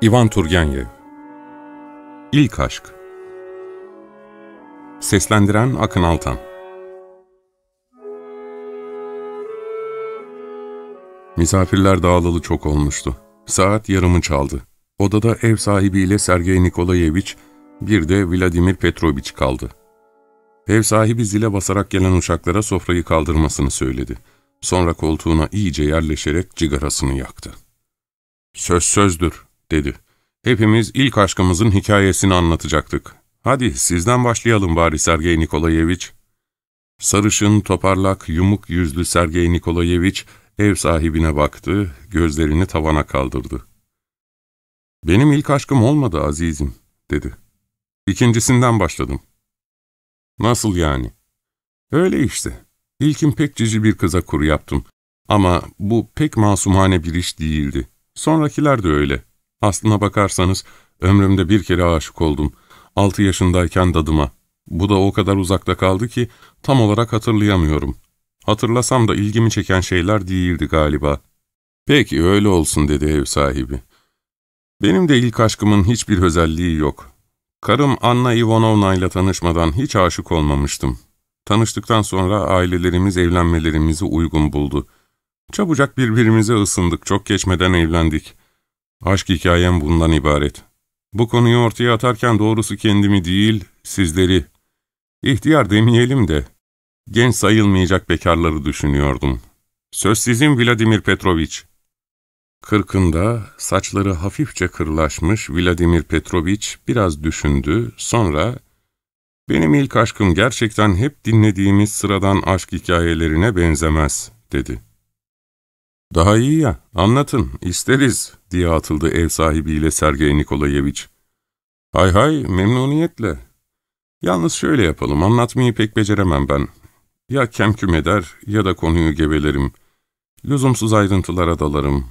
İvan Turgenev İlk Aşk Seslendiren Akın Altan Misafirler dağılalı çok olmuştu. Saat yarımı çaldı. Odada ev sahibiyle Sergey Nikolayevich, bir de Vladimir Petrovich kaldı. Ev sahibi zile basarak gelen uşaklara sofrayı kaldırmasını söyledi. Sonra koltuğuna iyice yerleşerek cigarasını yaktı. ''Söz sözdür.'' Dedi. ''Hepimiz ilk aşkımızın hikayesini anlatacaktık. Hadi sizden başlayalım bari Sergey Nikolayevich.'' Sarışın, toparlak, yumuk yüzlü Sergey Nikolayevich ev sahibine baktı, gözlerini tavana kaldırdı. ''Benim ilk aşkım olmadı azizim.'' dedi. ''İkincisinden başladım.'' ''Nasıl yani?'' ''Öyle işte. İlkin pek cici bir kıza kuru yaptım. Ama bu pek masumane bir iş değildi. Sonrakiler de öyle. Aslına bakarsanız ömrümde bir kere aşık oldum. Altı yaşındayken dadıma. Bu da o kadar uzakta kaldı ki tam olarak hatırlayamıyorum. Hatırlasam da ilgimi çeken şeyler değildi galiba. Peki öyle olsun dedi ev sahibi. Benim de ilk aşkımın hiçbir özelliği yok. Karım Anna Ivanovna ile tanışmadan hiç aşık olmamıştım. Tanıştıktan sonra ailelerimiz evlenmelerimizi uygun buldu. Çabucak birbirimize ısındık, çok geçmeden evlendik. Aşk hikayem bundan ibaret. Bu konuyu ortaya atarken doğrusu kendimi değil, sizleri, ihtiyar demeyelim de, genç sayılmayacak bekarları düşünüyordum. Söz sizin Vladimir Petrovich. Kırkında, saçları hafifçe kırlaşmış Vladimir Petrovich biraz düşündü, sonra ''Benim ilk aşkım gerçekten hep dinlediğimiz sıradan aşk hikayelerine benzemez.'' dedi. ''Daha iyi ya, anlatın, isteriz.'' diye atıldı ev sahibiyle Sergey Nikolayevich. ''Hay hay, memnuniyetle. Yalnız şöyle yapalım, anlatmayı pek beceremem ben. Ya kemküm eder ya da konuyu gevelerim. Lüzumsuz ayrıntılara dalarım.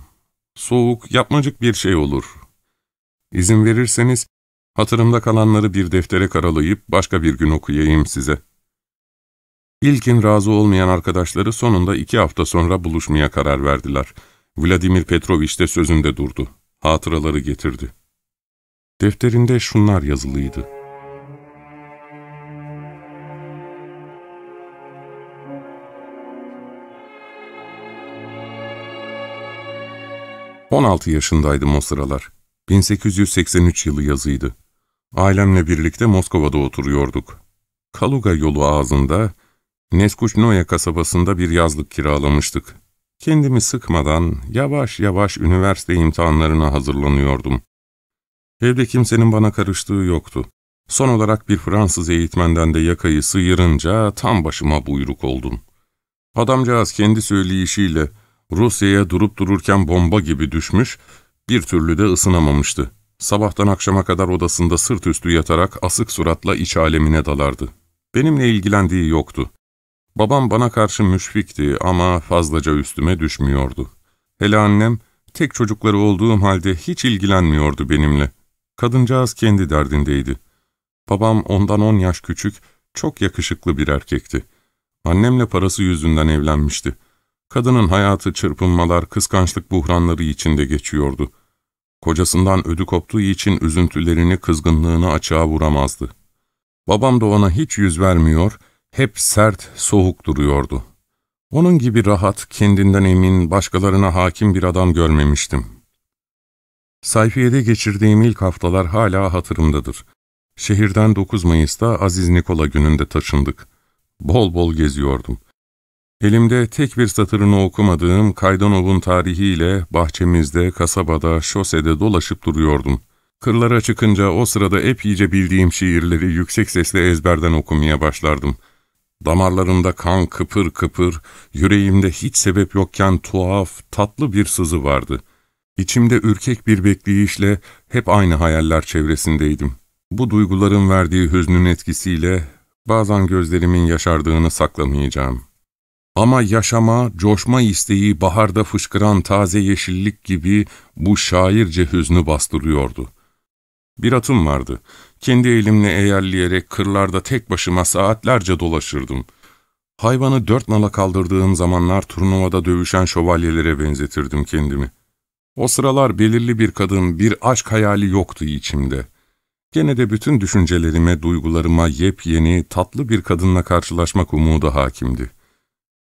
Soğuk, yapmacık bir şey olur. İzin verirseniz, hatırımda kalanları bir deftere karalayıp başka bir gün okuyayım size.'' İlkin razı olmayan arkadaşları sonunda iki hafta sonra buluşmaya karar verdiler. Vladimir Petrovich de sözünde durdu. Hatıraları getirdi. Defterinde şunlar yazılıydı. ...16 yaşındaydım o sıralar. 1883 yılı yazıydı. Ailemle birlikte Moskova'da oturuyorduk. Kaluga yolu ağzında Neskuçnoye kasabasında bir yazlık kiralamıştık. Kendimi sıkmadan yavaş yavaş üniversite imtihanlarına hazırlanıyordum. Evde kimsenin bana karıştığı yoktu. Son olarak bir Fransız eğitmenden de yakayı sıyırınca tam başıma buyruk oldum. Adamcağız kendi söyleyişiyle Rusya'ya durup dururken bomba gibi düşmüş, bir türlü de ısınamamıştı. Sabahtan akşama kadar odasında sırt üstü yatarak asık suratla iç alemine dalardı. Benimle ilgilendiği yoktu. Babam bana karşı müşfikti ama fazlaca üstüme düşmüyordu. Hele annem, tek çocukları olduğum halde hiç ilgilenmiyordu benimle. Kadıncağız kendi derdindeydi. Babam ondan on yaş küçük, çok yakışıklı bir erkekti. Annemle parası yüzünden evlenmişti. Kadının hayatı çırpınmalar, kıskançlık buhranları içinde geçiyordu. Kocasından ödü koptuğu için üzüntülerini, kızgınlığını açığa vuramazdı. Babam da ona hiç yüz vermiyor, hep sert, soğuk duruyordu. Onun gibi rahat, kendinden emin, başkalarına hakim bir adam görmemiştim. Sayfiye'de geçirdiğim ilk haftalar hala hatırımdadır. Şehirden 9 Mayıs'ta Aziz Nikola gününde taşındık. Bol bol geziyordum. Elimde tek bir satırını okumadığım Kaydanov'un tarihiyle bahçemizde, kasabada, şosede dolaşıp duruyordum. Kırlara çıkınca o sırada epeyce bildiğim şiirleri yüksek sesle ezberden okumaya başlardım.'' Damarlarımda kan kıpır kıpır, yüreğimde hiç sebep yokken tuhaf, tatlı bir sızı vardı. İçimde ürkek bir bekleyişle hep aynı hayaller çevresindeydim. Bu duyguların verdiği hüznün etkisiyle bazen gözlerimin yaşardığını saklamayacağım. Ama yaşama, coşma isteği baharda fışkıran taze yeşillik gibi bu şairce hüznü bastırıyordu. Bir atım vardı. Kendi elimle eğerleyerek kırlarda tek başıma saatlerce dolaşırdım. Hayvanı dört nala kaldırdığım zamanlar turnuvada dövüşen şövalyelere benzetirdim kendimi. O sıralar belirli bir kadın, bir aşk hayali yoktu içimde. Gene de bütün düşüncelerime, duygularıma yepyeni, tatlı bir kadınla karşılaşmak umudu hakimdi.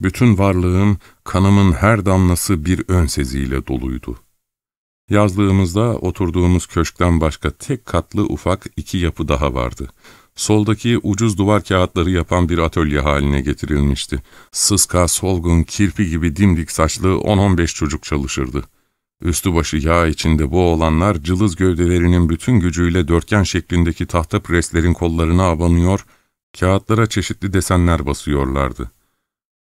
Bütün varlığım, kanımın her damlası bir ön seziyle doluydu. Yazlığımızda oturduğumuz köşkten başka tek katlı ufak iki yapı daha vardı. Soldaki ucuz duvar kağıtları yapan bir atölye haline getirilmişti. Sıska, solgun, kirpi gibi dimdik saçlı 10-15 çocuk çalışırdı. Üstü başı yağ içinde bu olanlar cılız gövdelerinin bütün gücüyle dörtgen şeklindeki tahta preslerin kollarına abanıyor, kağıtlara çeşitli desenler basıyorlardı.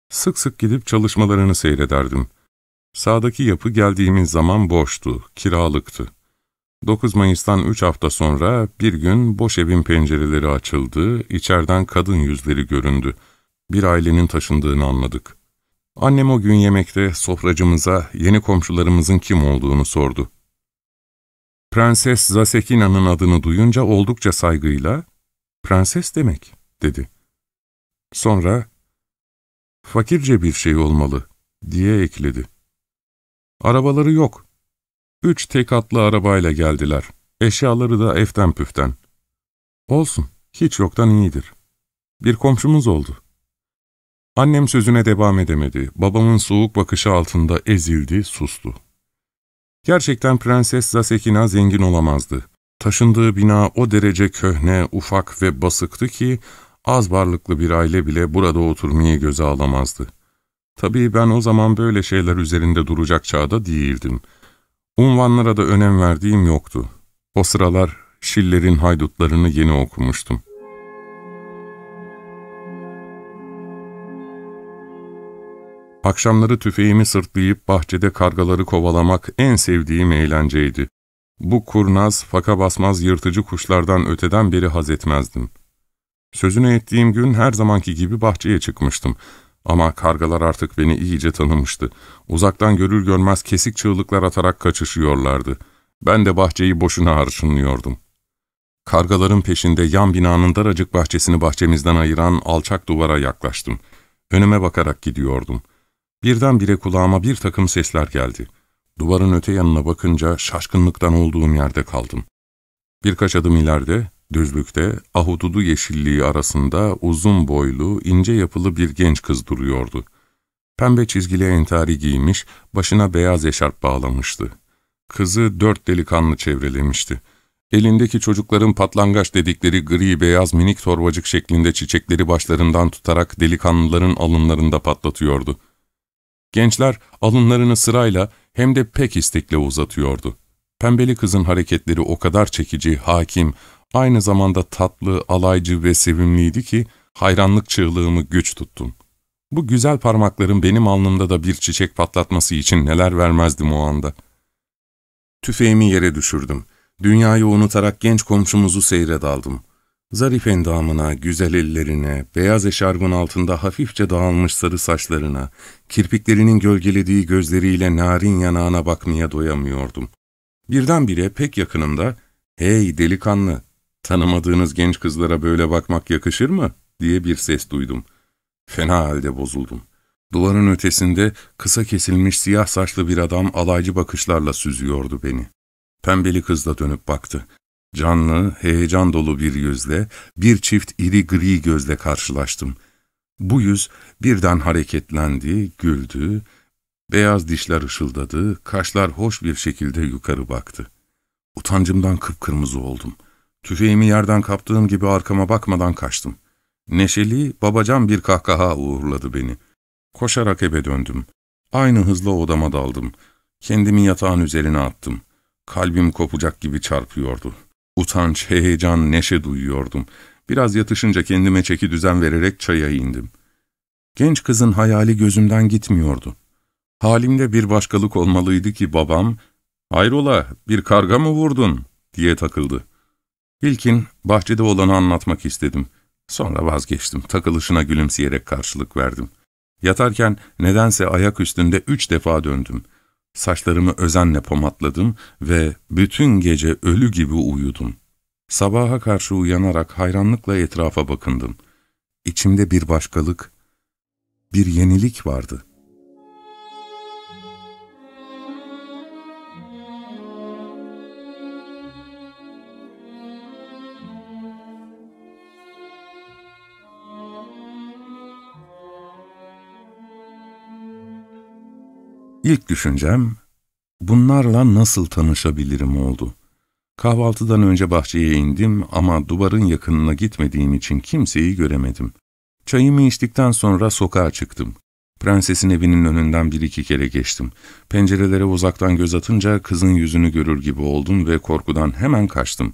Sık sık gidip çalışmalarını seyrederdim. Sağdaki yapı geldiğimiz zaman boştu, kiralıktı. 9 Mayıs'tan 3 hafta sonra bir gün boş evin pencereleri açıldı, içeriden kadın yüzleri göründü. Bir ailenin taşındığını anladık. Annem o gün yemekte sofracımıza yeni komşularımızın kim olduğunu sordu. Prenses Zasekina'nın adını duyunca oldukça saygıyla, ''Prenses demek.'' dedi. Sonra, ''Fakirce bir şey olmalı.'' diye ekledi. Arabaları yok. Üç tek atlı arabayla geldiler. Eşyaları da eften püften. Olsun, hiç yoktan iyidir. Bir komşumuz oldu. Annem sözüne devam edemedi. Babamın soğuk bakışı altında ezildi, sustu. Gerçekten Prenses Zasekina zengin olamazdı. Taşındığı bina o derece köhne, ufak ve basıktı ki az varlıklı bir aile bile burada oturmayı göze alamazdı. Tabii ben o zaman böyle şeyler üzerinde duracak çağda değildim. Unvanlara da önem verdiğim yoktu. O sıralar Schiller'in haydutlarını yeni okumuştum. Akşamları tüfeğimi sırtlayıp bahçede kargaları kovalamak en sevdiğim eğlenceydi. Bu kurnaz, faka basmaz yırtıcı kuşlardan öteden beri haz etmezdim. Sözünü ettiğim gün her zamanki gibi bahçeye çıkmıştım. Ama kargalar artık beni iyice tanımıştı. Uzaktan görür görmez kesik çığlıklar atarak kaçışıyorlardı. Ben de bahçeyi boşuna harşınlıyordum. Kargaların peşinde yan binanın daracık bahçesini bahçemizden ayıran alçak duvara yaklaştım. Önüme bakarak gidiyordum. Birdenbire kulağıma bir takım sesler geldi. Duvarın öte yanına bakınca şaşkınlıktan olduğum yerde kaldım. Birkaç adım ileride Düzlükte, ahududu yeşilliği arasında uzun boylu, ince yapılı bir genç kız duruyordu. Pembe çizgili entari giymiş, başına beyaz eşarp bağlamıştı. Kızı dört delikanlı çevrelemişti. Elindeki çocukların patlangaç dedikleri gri beyaz minik torbacık şeklinde çiçekleri başlarından tutarak delikanlıların alınlarında patlatıyordu. Gençler alınlarını sırayla hem de pek istekle uzatıyordu. Pembeli kızın hareketleri o kadar çekici, hakim, aynı zamanda tatlı, alaycı ve sevimliydi ki hayranlık çığlığımı güç tuttum. Bu güzel parmakların benim alnımda da bir çiçek patlatması için neler vermezdim o anda. Tüfeğimi yere düşürdüm. Dünyayı unutarak genç komşumuzu seyre daldım. Zarif endamına, güzel ellerine, beyaz eşarbın altında hafifçe dağılmış sarı saçlarına, kirpiklerinin gölgelediği gözleriyle narin yanağına bakmaya doyamıyordum. Birdenbire pek yakınımda, ''Hey delikanlı, Tanımadığınız genç kızlara böyle bakmak yakışır mı? diye bir ses duydum. Fena halde bozuldum. Duvarın ötesinde kısa kesilmiş siyah saçlı bir adam alaycı bakışlarla süzüyordu beni. Pembeli kız da dönüp baktı. Canlı, heyecan dolu bir yüzle, bir çift iri gri gözle karşılaştım. Bu yüz birden hareketlendi, güldü, beyaz dişler ışıldadı, kaşlar hoş bir şekilde yukarı baktı. Utancımdan kıpkırmızı oldum. Tüfeğimi yerden kaptığım gibi arkama bakmadan kaçtım. Neşeli, babacan bir kahkaha uğurladı beni. Koşarak eve döndüm. Aynı hızla odama daldım. Kendimi yatağın üzerine attım. Kalbim kopacak gibi çarpıyordu. Utanç, heyecan, neşe duyuyordum. Biraz yatışınca kendime çeki düzen vererek çaya indim. Genç kızın hayali gözümden gitmiyordu. Halimde bir başkalık olmalıydı ki babam, ''Hayrola, bir karga mı vurdun?'' diye takıldı. İlkin bahçede olanı anlatmak istedim. Sonra vazgeçtim. Takılışına gülümseyerek karşılık verdim. Yatarken nedense ayak üstünde üç defa döndüm. Saçlarımı özenle pomatladım ve bütün gece ölü gibi uyudum. Sabaha karşı uyanarak hayranlıkla etrafa bakındım. İçimde bir başkalık, bir yenilik vardı.'' İlk düşüncem, bunlarla nasıl tanışabilirim oldu. Kahvaltıdan önce bahçeye indim ama duvarın yakınına gitmediğim için kimseyi göremedim. Çayımı içtikten sonra sokağa çıktım. Prensesin evinin önünden bir iki kere geçtim. Pencerelere uzaktan göz atınca kızın yüzünü görür gibi oldum ve korkudan hemen kaçtım.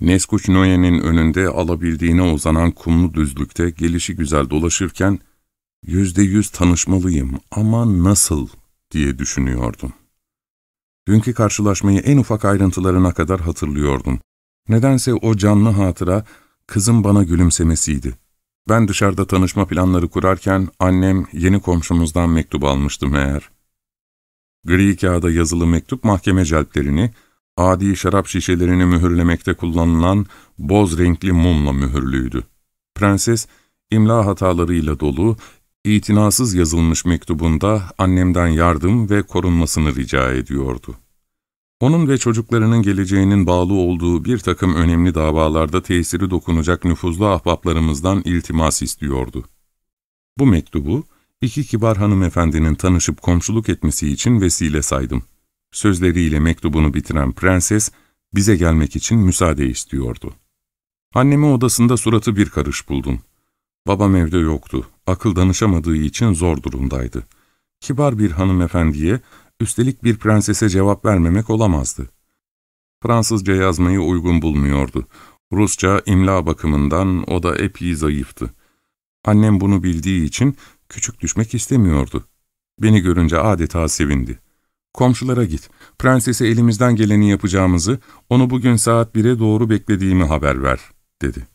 Neskuç Noye'nin önünde alabildiğine uzanan kumlu düzlükte gelişi güzel dolaşırken, yüzde yüz tanışmalıyım ama nasıl diye düşünüyordum. Dünkü karşılaşmayı en ufak ayrıntılarına kadar hatırlıyordum. Nedense o canlı hatıra kızın bana gülümsemesiydi. Ben dışarıda tanışma planları kurarken annem yeni komşumuzdan mektup almıştı meğer. Gri kağıda yazılı mektup mahkeme celplerini, adi şarap şişelerini mühürlemekte kullanılan boz renkli mumla mühürlüydü. Prenses, imla hatalarıyla dolu, itinasız yazılmış mektubunda annemden yardım ve korunmasını rica ediyordu. Onun ve çocuklarının geleceğinin bağlı olduğu bir takım önemli davalarda tesiri dokunacak nüfuzlu ahbaplarımızdan iltimas istiyordu. Bu mektubu, iki kibar hanımefendinin tanışıp komşuluk etmesi için vesile saydım. Sözleriyle mektubunu bitiren prenses, bize gelmek için müsaade istiyordu. Annemi odasında suratı bir karış buldum. Babam evde yoktu, akıl danışamadığı için zor durumdaydı. Kibar bir hanımefendiye, üstelik bir prensese cevap vermemek olamazdı. Fransızca yazmayı uygun bulmuyordu. Rusça imla bakımından o da epey zayıftı. Annem bunu bildiği için küçük düşmek istemiyordu. Beni görünce adeta sevindi. Komşulara git, prensese elimizden geleni yapacağımızı, onu bugün saat 1'e doğru beklediğimi haber ver, dedi.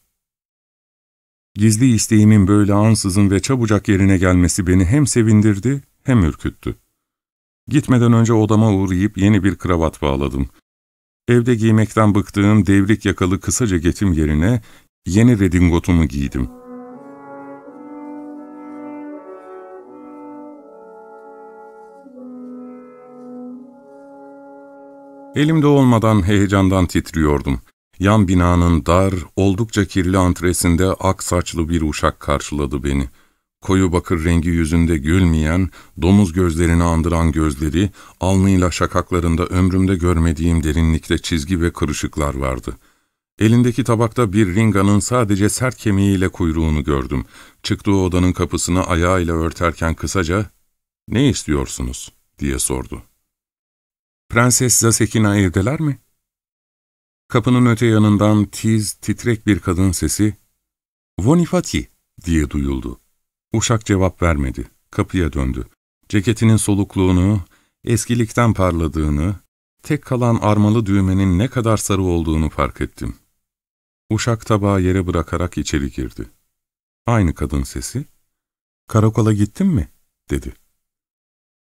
Gizli isteğimin böyle ansızın ve çabucak yerine gelmesi beni hem sevindirdi hem ürküttü. Gitmeden önce odama uğrayıp yeni bir kravat bağladım. Evde giymekten bıktığım devrik yakalı kısa ceketim yerine yeni redingotumu giydim. Elimde olmadan heyecandan titriyordum. Yan binanın dar, oldukça kirli antresinde ak saçlı bir uşak karşıladı beni. Koyu bakır rengi yüzünde gülmeyen, domuz gözlerini andıran gözleri, alnıyla şakaklarında ömrümde görmediğim derinlikte çizgi ve kırışıklar vardı. Elindeki tabakta bir ringanın sadece sert kemiğiyle kuyruğunu gördüm. Çıktığı odanın kapısını ayağıyla örterken kısaca, ''Ne istiyorsunuz?'' diye sordu. ''Prenses Zasekina evdeler mi?'' Kapının öte yanından tiz, titrek bir kadın sesi, ''Vonifati'' diye duyuldu. Uşak cevap vermedi. Kapıya döndü. Ceketinin solukluğunu, eskilikten parladığını, tek kalan armalı düğmenin ne kadar sarı olduğunu fark ettim. Uşak tabağı yere bırakarak içeri girdi. Aynı kadın sesi, ''Karakola gittin mi?'' dedi.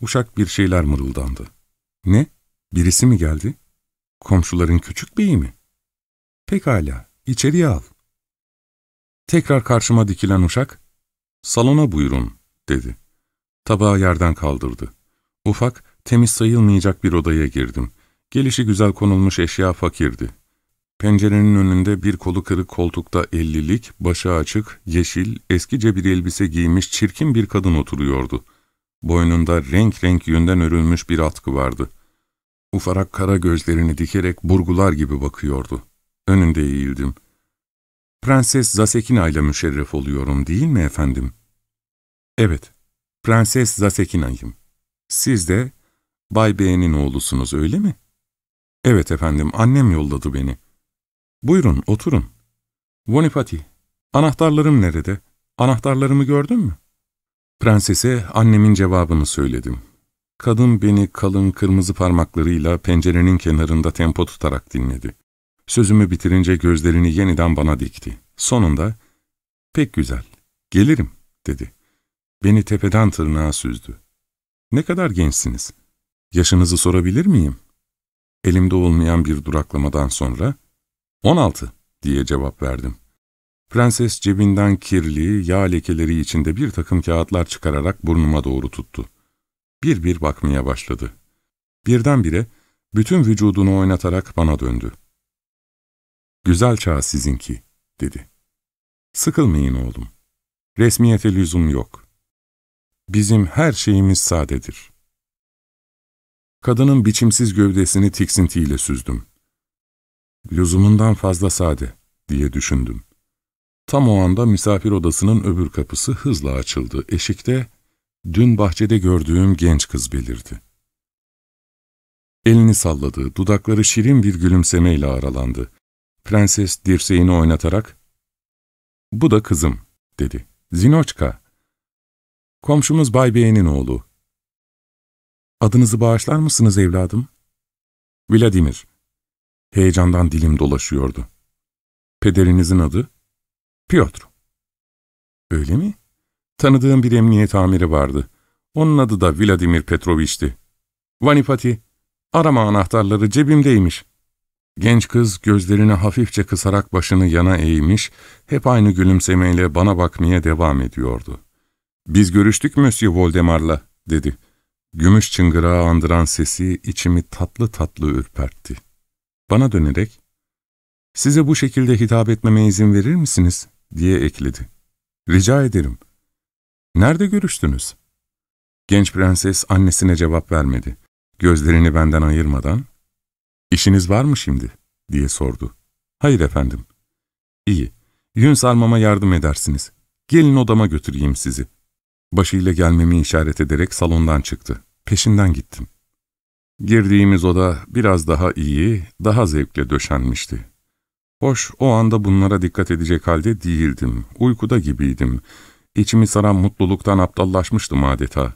Uşak bir şeyler mırıldandı. ''Ne? Birisi mi geldi? Komşuların küçük beyi mi?'' ''Pekala, içeriye al.'' Tekrar karşıma dikilen uşak, ''Salona buyurun.'' dedi. Tabağı yerden kaldırdı. Ufak, temiz sayılmayacak bir odaya girdim. Gelişi güzel konulmuş eşya fakirdi. Pencerenin önünde bir kolu kırık koltukta ellilik, başı açık, yeşil, eskice bir elbise giymiş çirkin bir kadın oturuyordu. Boynunda renk renk yünden örülmüş bir atkı vardı. Ufarak kara gözlerini dikerek burgular gibi bakıyordu. Önünde eğildim. Prenses Zasekina ile müşerref oluyorum değil mi efendim? Evet, Prenses Zasekina'yım. Siz de Bay Bey'in oğlusunuz öyle mi? Evet efendim, annem yolladı beni. Buyurun, oturun. Vonipati, anahtarlarım nerede? Anahtarlarımı gördün mü? Prensese annemin cevabını söyledim. Kadın beni kalın kırmızı parmaklarıyla pencerenin kenarında tempo tutarak dinledi. Sözümü bitirince gözlerini yeniden bana dikti. Sonunda, ''Pek güzel, gelirim.'' dedi. Beni tepeden tırnağa süzdü. ''Ne kadar gençsiniz? Yaşınızı sorabilir miyim?'' Elimde olmayan bir duraklamadan sonra, ''On altı.'' diye cevap verdim. Prenses cebinden kirli, yağ lekeleri içinde bir takım kağıtlar çıkararak burnuma doğru tuttu. Bir bir bakmaya başladı. Birdenbire bütün vücudunu oynatarak bana döndü. ''Güzel çağ sizinki.'' dedi. ''Sıkılmayın oğlum. Resmiyete lüzum yok. Bizim her şeyimiz sadedir. Kadının biçimsiz gövdesini tiksintiyle süzdüm. Lüzumundan fazla sade diye düşündüm. Tam o anda misafir odasının öbür kapısı hızla açıldı. Eşikte dün bahçede gördüğüm genç kız belirdi. Elini salladı, dudakları şirin bir gülümsemeyle aralandı. Prenses dirseğini oynatarak, ''Bu da kızım.'' dedi. ''Zinoçka. Komşumuz Bay Bey'in oğlu. Adınızı bağışlar mısınız evladım?'' ''Vladimir.'' Heyecandan dilim dolaşıyordu. ''Pederinizin adı?'' ''Piotr.'' ''Öyle mi?'' Tanıdığım bir emniyet amiri vardı. Onun adı da Vladimir Petrovich'ti. ''Vanipati, arama anahtarları cebimdeymiş.'' Genç kız gözlerini hafifçe kısarak başını yana eğmiş, hep aynı gülümsemeyle bana bakmaya devam ediyordu. ''Biz görüştük Monsieur Voldemar'la.'' dedi. Gümüş çıngırağı andıran sesi içimi tatlı tatlı ürpertti. Bana dönerek, ''Size bu şekilde hitap etmeme izin verir misiniz?'' diye ekledi. ''Rica ederim.'' ''Nerede görüştünüz?'' Genç prenses annesine cevap vermedi. Gözlerini benden ayırmadan, ''İşiniz var mı şimdi?'' diye sordu. ''Hayır efendim.'' ''İyi, yün sarmama yardım edersiniz. Gelin odama götüreyim sizi.'' Başıyla gelmemi işaret ederek salondan çıktı. Peşinden gittim. Girdiğimiz oda biraz daha iyi, daha zevkle döşenmişti. Hoş, o anda bunlara dikkat edecek halde değildim. Uykuda gibiydim. İçimi saran mutluluktan aptallaşmıştım adeta.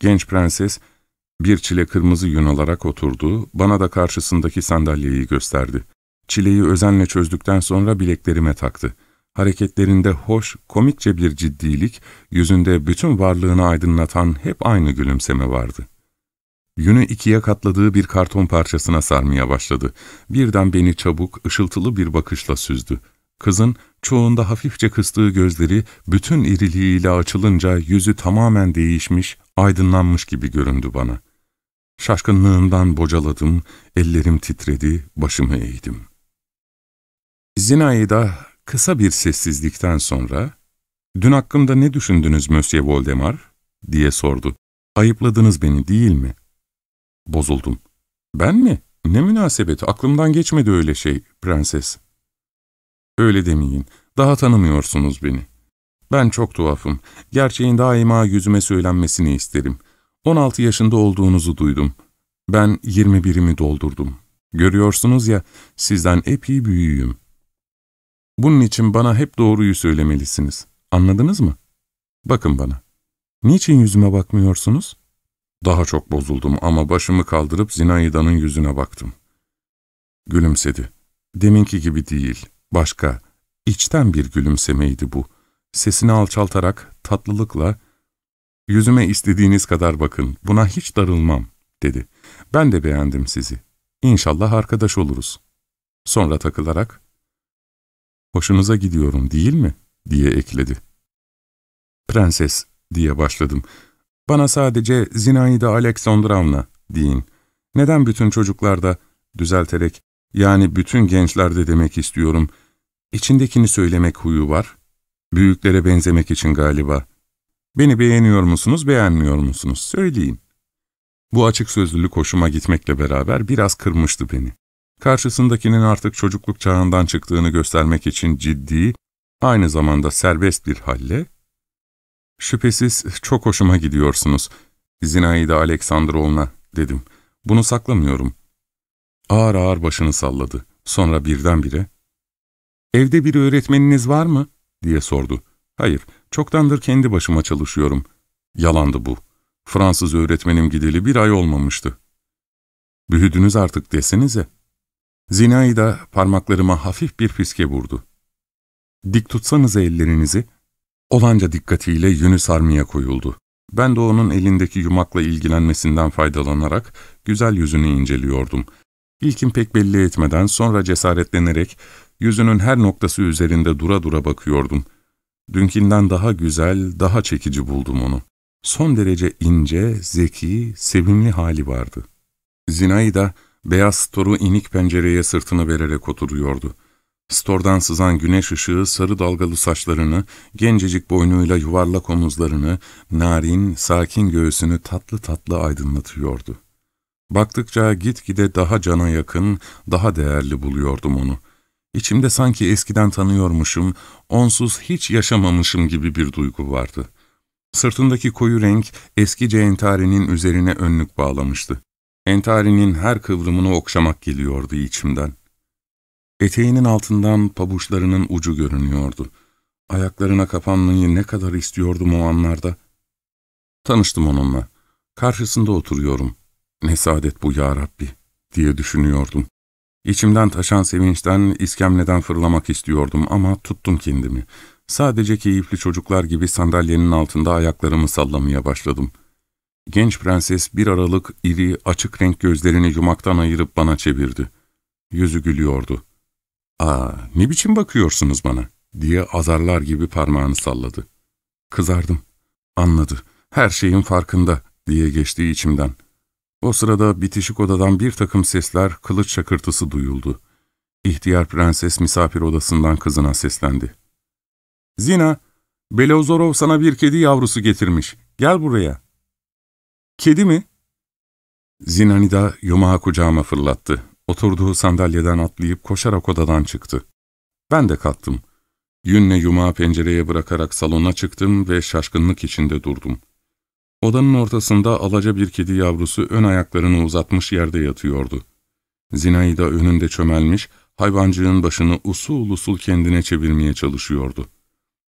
Genç prenses, bir çile kırmızı yün alarak oturdu, bana da karşısındaki sandalyeyi gösterdi. Çileyi özenle çözdükten sonra bileklerime taktı. Hareketlerinde hoş, komikçe bir ciddilik, yüzünde bütün varlığını aydınlatan hep aynı gülümseme vardı. Yünü ikiye katladığı bir karton parçasına sarmaya başladı. Birden beni çabuk, ışıltılı bir bakışla süzdü. Kızın çoğunda hafifçe kıstığı gözleri bütün iriliğiyle açılınca yüzü tamamen değişmiş, aydınlanmış gibi göründü bana. Şaşkınlığımdan bocaladım, ellerim titredi, başımı eğdim. Zinaida kısa bir sessizlikten sonra, ''Dün hakkımda ne düşündünüz Monsieur Voldemar?'' diye sordu. ''Ayıpladınız beni değil mi?'' Bozuldum. ''Ben mi? Ne münasebet, aklımdan geçmedi öyle şey, prenses.'' ''Öyle demeyin, daha tanımıyorsunuz beni. Ben çok tuhafım, gerçeğin daima yüzüme söylenmesini isterim.'' 16 yaşında olduğunuzu duydum. Ben 21'imi doldurdum. Görüyorsunuz ya, sizden epey büyüğüm. Bunun için bana hep doğruyu söylemelisiniz. Anladınız mı? Bakın bana. Niçin yüzüme bakmıyorsunuz? Daha çok bozuldum ama başımı kaldırıp Zinaidan'ın yüzüne baktım. Gülümsedi. Deminki gibi değil, başka, içten bir gülümsemeydi bu. Sesini alçaltarak, tatlılıkla, ''Yüzüme istediğiniz kadar bakın, buna hiç darılmam.'' dedi. ''Ben de beğendim sizi. İnşallah arkadaş oluruz.'' Sonra takılarak, ''Hoşunuza gidiyorum değil mi?'' diye ekledi. ''Prenses'' diye başladım. ''Bana sadece Zinaida Aleksandrovna deyin. Neden bütün çocuklarda, düzelterek, yani bütün gençlerde demek istiyorum, içindekini söylemek huyu var? Büyüklere benzemek için galiba.'' Beni beğeniyor musunuz, beğenmiyor musunuz? Söyleyin. Bu açık sözlülük hoşuma gitmekle beraber biraz kırmıştı beni. Karşısındakinin artık çocukluk çağından çıktığını göstermek için ciddi, aynı zamanda serbest bir halle, ''Şüphesiz çok hoşuma gidiyorsunuz, Zinaida Aleksandrovna.'' dedim. ''Bunu saklamıyorum.'' Ağır ağır başını salladı. Sonra birdenbire, ''Evde bir öğretmeniniz var mı?'' diye sordu. ''Hayır, Çoktandır kendi başıma çalışıyorum. Yalandı bu. Fransız öğretmenim gideli bir ay olmamıştı. Büyüdünüz artık desenize. Zinaida parmaklarıma hafif bir fiske vurdu. Dik tutsanız ellerinizi. Olanca dikkatiyle yünü sarmaya koyuldu. Ben de onun elindeki yumakla ilgilenmesinden faydalanarak güzel yüzünü inceliyordum. İlkin pek belli etmeden sonra cesaretlenerek yüzünün her noktası üzerinde dura dura bakıyordum.'' Dünkinden daha güzel, daha çekici buldum onu. Son derece ince, zeki, sevimli hali vardı. Zinaida, beyaz storu inik pencereye sırtını vererek oturuyordu. Stordan sızan güneş ışığı sarı dalgalı saçlarını, gencecik boynuyla yuvarlak omuzlarını, narin, sakin göğsünü tatlı tatlı aydınlatıyordu. Baktıkça gitgide daha cana yakın, daha değerli buluyordum onu. İçimde sanki eskiden tanıyormuşum, onsuz hiç yaşamamışım gibi bir duygu vardı. Sırtındaki koyu renk eskice entarenin üzerine önlük bağlamıştı. Entarinin her kıvrımını okşamak geliyordu içimden. Eteğinin altından pabuçlarının ucu görünüyordu. Ayaklarına kapanmayı ne kadar istiyordum o anlarda. Tanıştım onunla. Karşısında oturuyorum. Ne saadet bu ya Rabbi diye düşünüyordum. İçimden taşan sevinçten iskemleden fırlamak istiyordum ama tuttum kendimi. Sadece keyifli çocuklar gibi sandalyenin altında ayaklarımı sallamaya başladım. Genç prenses bir aralık iri, açık renk gözlerini yumaktan ayırıp bana çevirdi. Yüzü gülüyordu. ''Aa, ne biçim bakıyorsunuz bana?'' diye azarlar gibi parmağını salladı. Kızardım. Anladı. Her şeyin farkında diye geçti içimden. O sırada bitişik odadan bir takım sesler, kılıç çakırtısı duyuldu. İhtiyar prenses misafir odasından kızına seslendi. ''Zina, Belozorov sana bir kedi yavrusu getirmiş. Gel buraya.'' ''Kedi mi?'' Zinanida yumağı kucağıma fırlattı. Oturduğu sandalyeden atlayıp koşarak odadan çıktı. Ben de kalktım. Yünle yumağı pencereye bırakarak salona çıktım ve şaşkınlık içinde durdum. Odanın ortasında alaca bir kedi yavrusu ön ayaklarını uzatmış yerde yatıyordu. Zinayda önünde çömelmiş, hayvancığın başını usul usul kendine çevirmeye çalışıyordu.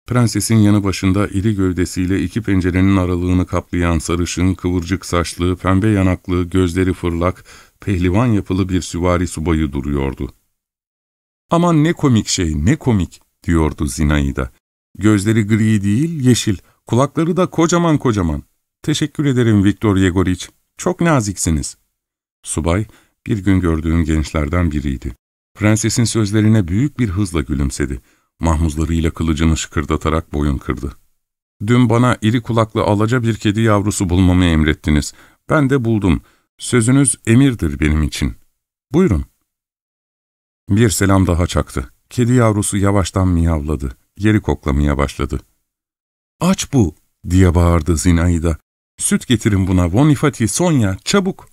Prensesin yanı başında iri gövdesiyle iki pencerenin aralığını kaplayan sarışın, kıvırcık saçlı, pembe yanaklı, gözleri fırlak, pehlivan yapılı bir süvari subayı duruyordu. ''Aman ne komik şey, ne komik!'' diyordu Zinaida. ''Gözleri gri değil, yeşil, kulakları da kocaman kocaman. Teşekkür ederim Viktor Yegoriç, çok naziksiniz.'' Subay, bir gün gördüğüm gençlerden biriydi. Prensesin sözlerine büyük bir hızla gülümsedi. Mahmuzlarıyla kılıcını şıkırdatarak boyun kırdı. ''Dün bana iri kulaklı alaca bir kedi yavrusu bulmamı emrettiniz. Ben de buldum. Sözünüz emirdir benim için. Buyurun.'' Bir selam daha çaktı. Kedi yavrusu yavaştan miyavladı. Yeri koklamaya başladı. ''Aç bu!'' diye bağırdı Zinaida. ''Süt getirin buna Vonifati, Sonya, çabuk!''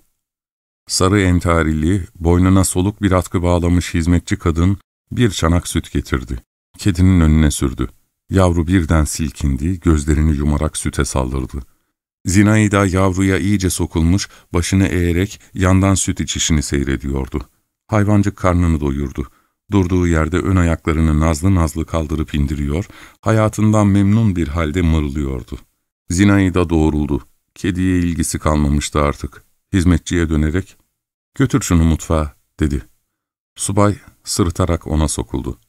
Sarı entarili, boynuna soluk bir atkı bağlamış hizmetçi kadın bir çanak süt getirdi. Kedinin önüne sürdü. Yavru birden silkindi, gözlerini yumarak süte saldırdı. Zinaida yavruya iyice sokulmuş, başını eğerek yandan süt içişini seyrediyordu. Hayvancık karnını doyurdu. Durduğu yerde ön ayaklarını nazlı nazlı kaldırıp indiriyor, hayatından memnun bir halde mırlıyordu. Zinaida doğruldu. Kediye ilgisi kalmamıştı artık. Hizmetçiye dönerek, ''Götür şunu mutfağa.'' dedi. Subay sırıtarak ona sokuldu.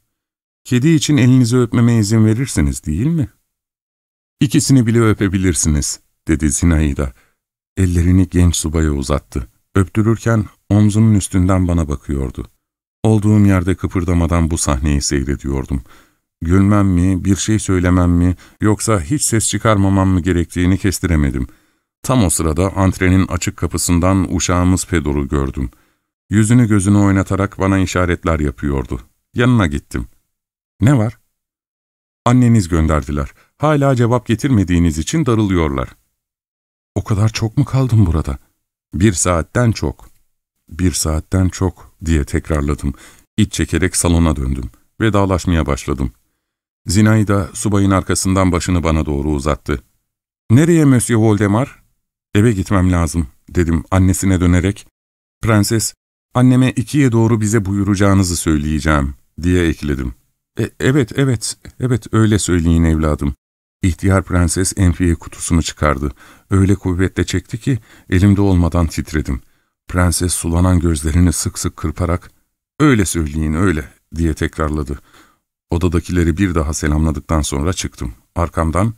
''Kedi için elinizi öpmeme izin verirsiniz değil mi?'' ''İkisini bile öpebilirsiniz.'' dedi Zinaida. Ellerini genç subaya uzattı. Öptürürken omzunun üstünden bana bakıyordu. Olduğum yerde kıpırdamadan bu sahneyi seyrediyordum. Gülmem mi, bir şey söylemem mi, yoksa hiç ses çıkarmamam mı gerektiğini kestiremedim. Tam o sırada antrenin açık kapısından uşağımız Pedor'u gördüm. Yüzünü gözünü oynatarak bana işaretler yapıyordu. Yanına gittim. ''Ne var?'' ''Anneniz gönderdiler. Hala cevap getirmediğiniz için darılıyorlar.'' ''O kadar çok mu kaldım burada?'' ''Bir saatten çok.'' ''Bir saatten çok.'' diye tekrarladım. İç çekerek salona döndüm. Vedalaşmaya başladım. Zinayda subayın arkasından başını bana doğru uzattı. ''Nereye Monsieur Voldemar?'' ''Eve gitmem lazım.'' dedim annesine dönerek. Prenses, anneme ikiye doğru bize buyuracağınızı söyleyeceğim diye ekledim. E, evet, evet, evet öyle söyleyin evladım. İhtiyar prenses enfiye kutusunu çıkardı. Öyle kuvvetle çekti ki elimde olmadan titredim. Prenses sulanan gözlerini sık sık kırparak ''Öyle söyleyin, öyle'' diye tekrarladı. Odadakileri bir daha selamladıktan sonra çıktım. Arkamdan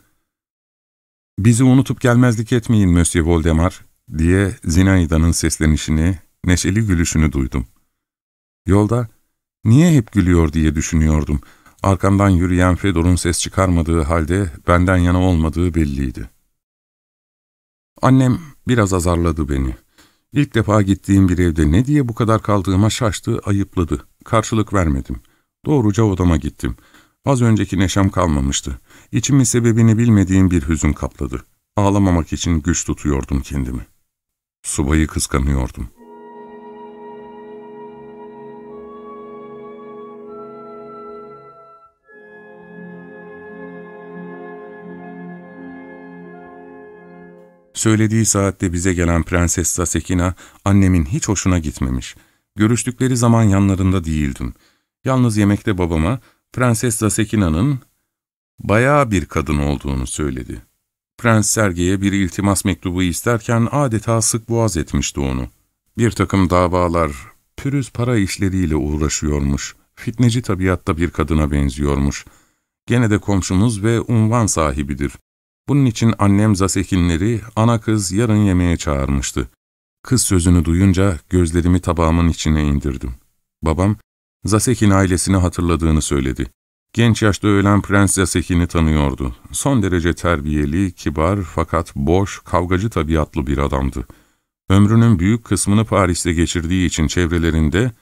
''Bizi unutup gelmezlik etmeyin Monsieur Voldemar'' diye Zinaida'nın seslenişini, neşeli gülüşünü duydum. Yolda niye hep gülüyor diye düşünüyordum. Arkamdan yürüyen Fedor'un ses çıkarmadığı halde benden yana olmadığı belliydi. Annem biraz azarladı beni. İlk defa gittiğim bir evde ne diye bu kadar kaldığıma şaştı, ayıpladı. Karşılık vermedim. Doğruca odama gittim. Az önceki neşem kalmamıştı. İçimin sebebini bilmediğim bir hüzün kapladı. Ağlamamak için güç tutuyordum kendimi. Subayı kıskanıyordum. Söylediği saatte bize gelen Prenses Sasekina, annemin hiç hoşuna gitmemiş. Görüştükleri zaman yanlarında değildim. Yalnız yemekte babama, Prenses Sasekina'nın bayağı bir kadın olduğunu söyledi. Prens Sergey'e bir iltimas mektubu isterken adeta sık boğaz etmişti onu. Bir takım davalar, pürüz para işleriyle uğraşıyormuş. Fitneci tabiatta bir kadına benziyormuş. Gene de komşumuz ve unvan sahibidir. Bunun için annem Zasekinleri ana kız yarın yemeğe çağırmıştı. Kız sözünü duyunca gözlerimi tabağımın içine indirdim. Babam, Zasekin ailesini hatırladığını söyledi. Genç yaşta ölen Prens Zasekin'i tanıyordu. Son derece terbiyeli, kibar fakat boş, kavgacı tabiatlı bir adamdı. Ömrünün büyük kısmını Paris'te geçirdiği için çevrelerinde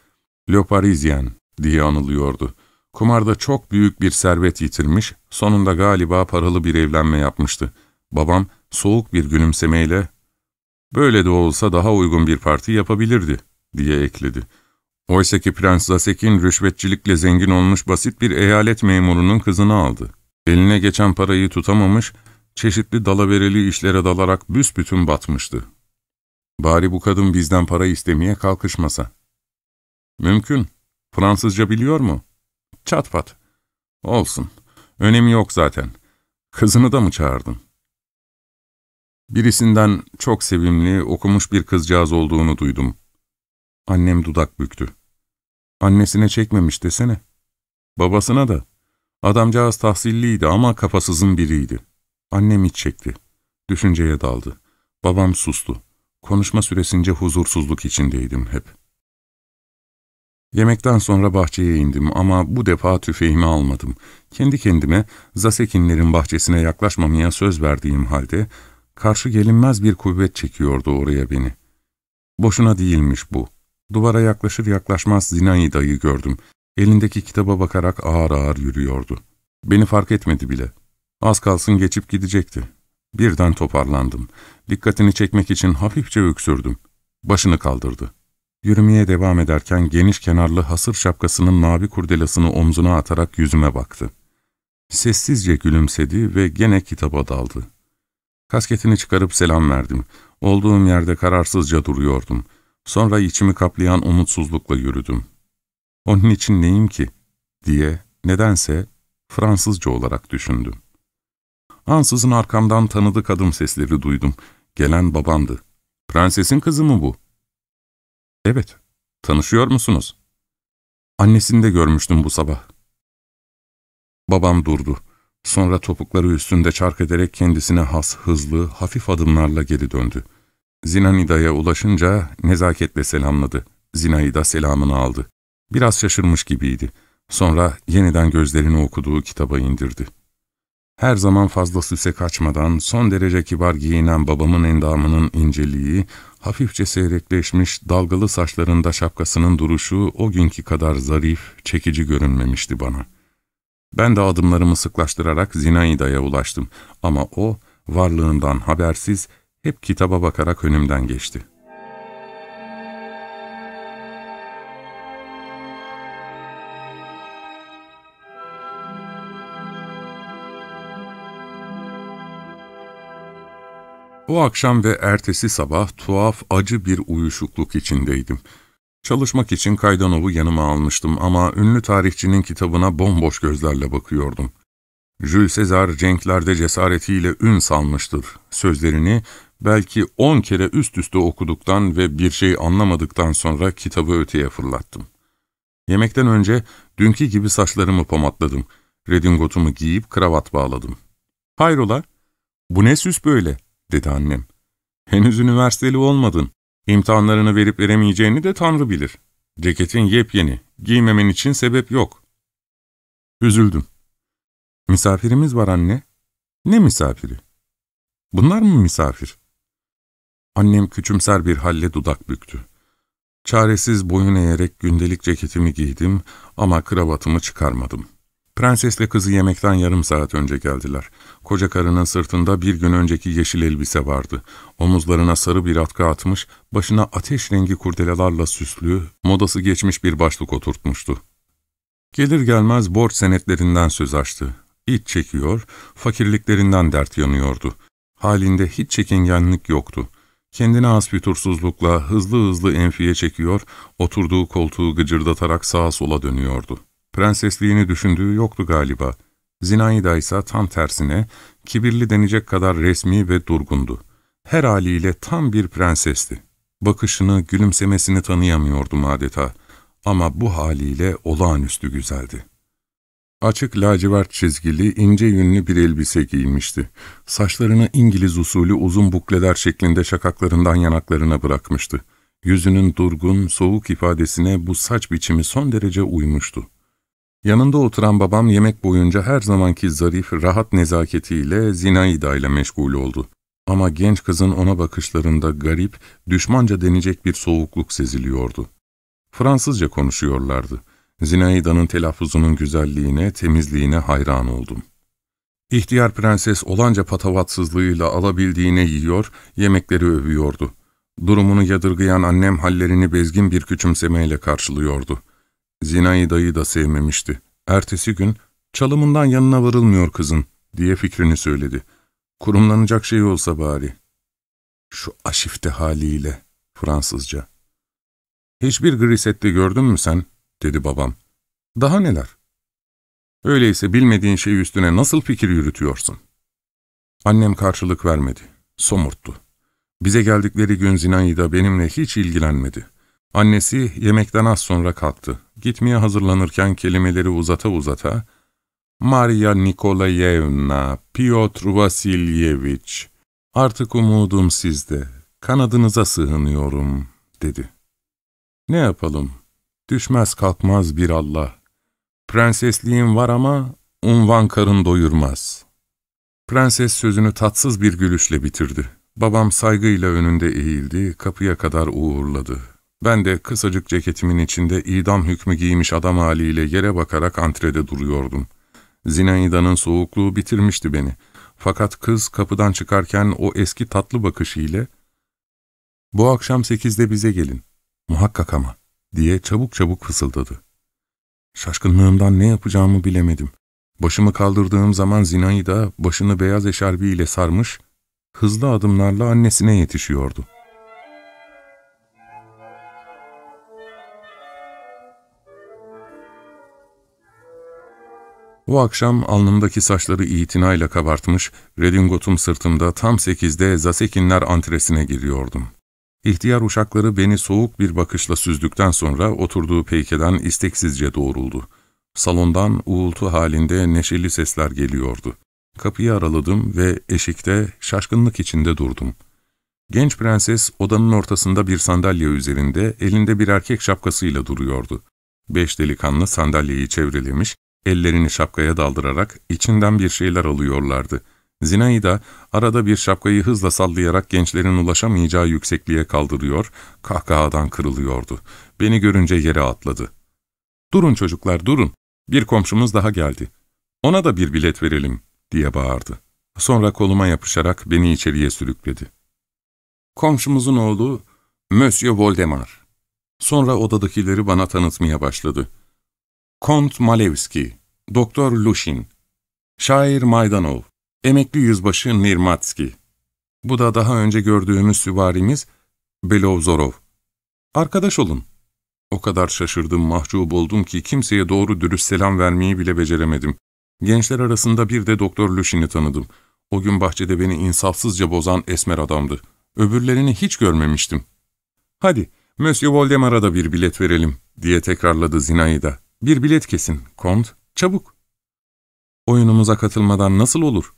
Le Parisien diye anılıyordu. Kumarda çok büyük bir servet yitirmiş, sonunda galiba paralı bir evlenme yapmıştı. Babam soğuk bir gülümsemeyle, ''Böyle de olsa daha uygun bir parti yapabilirdi.'' diye ekledi. Oysa ki Prens Zasek'in rüşvetçilikle zengin olmuş basit bir eyalet memurunun kızını aldı. Eline geçen parayı tutamamış, çeşitli dalavereli işlere dalarak büsbütün batmıştı. Bari bu kadın bizden para istemeye kalkışmasa. Mümkün. Fransızca biliyor mu? Çat pat. Olsun. Önemi yok zaten. Kızını da mı çağırdın? Birisinden çok sevimli, okumuş bir kızcağız olduğunu duydum. Annem dudak büktü. Annesine çekmemiş desene. Babasına da. Adamcağız tahsilliydi ama kafasızın biriydi. Annem iç çekti. Düşünceye daldı. Babam sustu. Konuşma süresince huzursuzluk içindeydim hep. Yemekten sonra bahçeye indim ama bu defa tüfeğimi almadım. Kendi kendime Zasekinlerin bahçesine yaklaşmamaya söz verdiğim halde karşı gelinmez bir kuvvet çekiyordu oraya beni. Boşuna değilmiş bu. Duvara yaklaşır yaklaşmaz Zinaida'yı gördüm. Elindeki kitaba bakarak ağır ağır yürüyordu. Beni fark etmedi bile. Az kalsın geçip gidecekti. Birden toparlandım. Dikkatini çekmek için hafifçe öksürdüm. Başını kaldırdı. Yürümeye devam ederken geniş kenarlı hasır şapkasının mavi kurdelasını omzuna atarak yüzüme baktı. Sessizce gülümsedi ve gene kitaba daldı. Kasketini çıkarıp selam verdim. Olduğum yerde kararsızca duruyordum. Sonra içimi kaplayan umutsuzlukla yürüdüm. Onun için neyim ki? diye nedense Fransızca olarak düşündüm. Ansızın arkamdan tanıdık adım sesleri duydum. Gelen babamdı. Prensesin kızı mı bu? Evet. Tanışıyor musunuz? Annesini de görmüştüm bu sabah. Babam durdu. Sonra topukları üstünde çark ederek kendisine has, hızlı, hafif adımlarla geri döndü. Zinanida'ya ulaşınca nezaketle selamladı. Zinaida selamını aldı. Biraz şaşırmış gibiydi. Sonra yeniden gözlerini okuduğu kitaba indirdi. Her zaman fazla süse kaçmadan son derece kibar giyinen babamın endamının inceliği, hafifçe seyrekleşmiş dalgalı saçlarında şapkasının duruşu o günkü kadar zarif, çekici görünmemişti bana. Ben de adımlarımı sıklaştırarak Zinaida'ya ulaştım ama o, varlığından habersiz, hep kitaba bakarak önümden geçti. O akşam ve ertesi sabah tuhaf, acı bir uyuşukluk içindeydim. Çalışmak için Kaydanov'u yanıma almıştım ama ünlü tarihçinin kitabına bomboş gözlerle bakıyordum. Jules Caesar cenklerde cesaretiyle ün salmıştır. Sözlerini belki on kere üst üste okuduktan ve bir şey anlamadıktan sonra kitabı öteye fırlattım. Yemekten önce dünkü gibi saçlarımı pomatladım. Redingotumu giyip kravat bağladım. ''Hayrola? Bu ne süs böyle?'' dedi annem. ''Henüz üniversiteli olmadın. İmtihanlarını verip veremeyeceğini de Tanrı bilir. Ceketin yepyeni. Giymemen için sebep yok.'' Üzüldüm. ''Misafirimiz var anne.'' ''Ne misafiri?'' ''Bunlar mı misafir?'' Annem küçümser bir halle dudak büktü. Çaresiz boyun eğerek gündelik ceketimi giydim ama kravatımı çıkarmadım. Prensesle kızı yemekten yarım saat önce geldiler. Koca karının sırtında bir gün önceki yeşil elbise vardı. Omuzlarına sarı bir atkı atmış, başına ateş rengi kurdelalarla süslü, modası geçmiş bir başlık oturtmuştu. Gelir gelmez borç senetlerinden söz açtı. İç çekiyor, fakirliklerinden dert yanıyordu. Halinde hiç çekingenlik yoktu. Kendine az fütursuzlukla hızlı hızlı enfiye çekiyor, oturduğu koltuğu gıcırdatarak sağa sola dönüyordu. Prensesliğini düşündüğü yoktu galiba. Zinaida ise tam tersine, kibirli denecek kadar resmi ve durgundu. Her haliyle tam bir prensesti. Bakışını, gülümsemesini tanıyamıyordum adeta. Ama bu haliyle olağanüstü güzeldi. Açık lacivert çizgili, ince yünlü bir elbise giymişti. Saçlarını İngiliz usulü uzun bukleler şeklinde şakaklarından yanaklarına bırakmıştı. Yüzünün durgun, soğuk ifadesine bu saç biçimi son derece uymuştu. Yanında oturan babam yemek boyunca her zamanki zarif, rahat nezaketiyle Zinaida ile meşgul oldu. Ama genç kızın ona bakışlarında garip, düşmanca denecek bir soğukluk seziliyordu. Fransızca konuşuyorlardı. Zinaida'nın telaffuzunun güzelliğine, temizliğine hayran oldum. İhtiyar prenses olanca patavatsızlığıyla alabildiğine yiyor, yemekleri övüyordu. Durumunu yadırgayan annem hallerini bezgin bir küçümsemeyle karşılıyordu. Zinaida'yı da sevmemişti. Ertesi gün, çalımından yanına varılmıyor kızın, diye fikrini söyledi. Kurumlanacak şey olsa bari. Şu aşifte haliyle, Fransızca. Hiçbir grisette gördün mü sen? Dedi babam. Daha neler? Öyleyse bilmediğin şey üstüne nasıl fikir yürütüyorsun? Annem karşılık vermedi, somurttu. Bize geldikleri gün Zinaida benimle hiç ilgilenmedi. Annesi yemekten az sonra kalktı. Gitmeye hazırlanırken kelimeleri uzata uzata, ''Maria Nikolayevna, Piotr Vasilyevich, artık umudum sizde, kanadınıza sığınıyorum.'' dedi. ''Ne yapalım, düşmez kalkmaz bir Allah. Prensesliğim var ama unvan karın doyurmaz.'' Prenses sözünü tatsız bir gülüşle bitirdi. Babam saygıyla önünde eğildi, kapıya kadar uğurladı. Ben de kısacık ceketimin içinde idam hükmü giymiş adam haliyle yere bakarak antrede duruyordum. Zinaida'nın soğukluğu bitirmişti beni. Fakat kız kapıdan çıkarken o eski tatlı bakışıyla ''Bu akşam sekizde bize gelin, muhakkak ama.'' Diye çabuk çabuk fısıldadı. Şaşkınlığımdan ne yapacağımı bilemedim. Başımı kaldırdığım zaman Zinaida başını beyaz eşarbiyle sarmış, hızlı adımlarla annesine yetişiyordu. O akşam alnımdaki saçları itinayla kabartmış, redingotum sırtımda tam sekizde Zasekinler antresine giriyordum. İhtiyar uşakları beni soğuk bir bakışla süzdükten sonra oturduğu peykeden isteksizce doğruldu. Salondan uğultu halinde neşeli sesler geliyordu. Kapıyı araladım ve eşikte şaşkınlık içinde durdum. Genç prenses odanın ortasında bir sandalye üzerinde elinde bir erkek şapkasıyla duruyordu. Beş delikanlı sandalyeyi çevrelemiş, ellerini şapkaya daldırarak içinden bir şeyler alıyorlardı. Zinaida arada bir şapkayı hızla sallayarak gençlerin ulaşamayacağı yüksekliğe kaldırıyor, kahkahadan kırılıyordu. Beni görünce yere atladı. ''Durun çocuklar, durun. Bir komşumuz daha geldi. Ona da bir bilet verelim.'' diye bağırdı. Sonra koluma yapışarak beni içeriye sürükledi. Komşumuzun oğlu Monsieur Voldemar. Sonra odadakileri bana tanıtmaya başladı. Kont Malevski, Doktor Lushin, Şair Maydanov, Emekli Yüzbaşı Nirmatski. Bu da daha önce gördüğümüz süvarimiz Belovzorov. Arkadaş olun. O kadar şaşırdım, mahcup oldum ki kimseye doğru dürüst selam vermeyi bile beceremedim. Gençler arasında bir de Doktor Lushin'i tanıdım. O gün bahçede beni insafsızca bozan esmer adamdı. Öbürlerini hiç görmemiştim. ''Hadi, Monsieur Voldemar'a da bir bilet verelim.'' diye tekrarladı Zinaida. ''Bir bilet kesin, Kont, çabuk.'' ''Oyunumuza katılmadan nasıl olur?''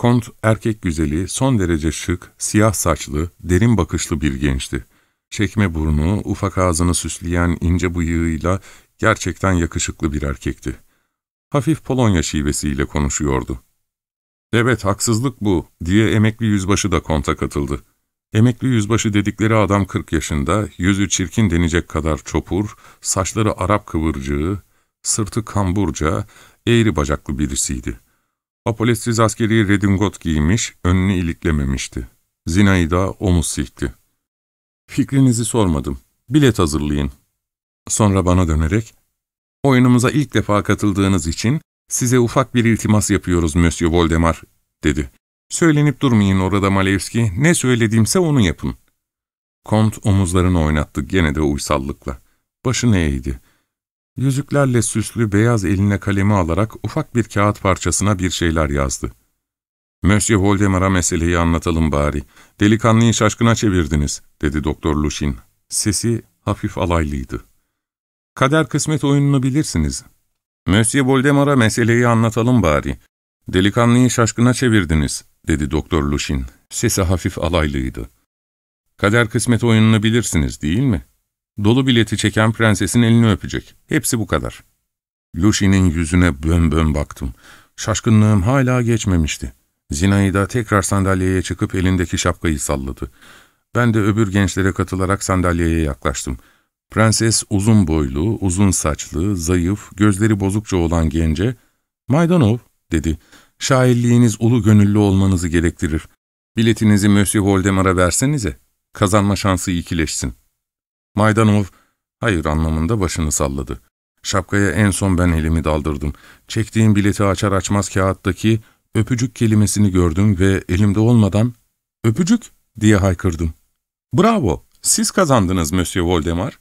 Kont, erkek güzeli, son derece şık, siyah saçlı, derin bakışlı bir gençti. Çekme burnu, ufak ağzını süsleyen ince bıyığıyla gerçekten yakışıklı bir erkekti. Hafif Polonya şivesiyle konuşuyordu. ''Evet, haksızlık bu.'' diye emekli yüzbaşı da konta katıldı. Emekli yüzbaşı dedikleri adam 40 yaşında, yüzü çirkin denecek kadar çopur, saçları Arap kıvırcığı, Sırtı kamburca, eğri bacaklı birisiydi. Apoletsiz askeri redingot giymiş, önünü iliklememişti. Zinaida omuz silkti. Fikrinizi sormadım. Bilet hazırlayın. Sonra bana dönerek, oyunumuza ilk defa katıldığınız için size ufak bir iltimas yapıyoruz Monsieur Voldemar, dedi. Söylenip durmayın orada Malevski, ne söylediğimse onu yapın. Kont omuzlarını oynattı gene de uysallıkla. Başını eğdi. Yüzüklerle süslü beyaz eline kalemi alarak ufak bir kağıt parçasına bir şeyler yazdı. ''Monsieur Voldemar'a meseleyi anlatalım bari. Delikanlıyı şaşkına çevirdiniz.'' dedi Doktor Lushin. Sesi hafif alaylıydı. ''Kader kısmet oyununu bilirsiniz. Monsieur Voldemar'a meseleyi anlatalım bari. Delikanlıyı şaşkına çevirdiniz.'' dedi Doktor Lushin. Sesi hafif alaylıydı. ''Kader kısmet oyununu bilirsiniz değil mi?'' Dolu bileti çeken prensesin elini öpecek. Hepsi bu kadar. Lushin'in yüzüne bön bön baktım. Şaşkınlığım hala geçmemişti. Zinaida tekrar sandalyeye çıkıp elindeki şapkayı salladı. Ben de öbür gençlere katılarak sandalyeye yaklaştım. Prenses uzun boylu, uzun saçlı, zayıf, gözleri bozukça olan gence, ''Maydanov'' dedi. ''Şairliğiniz ulu gönüllü olmanızı gerektirir. Biletinizi Monsieur Voldemar'a versenize. Kazanma şansı ikileşsin.'' Maydanov, hayır anlamında başını salladı. Şapkaya en son ben elimi daldırdım. Çektiğim bileti açar açmaz kağıttaki öpücük kelimesini gördüm ve elimde olmadan ''Öpücük!'' diye haykırdım. ''Bravo! Siz kazandınız Monsieur Voldemar.''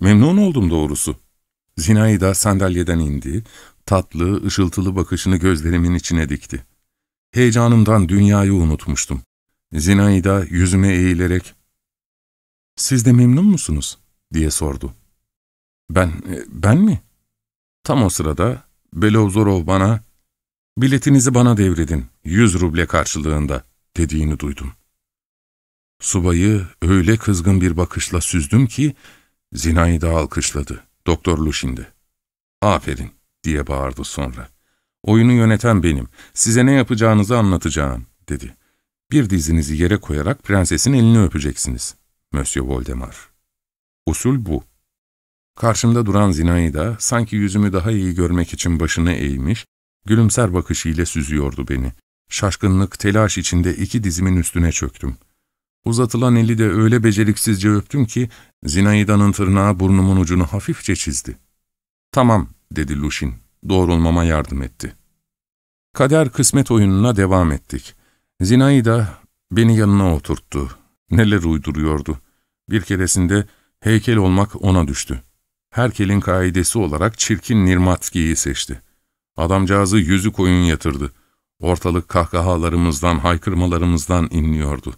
Memnun oldum doğrusu. Zinaida sandalyeden indi, tatlı, ışıltılı bakışını gözlerimin içine dikti. Heyecanımdan dünyayı unutmuştum. Zinaida yüzüme eğilerek ''Siz de memnun musunuz?'' diye sordu. ''Ben, e, ben mi?'' Tam o sırada Belovzorov bana ''Biletinizi bana devredin, yüz ruble karşılığında.'' dediğini duydum. Subayı öyle kızgın bir bakışla süzdüm ki Zina'yı da alkışladı. Doktor Lushin'de. ''Aferin.'' diye bağırdı sonra. ''Oyunu yöneten benim. Size ne yapacağınızı anlatacağım.'' dedi. ''Bir dizinizi yere koyarak prensesin elini öpeceksiniz. Monsieur Voldemar. Usul bu. Karşımda duran Zinaida sanki yüzümü daha iyi görmek için başını eğmiş, gülümser bakışıyla süzüyordu beni. Şaşkınlık, telaş içinde iki dizimin üstüne çöktüm. Uzatılan eli de öyle beceriksizce öptüm ki, Zinaida'nın tırnağı burnumun ucunu hafifçe çizdi. ''Tamam'' dedi Lushin, doğrulmama yardım etti. Kader kısmet oyununa devam ettik. Zinaida beni yanına oturttu. Neler uyduruyordu. Bir keresinde heykel olmak ona düştü. Herkelin kaidesi olarak çirkin Nirmatski'yi seçti. Adamcağızı yüzü koyun yatırdı. Ortalık kahkahalarımızdan, haykırmalarımızdan inliyordu.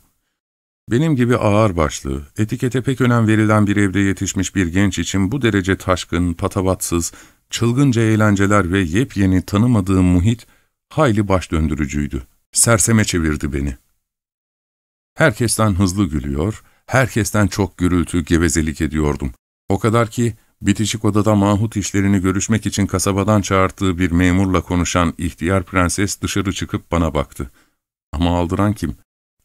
Benim gibi ağır başlı, etikete pek önem verilen bir evde yetişmiş bir genç için bu derece taşkın, patavatsız, çılgınca eğlenceler ve yepyeni tanımadığım muhit hayli baş döndürücüydü. Serseme çevirdi beni. Herkesten hızlı gülüyor, herkesten çok gürültü, gevezelik ediyordum. O kadar ki bitişik odada mahut işlerini görüşmek için kasabadan çağırttığı bir memurla konuşan ihtiyar prenses dışarı çıkıp bana baktı. Ama aldıran kim?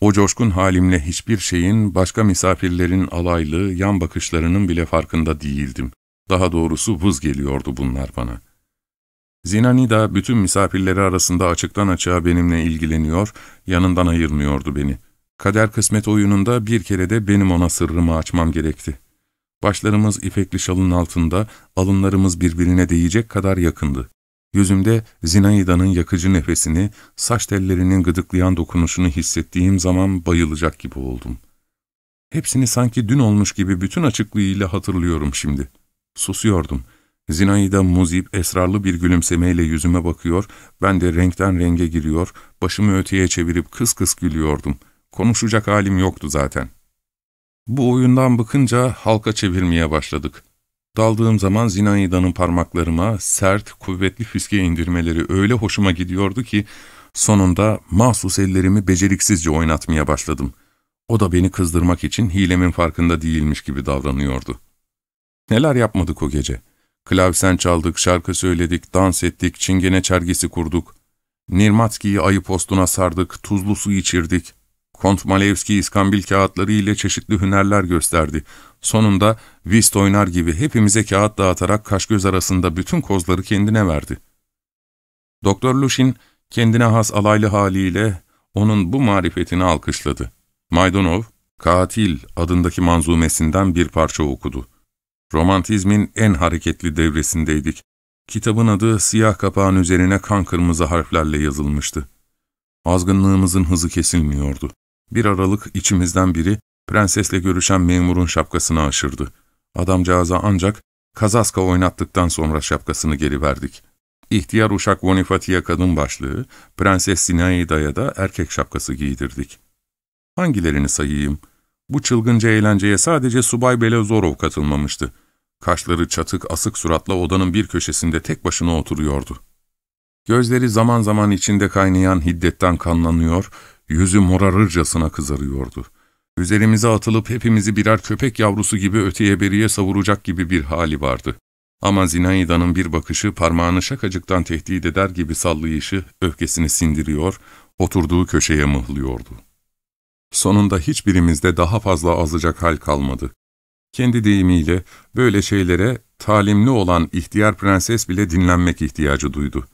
O coşkun halimle hiçbir şeyin, başka misafirlerin alaylı, yan bakışlarının bile farkında değildim. Daha doğrusu vız geliyordu bunlar bana. Zinani da bütün misafirleri arasında açıktan açığa benimle ilgileniyor, yanından ayırmıyordu beni. Kader kısmet oyununda bir kere de benim ona sırrımı açmam gerekti. Başlarımız ipekli şalın altında, alınlarımız birbirine değecek kadar yakındı. Yüzümde Zinaida'nın yakıcı nefesini, saç tellerinin gıdıklayan dokunuşunu hissettiğim zaman bayılacak gibi oldum. Hepsini sanki dün olmuş gibi bütün açıklığıyla hatırlıyorum şimdi. Susuyordum. Zinaida muzip, esrarlı bir gülümsemeyle yüzüme bakıyor, ben de renkten renge giriyor, başımı öteye çevirip kıs kıs gülüyordum.'' Konuşacak halim yoktu zaten. Bu oyundan bıkınca halka çevirmeye başladık. Daldığım zaman Zinaida'nın parmaklarıma sert, kuvvetli fiske indirmeleri öyle hoşuma gidiyordu ki, sonunda mahsus ellerimi beceriksizce oynatmaya başladım. O da beni kızdırmak için hilemin farkında değilmiş gibi davranıyordu. Neler yapmadık o gece? Klavsen çaldık, şarkı söyledik, dans ettik, çingene çergisi kurduk. Nirmatski'yi ayı postuna sardık, tuzlu su içirdik. Kont Malevski iskambil kağıtları ile çeşitli hünerler gösterdi. Sonunda whist oynar gibi hepimize kağıt dağıtarak kaş göz arasında bütün kozları kendine verdi. Doktor Lushin kendine has alaylı haliyle onun bu marifetini alkışladı. Maydanov, Katil adındaki manzumesinden bir parça okudu. Romantizmin en hareketli devresindeydik. Kitabın adı siyah kapağın üzerine kan kırmızı harflerle yazılmıştı. Azgınlığımızın hızı kesilmiyordu. Bir aralık içimizden biri prensesle görüşen memurun şapkasını aşırdı. Adamcağıza ancak kazaska oynattıktan sonra şapkasını geri verdik. İhtiyar uşak Bonifati'ye kadın başlığı, Prenses Sinaida'ya da erkek şapkası giydirdik. Hangilerini sayayım? Bu çılgınca eğlenceye sadece Subay Belozorov katılmamıştı. Kaşları çatık, asık suratla odanın bir köşesinde tek başına oturuyordu. Gözleri zaman zaman içinde kaynayan hiddetten kanlanıyor, yüzü morarırcasına kızarıyordu. Üzerimize atılıp hepimizi birer köpek yavrusu gibi öteye beriye savuracak gibi bir hali vardı. Ama Zinaida'nın bir bakışı parmağını şakacıktan tehdit eder gibi sallayışı öfkesini sindiriyor, oturduğu köşeye mıhlıyordu. Sonunda hiçbirimizde daha fazla azacak hal kalmadı. Kendi deyimiyle böyle şeylere talimli olan ihtiyar prenses bile dinlenmek ihtiyacı duydu.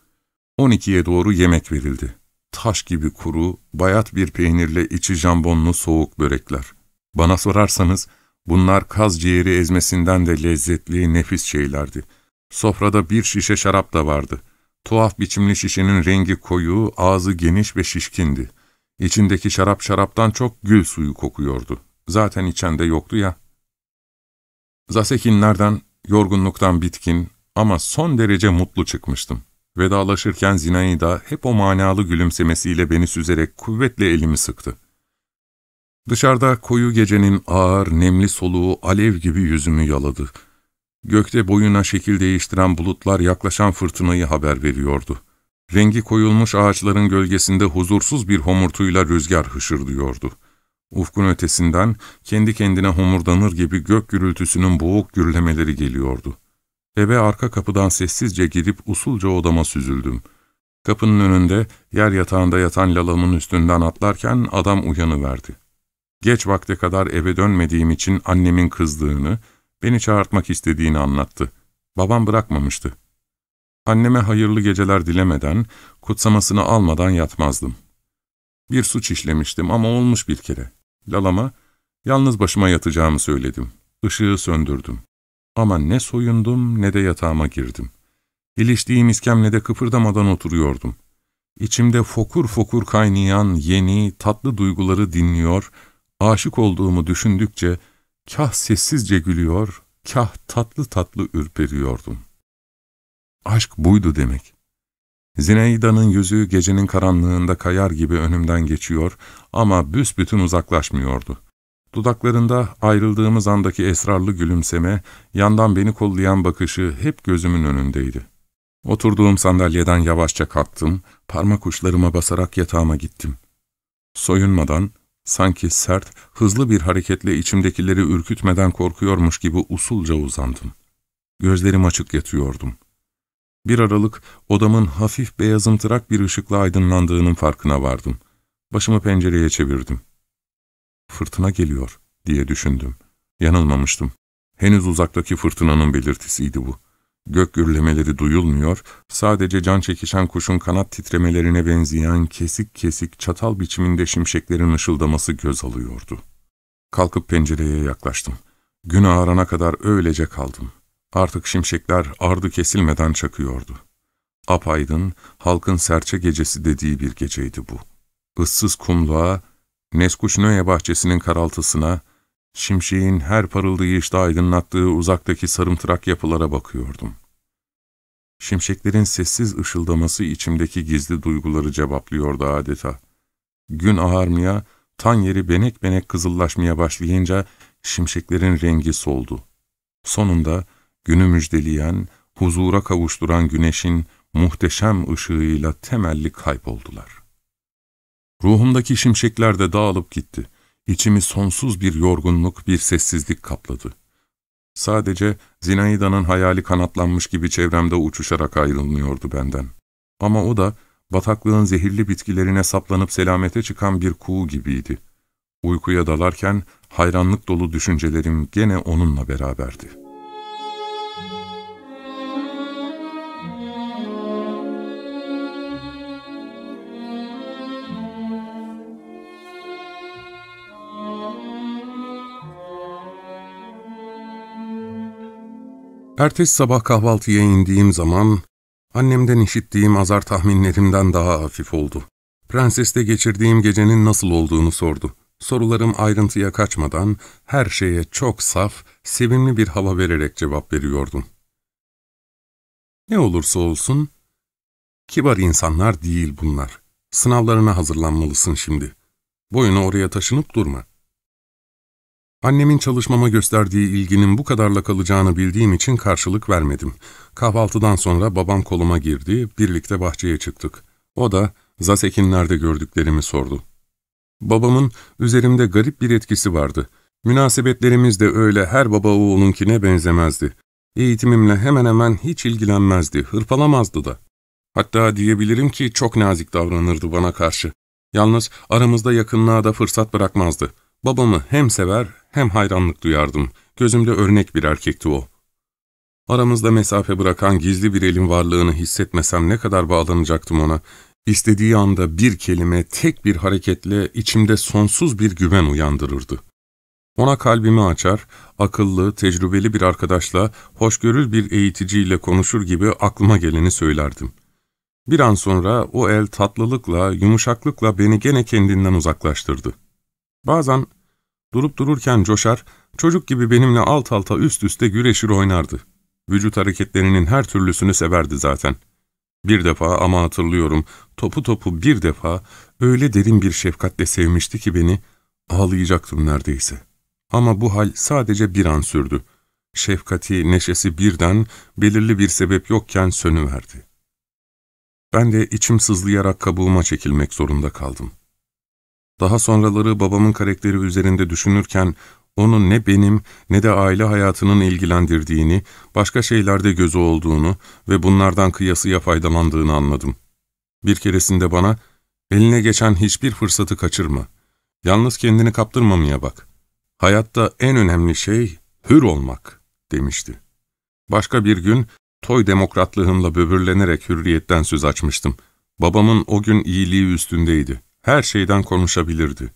12'ye doğru yemek verildi. Taş gibi kuru, bayat bir peynirle içi jambonlu soğuk börekler. Bana sorarsanız bunlar kaz ciğeri ezmesinden de lezzetli, nefis şeylerdi. Sofrada bir şişe şarap da vardı. Tuhaf biçimli şişenin rengi koyu, ağzı geniş ve şişkindi. İçindeki şarap şaraptan çok gül suyu kokuyordu. Zaten içende yoktu ya. Zasekinlerden, yorgunluktan bitkin ama son derece mutlu çıkmıştım. Vedalaşırken Zinaida hep o manalı gülümsemesiyle beni süzerek kuvvetle elimi sıktı. Dışarıda koyu gecenin ağır, nemli soluğu alev gibi yüzümü yaladı. Gökte boyuna şekil değiştiren bulutlar yaklaşan fırtınayı haber veriyordu. Rengi koyulmuş ağaçların gölgesinde huzursuz bir homurtuyla rüzgar hışırdıyordu. Ufkun ötesinden kendi kendine homurdanır gibi gök gürültüsünün boğuk gürlemeleri geliyordu. Eve arka kapıdan sessizce girip usulca odama süzüldüm. Kapının önünde yer yatağında yatan lalamın üstünden atlarken adam uyanıverdi. Geç vakte kadar eve dönmediğim için annemin kızdığını, beni çağırtmak istediğini anlattı. Babam bırakmamıştı. Anneme hayırlı geceler dilemeden, kutsamasını almadan yatmazdım. Bir suç işlemiştim ama olmuş bir kere. Lalama, yalnız başıma yatacağımı söyledim. Işığı söndürdüm. Ama ne soyundum ne de yatağıma girdim. İliştiğim iskemlede kıpırdamadan oturuyordum. İçimde fokur fokur kaynayan yeni, tatlı duyguları dinliyor, aşık olduğumu düşündükçe kah sessizce gülüyor, kah tatlı tatlı ürperiyordum. Aşk buydu demek. Zineida'nın yüzü gecenin karanlığında kayar gibi önümden geçiyor ama büsbütün uzaklaşmıyordu. Dudaklarında ayrıldığımız andaki esrarlı gülümseme, yandan beni kollayan bakışı hep gözümün önündeydi. Oturduğum sandalyeden yavaşça kalktım, parmak uçlarıma basarak yatağıma gittim. Soyunmadan, sanki sert, hızlı bir hareketle içimdekileri ürkütmeden korkuyormuş gibi usulca uzandım. Gözlerim açık yatıyordum. Bir aralık odamın hafif beyazımtırak bir ışıkla aydınlandığının farkına vardım. Başımı pencereye çevirdim. Fırtına geliyor diye düşündüm. Yanılmamıştım. Henüz uzaktaki fırtınanın belirtisiydi bu. Gök gürlemeleri duyulmuyor, sadece can çekişen kuşun kanat titremelerine benzeyen kesik kesik çatal biçiminde şimşeklerin ışıldaması göz alıyordu. Kalkıp pencereye yaklaştım. Gün ağarana kadar öylece kaldım. Artık şimşekler ardı kesilmeden çakıyordu. Apaydın, halkın serçe gecesi dediği bir geceydi bu. Issız kumluğa, Neskuşnoya bahçesinin karaltısına, şimşeğin her parıldayışta aydınlattığı uzaktaki sarımtırak yapılara bakıyordum. Şimşeklerin sessiz ışıldaması içimdeki gizli duyguları cevaplıyordu adeta. Gün ağarmaya, tan yeri benek benek kızıllaşmaya başlayınca şimşeklerin rengi soldu. Sonunda, günü müjdeleyen, huzura kavuşturan güneşin muhteşem ışığıyla temelli kayboldular. Ruhumdaki şimşekler de dağılıp gitti. İçimi sonsuz bir yorgunluk, bir sessizlik kapladı. Sadece Zinaida'nın hayali kanatlanmış gibi çevremde uçuşarak ayrılmıyordu benden. Ama o da bataklığın zehirli bitkilerine saplanıp selamete çıkan bir kuğu gibiydi. Uykuya dalarken hayranlık dolu düşüncelerim gene onunla beraberdi. Ertesi sabah kahvaltıya indiğim zaman annemden işittiğim azar tahminlerimden daha hafif oldu. Prenses'te geçirdiğim gecenin nasıl olduğunu sordu. Sorularım ayrıntıya kaçmadan her şeye çok saf, sevimli bir hava vererek cevap veriyordum. Ne olursa olsun, kibar insanlar değil bunlar. Sınavlarına hazırlanmalısın şimdi. Boyunu oraya taşınıp durma. Annemin çalışmama gösterdiği ilginin bu kadarla kalacağını bildiğim için karşılık vermedim. Kahvaltıdan sonra babam koluma girdi, birlikte bahçeye çıktık. O da Zasekinler'de gördüklerimi sordu. Babamın üzerimde garip bir etkisi vardı. Münasebetlerimiz de öyle her baba oğlunkine benzemezdi. Eğitimimle hemen hemen hiç ilgilenmezdi, hırpalamazdı da. Hatta diyebilirim ki çok nazik davranırdı bana karşı. Yalnız aramızda yakınlığa da fırsat bırakmazdı. Babamı hem sever hem hayranlık duyardım. Gözümde örnek bir erkekti o. Aramızda mesafe bırakan gizli bir elin varlığını hissetmesem ne kadar bağlanacaktım ona. İstediği anda bir kelime, tek bir hareketle içimde sonsuz bir güven uyandırırdı. Ona kalbimi açar, akıllı, tecrübeli bir arkadaşla, hoşgörül bir eğiticiyle konuşur gibi aklıma geleni söylerdim. Bir an sonra o el tatlılıkla, yumuşaklıkla beni gene kendinden uzaklaştırdı. Bazen durup dururken coşar, çocuk gibi benimle alt alta üst üste güreşir oynardı. Vücut hareketlerinin her türlüsünü severdi zaten. Bir defa ama hatırlıyorum, topu topu bir defa öyle derin bir şefkatle sevmişti ki beni, ağlayacaktım neredeyse. Ama bu hal sadece bir an sürdü. Şefkati, neşesi birden, belirli bir sebep yokken sönüverdi. Ben de içim sızlayarak kabuğuma çekilmek zorunda kaldım. Daha sonraları babamın karakteri üzerinde düşünürken, onu ne benim ne de aile hayatının ilgilendirdiğini, başka şeylerde gözü olduğunu ve bunlardan kıyasıya faydalandığını anladım. Bir keresinde bana, eline geçen hiçbir fırsatı kaçırma. Yalnız kendini kaptırmamaya bak. Hayatta en önemli şey hür olmak, demişti. Başka bir gün, toy demokratlığımla böbürlenerek hürriyetten söz açmıştım. Babamın o gün iyiliği üstündeydi. Her şeyden konuşabilirdi.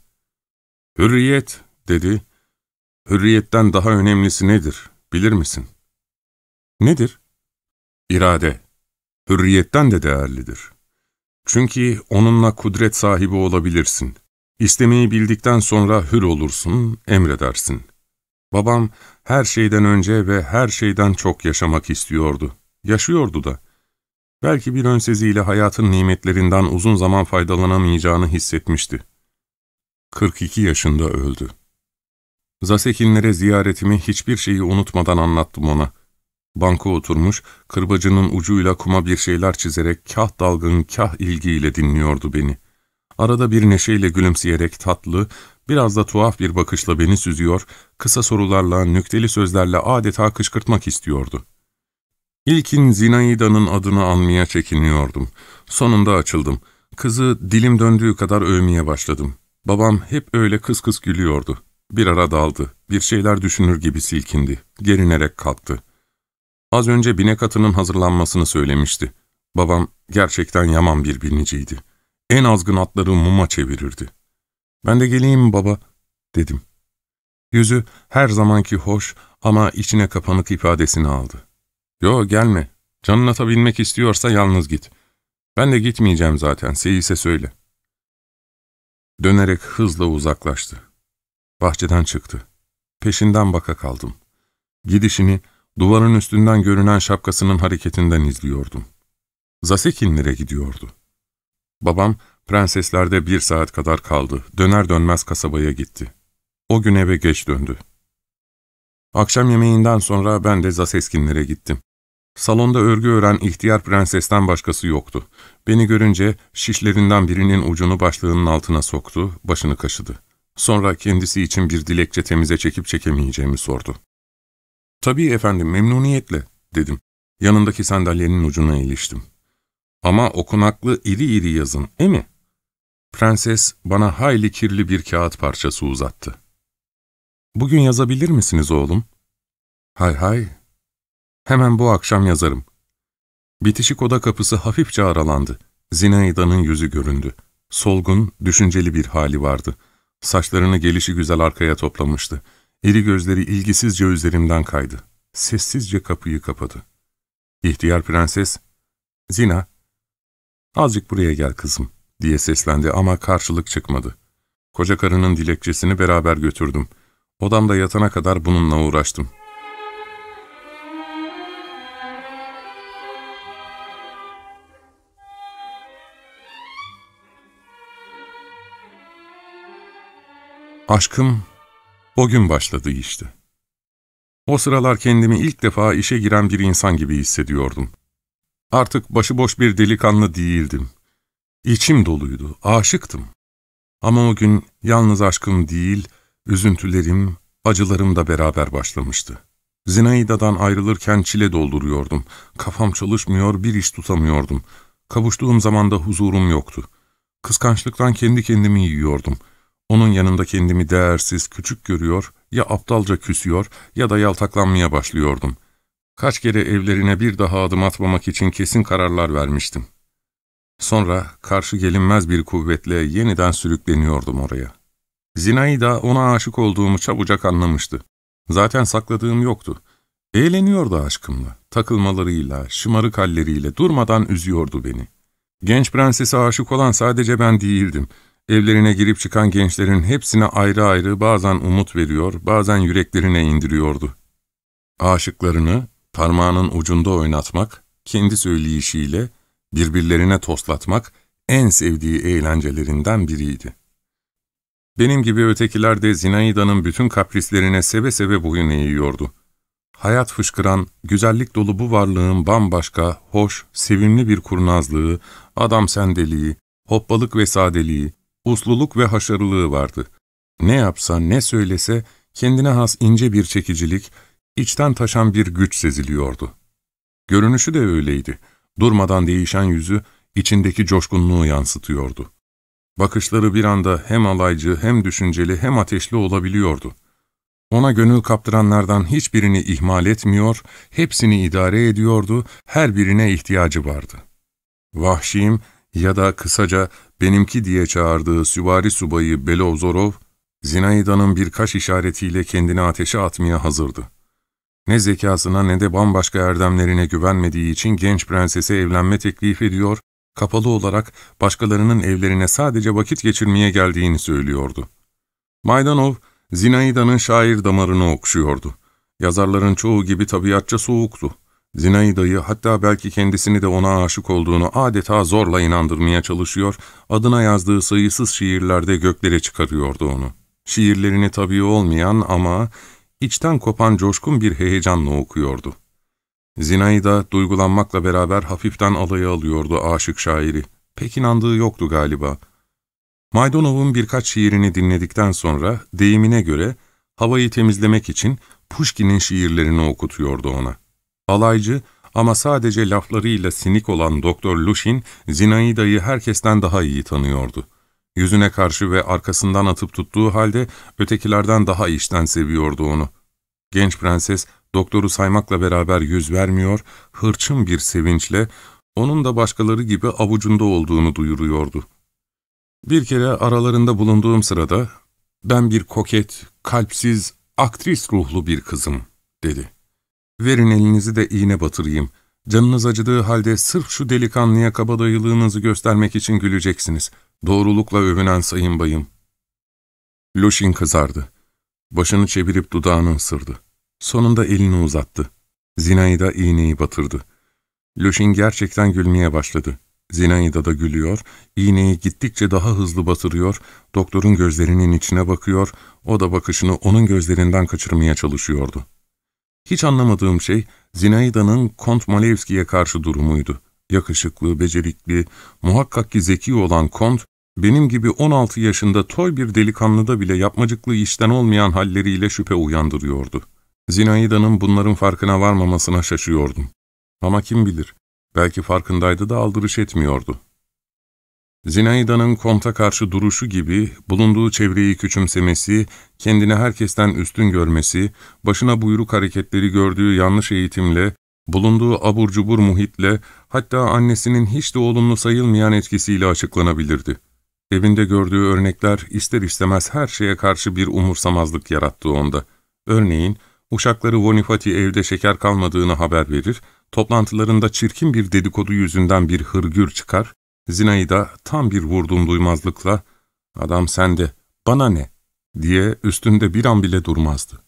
Hürriyet, dedi. Hürriyetten daha önemlisi nedir, bilir misin? Nedir? İrade. Hürriyetten de değerlidir. Çünkü onunla kudret sahibi olabilirsin. İstemeyi bildikten sonra hür olursun, emredersin. Babam her şeyden önce ve her şeyden çok yaşamak istiyordu. Yaşıyordu da. Belki bir önseziyle hayatın nimetlerinden uzun zaman faydalanamayacağını hissetmişti. 42 yaşında öldü. Zasekinlere ziyaretimi hiçbir şeyi unutmadan anlattım ona. Banka oturmuş, kırbacının ucuyla kuma bir şeyler çizerek kah dalgın kah ilgiyle dinliyordu beni. Arada bir neşeyle gülümseyerek tatlı, biraz da tuhaf bir bakışla beni süzüyor, kısa sorularla, nükteli sözlerle adeta kışkırtmak istiyordu. İlkin Zinaida'nın adını anmaya çekiniyordum. Sonunda açıldım. Kızı dilim döndüğü kadar övmeye başladım. Babam hep öyle kıs kıs gülüyordu. Bir ara daldı. Bir şeyler düşünür gibi silkindi. Gerinerek kalktı. Az önce binek atının hazırlanmasını söylemişti. Babam gerçekten yaman bir biniciydi. En azgın atları muma çevirirdi. Ben de geleyim baba, dedim. Yüzü her zamanki hoş ama içine kapanık ifadesini aldı. Yo gelme, canın ata binmek istiyorsa yalnız git. Ben de gitmeyeceğim zaten, Seyis'e söyle. Dönerek hızla uzaklaştı. Bahçeden çıktı. Peşinden baka kaldım. Gidişini duvarın üstünden görünen şapkasının hareketinden izliyordum. Zasekinlere gidiyordu. Babam prenseslerde bir saat kadar kaldı. Döner dönmez kasabaya gitti. O gün eve geç döndü. Akşam yemeğinden sonra ben de Zaseskinlere gittim. Salonda örgü ören ihtiyar prensesten başkası yoktu. Beni görünce şişlerinden birinin ucunu başlığının altına soktu, başını kaşıdı. Sonra kendisi için bir dilekçe temize çekip çekemeyeceğimi sordu. ''Tabii efendim, memnuniyetle.'' dedim. Yanındaki sandalyenin ucuna iliştim. ''Ama okunaklı iri iri yazın, e mi?'' Prenses bana hayli kirli bir kağıt parçası uzattı. ''Bugün yazabilir misiniz oğlum?'' ''Hay hay, hemen bu akşam yazarım.'' Bitişik oda kapısı hafifçe aralandı. Zinaida'nın yüzü göründü. Solgun, düşünceli bir hali vardı. Saçlarını gelişi güzel arkaya toplamıştı. İri gözleri ilgisizce üzerimden kaydı. Sessizce kapıyı kapadı. İhtiyar prenses, ''Zina, azıcık buraya gel kızım.'' diye seslendi ama karşılık çıkmadı. Koca karının dilekçesini beraber götürdüm. Odamda yatana kadar bununla uğraştım. Aşkım o gün başladı işte. O sıralar kendimi ilk defa işe giren bir insan gibi hissediyordum. Artık başıboş bir delikanlı değildim. İçim doluydu, aşıktım. Ama o gün yalnız aşkım değil, üzüntülerim, acılarım da beraber başlamıştı. Zinaida'dan ayrılırken çile dolduruyordum. Kafam çalışmıyor, bir iş tutamıyordum. Kavuştuğum zaman da huzurum yoktu. Kıskançlıktan kendi kendimi yiyordum. Onun yanında kendimi değersiz, küçük görüyor, ya aptalca küsüyor ya da yaltaklanmaya başlıyordum. Kaç kere evlerine bir daha adım atmamak için kesin kararlar vermiştim. Sonra karşı gelinmez bir kuvvetle yeniden sürükleniyordum oraya. Zinaida ona aşık olduğumu çabucak anlamıştı. Zaten sakladığım yoktu. Eğleniyordu aşkımla, takılmalarıyla, şımarık halleriyle durmadan üzüyordu beni. Genç prensese aşık olan sadece ben değildim. Evlerine girip çıkan gençlerin hepsine ayrı ayrı bazen umut veriyor, bazen yüreklerine indiriyordu. Aşıklarını parmağının ucunda oynatmak, kendi söyleyişiyle birbirlerine toslatmak en sevdiği eğlencelerinden biriydi. Benim gibi ötekiler de Zinaida'nın bütün kaprislerine seve seve boyun eğiyordu. Hayat fışkıran, güzellik dolu bu varlığın bambaşka, hoş, sevimli bir kurnazlığı, adam sendeliği, hoppalık ve sadeliği, usluluk ve haşarılığı vardı. Ne yapsa, ne söylese, kendine has ince bir çekicilik, içten taşan bir güç seziliyordu. Görünüşü de öyleydi. Durmadan değişen yüzü, içindeki coşkunluğu yansıtıyordu. Bakışları bir anda hem alaycı, hem düşünceli, hem ateşli olabiliyordu. Ona gönül kaptıranlardan hiçbirini ihmal etmiyor, hepsini idare ediyordu, her birine ihtiyacı vardı. Vahşim ya da kısaca benimki diye çağırdığı süvari subayı Belovzorov, Zinaida'nın birkaç işaretiyle kendini ateşe atmaya hazırdı. Ne zekasına ne de bambaşka erdemlerine güvenmediği için genç prensese evlenme teklif ediyor, kapalı olarak başkalarının evlerine sadece vakit geçirmeye geldiğini söylüyordu. Maydanov, Zinaida'nın şair damarını okşuyordu. Yazarların çoğu gibi tabiatça soğuktu. Zinaida'yı hatta belki kendisini de ona aşık olduğunu adeta zorla inandırmaya çalışıyor, adına yazdığı sayısız şiirlerde göklere çıkarıyordu onu. Şiirlerini tabii olmayan ama içten kopan coşkun bir heyecanla okuyordu. Zinaida duygulanmakla beraber hafiften alaya alıyordu aşık şairi. Pek inandığı yoktu galiba. Maydanov'un birkaç şiirini dinledikten sonra deyimine göre havayı temizlemek için Pushkin'in şiirlerini okutuyordu ona. Alaycı ama sadece laflarıyla sinik olan Doktor Lushin, Zinaida'yı herkesten daha iyi tanıyordu. Yüzüne karşı ve arkasından atıp tuttuğu halde ötekilerden daha içten seviyordu onu. Genç prenses doktoru saymakla beraber yüz vermiyor, hırçın bir sevinçle onun da başkaları gibi avucunda olduğunu duyuruyordu. Bir kere aralarında bulunduğum sırada ben bir koket, kalpsiz, aktris ruhlu bir kızım dedi. Verin elinizi de iğne batırayım. Canınız acıdığı halde sırf şu delikanlıya kabadayılığınızı göstermek için güleceksiniz. Doğrulukla övünen sayın bayım. Lushin kızardı. Başını çevirip dudağını ısırdı. Sonunda elini uzattı. Zinaida iğneyi batırdı. Lushin gerçekten gülmeye başladı. Zinaida da gülüyor, iğneyi gittikçe daha hızlı batırıyor, doktorun gözlerinin içine bakıyor, o da bakışını onun gözlerinden kaçırmaya çalışıyordu. Hiç anlamadığım şey, Zinaida'nın Kont Malevski'ye karşı durumuydu. Yakışıklı, becerikli, muhakkak ki zeki olan Kont, benim gibi 16 yaşında toy bir delikanlıda bile yapmacıklı işten olmayan halleriyle şüphe uyandırıyordu. Zinaida'nın bunların farkına varmamasına şaşıyordum. Ama kim bilir, belki farkındaydı da aldırış etmiyordu. Zinaida'nın konta karşı duruşu gibi bulunduğu çevreyi küçümsemesi, kendini herkesten üstün görmesi, başına buyruk hareketleri gördüğü yanlış eğitimle, bulunduğu abur cubur muhitle, hatta annesinin hiç de olumlu sayılmayan etkisiyle açıklanabilirdi. Evinde gördüğü örnekler ister istemez her şeye karşı bir umursamazlık yarattı onda. Örneğin, uşakları Vonifati evde şeker kalmadığını haber verir, toplantılarında çirkin bir dedikodu yüzünden bir hırgür çıkar, Zinaida tam bir vurdum duymazlıkla, ''Adam sende, bana ne?'' diye üstünde bir an bile durmazdı.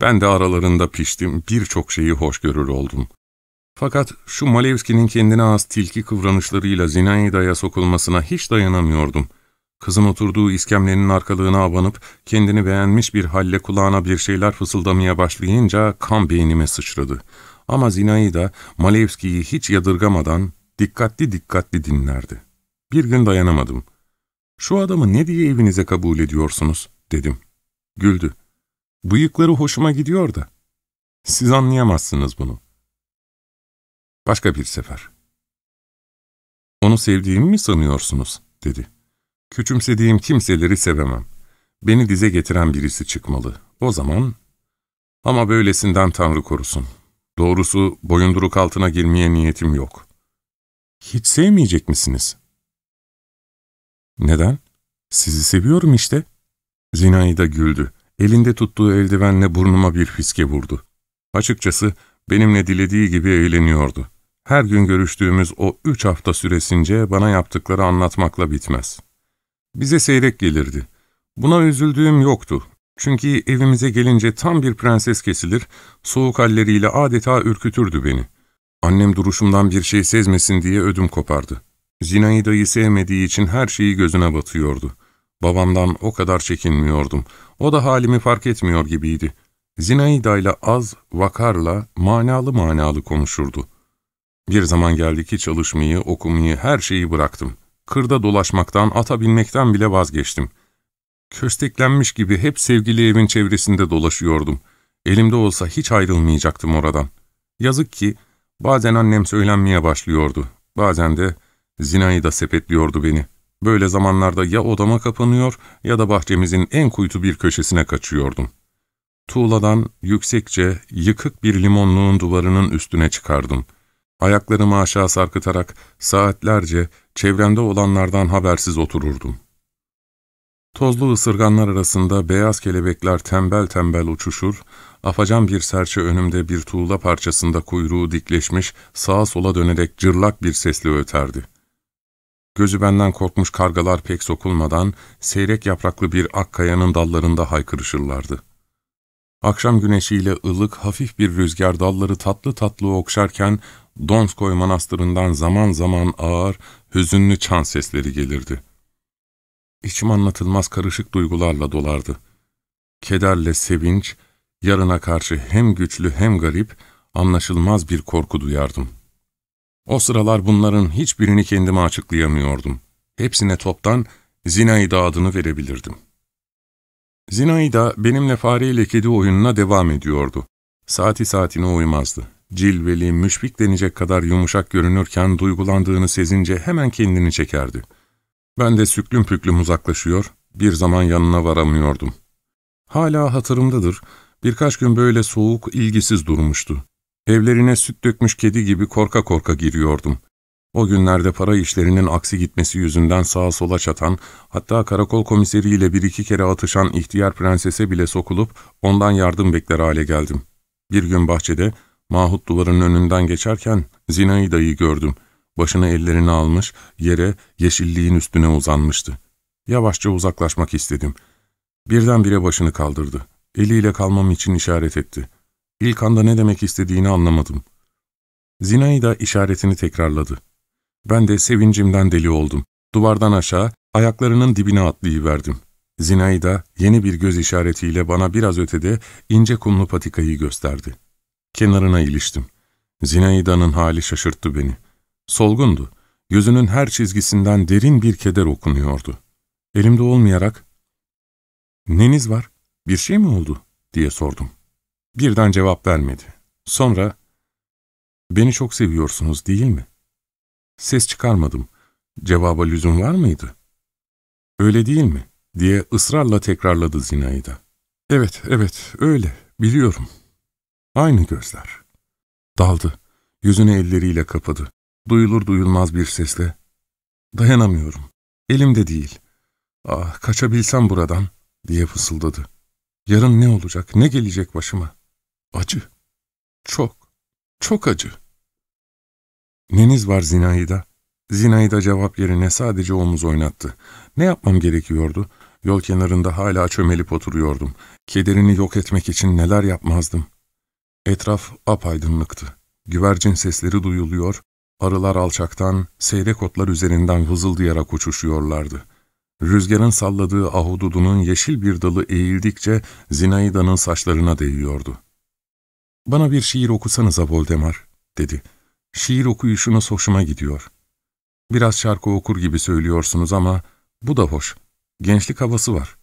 Ben de aralarında piştim, birçok şeyi hoş görür oldum. Fakat şu Malevski'nin kendine az tilki kıvranışlarıyla Zinaida'ya sokulmasına hiç dayanamıyordum. Kızın oturduğu iskemlenin arkalığına abanıp kendini beğenmiş bir halle kulağına bir şeyler fısıldamaya başlayınca kan beynime sıçradı. Ama Zinaida Malevski'yi hiç yadırgamadan dikkatli dikkatli dinlerdi. Bir gün dayanamadım. ''Şu adamı ne diye evinize kabul ediyorsunuz?'' dedim. Güldü. ''Bıyıkları hoşuma gidiyor da. Siz anlayamazsınız bunu.'' Başka bir sefer. ''Onu sevdiğimi mi sanıyorsunuz?'' dedi. ''Küçümsediğim kimseleri sevemem. Beni dize getiren birisi çıkmalı. O zaman... Ama böylesinden Tanrı korusun. Doğrusu boyunduruk altına girmeye niyetim yok.'' Hiç sevmeyecek misiniz? Neden? Sizi seviyorum işte. Zinaida güldü. Elinde tuttuğu eldivenle burnuma bir fiske vurdu. Açıkçası benimle dilediği gibi eğleniyordu. Her gün görüştüğümüz o üç hafta süresince bana yaptıkları anlatmakla bitmez. Bize seyrek gelirdi. Buna üzüldüğüm yoktu. Çünkü evimize gelince tam bir prenses kesilir, soğuk halleriyle adeta ürkütürdü beni.'' Annem duruşumdan bir şey sezmesin diye ödüm kopardı. Zinaida'yı sevmediği için her şeyi gözüne batıyordu. Babamdan o kadar çekinmiyordum. O da halimi fark etmiyor gibiydi. Zinaida ile az, vakarla, manalı manalı konuşurdu. Bir zaman geldi ki çalışmayı, okumayı, her şeyi bıraktım. Kırda dolaşmaktan, ata binmekten bile vazgeçtim. Kösteklenmiş gibi hep sevgili evin çevresinde dolaşıyordum. Elimde olsa hiç ayrılmayacaktım oradan. Yazık ki, Bazen annem söylenmeye başlıyordu. Bazen de zinayı da sepetliyordu beni. Böyle zamanlarda ya odama kapanıyor ya da bahçemizin en kuytu bir köşesine kaçıyordum. Tuğladan yüksekçe, yıkık bir limonluğun duvarının üstüne çıkardım. Ayaklarımı aşağı sarkıtarak saatlerce çevremde olanlardan habersiz otururdum. Tozlu ısırganlar arasında beyaz kelebekler tembel tembel uçuşur, afacan bir serçe önümde bir tuğla parçasında kuyruğu dikleşmiş, sağa sola dönerek cırlak bir sesle öterdi. Gözü benden korkmuş kargalar pek sokulmadan, seyrek yapraklı bir akkayanın dallarında haykırışırlardı. Akşam güneşiyle ılık, hafif bir rüzgar dalları tatlı tatlı okşarken, Donskoy Manastırı'ndan zaman zaman ağır, hüzünlü çan sesleri gelirdi. İçim anlatılmaz karışık duygularla dolardı. Kederle sevinç, yarına karşı hem güçlü hem garip, anlaşılmaz bir korku duyardım. O sıralar bunların hiçbirini kendime açıklayamıyordum. Hepsine toptan Zinaida adını verebilirdim. Zinaida benimle fareyle kedi oyununa devam ediyordu. Saati saatine uymazdı. Cilveli, müşfik denecek kadar yumuşak görünürken duygulandığını sezince hemen kendini çekerdi. Ben de süklüm püklüm uzaklaşıyor, bir zaman yanına varamıyordum. Hala hatırımdadır, birkaç gün böyle soğuk, ilgisiz durmuştu. Evlerine süt dökmüş kedi gibi korka korka giriyordum. O günlerde para işlerinin aksi gitmesi yüzünden sağa sola çatan, hatta karakol komiseriyle bir iki kere atışan ihtiyar prensese bile sokulup ondan yardım bekler hale geldim. Bir gün bahçede, Mahut duvarın önünden geçerken Zinaida'yı gördüm.'' Başını ellerini almış, yere, yeşilliğin üstüne uzanmıştı. Yavaşça uzaklaşmak istedim. Birdenbire başını kaldırdı. Eliyle kalmam için işaret etti. İlk anda ne demek istediğini anlamadım. Zinaida işaretini tekrarladı. Ben de sevincimden deli oldum. Duvardan aşağı, ayaklarının dibine atlayıverdim. Zinaida yeni bir göz işaretiyle bana biraz ötede ince kumlu patikayı gösterdi. Kenarına iliştim. Zinaida'nın hali şaşırttı beni. Solgundu. Gözünün her çizgisinden derin bir keder okunuyordu. Elimde olmayarak, ''Neniz var? Bir şey mi oldu?'' diye sordum. Birden cevap vermedi. Sonra, ''Beni çok seviyorsunuz değil mi?'' Ses çıkarmadım. Cevaba lüzum var mıydı? Öyle değil mi? diye ısrarla tekrarladı Zinayda. Evet, evet, öyle, biliyorum. Aynı gözler. Daldı, yüzünü elleriyle kapadı. Duyulur duyulmaz bir sesle. Dayanamıyorum, elimde değil. Ah, kaçabilsem buradan, diye fısıldadı. Yarın ne olacak, ne gelecek başıma? Acı. Çok, çok acı. Neniz var Zinayda? Zinayda cevap yerine sadece omuz oynattı. Ne yapmam gerekiyordu? Yol kenarında hala çömelip oturuyordum. Kederini yok etmek için neler yapmazdım. Etraf apaydınlıktı. Güvercin sesleri duyuluyor, arılar alçaktan, seyrek otlar üzerinden vızıldayarak uçuşuyorlardı. Rüzgarın salladığı ahududunun yeşil bir dalı eğildikçe Zinaida'nın saçlarına değiyordu. ''Bana bir şiir okusanıza Voldemar.'' dedi. ''Şiir okuyuşunuz hoşuma gidiyor. Biraz şarkı okur gibi söylüyorsunuz ama bu da hoş. Gençlik havası var.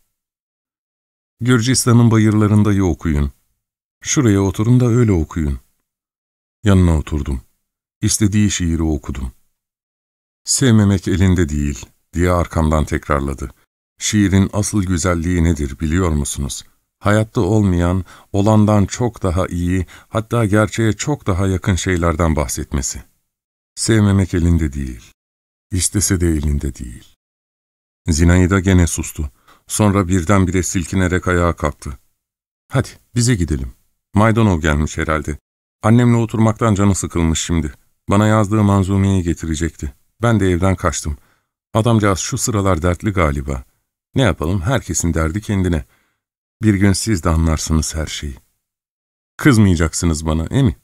Gürcistan'ın bayırlarında iyi okuyun. Şuraya oturun da öyle okuyun. Yanına oturdum. İstediği şiiri okudum. Sevmemek elinde değil, diye arkamdan tekrarladı. Şiirin asıl güzelliği nedir biliyor musunuz? Hayatta olmayan, olandan çok daha iyi, hatta gerçeğe çok daha yakın şeylerden bahsetmesi. Sevmemek elinde değil. İstese de elinde değil. Zinayda gene sustu. Sonra birdenbire silkinerek ayağa kalktı. Hadi bize gidelim. Maydanov gelmiş herhalde. Annemle oturmaktan canı sıkılmış şimdi. Bana yazdığı manzumeyi getirecekti. Ben de evden kaçtım. Adamcağız şu sıralar dertli galiba. Ne yapalım herkesin derdi kendine. Bir gün siz de anlarsınız her şeyi. Kızmayacaksınız bana, emi? mi?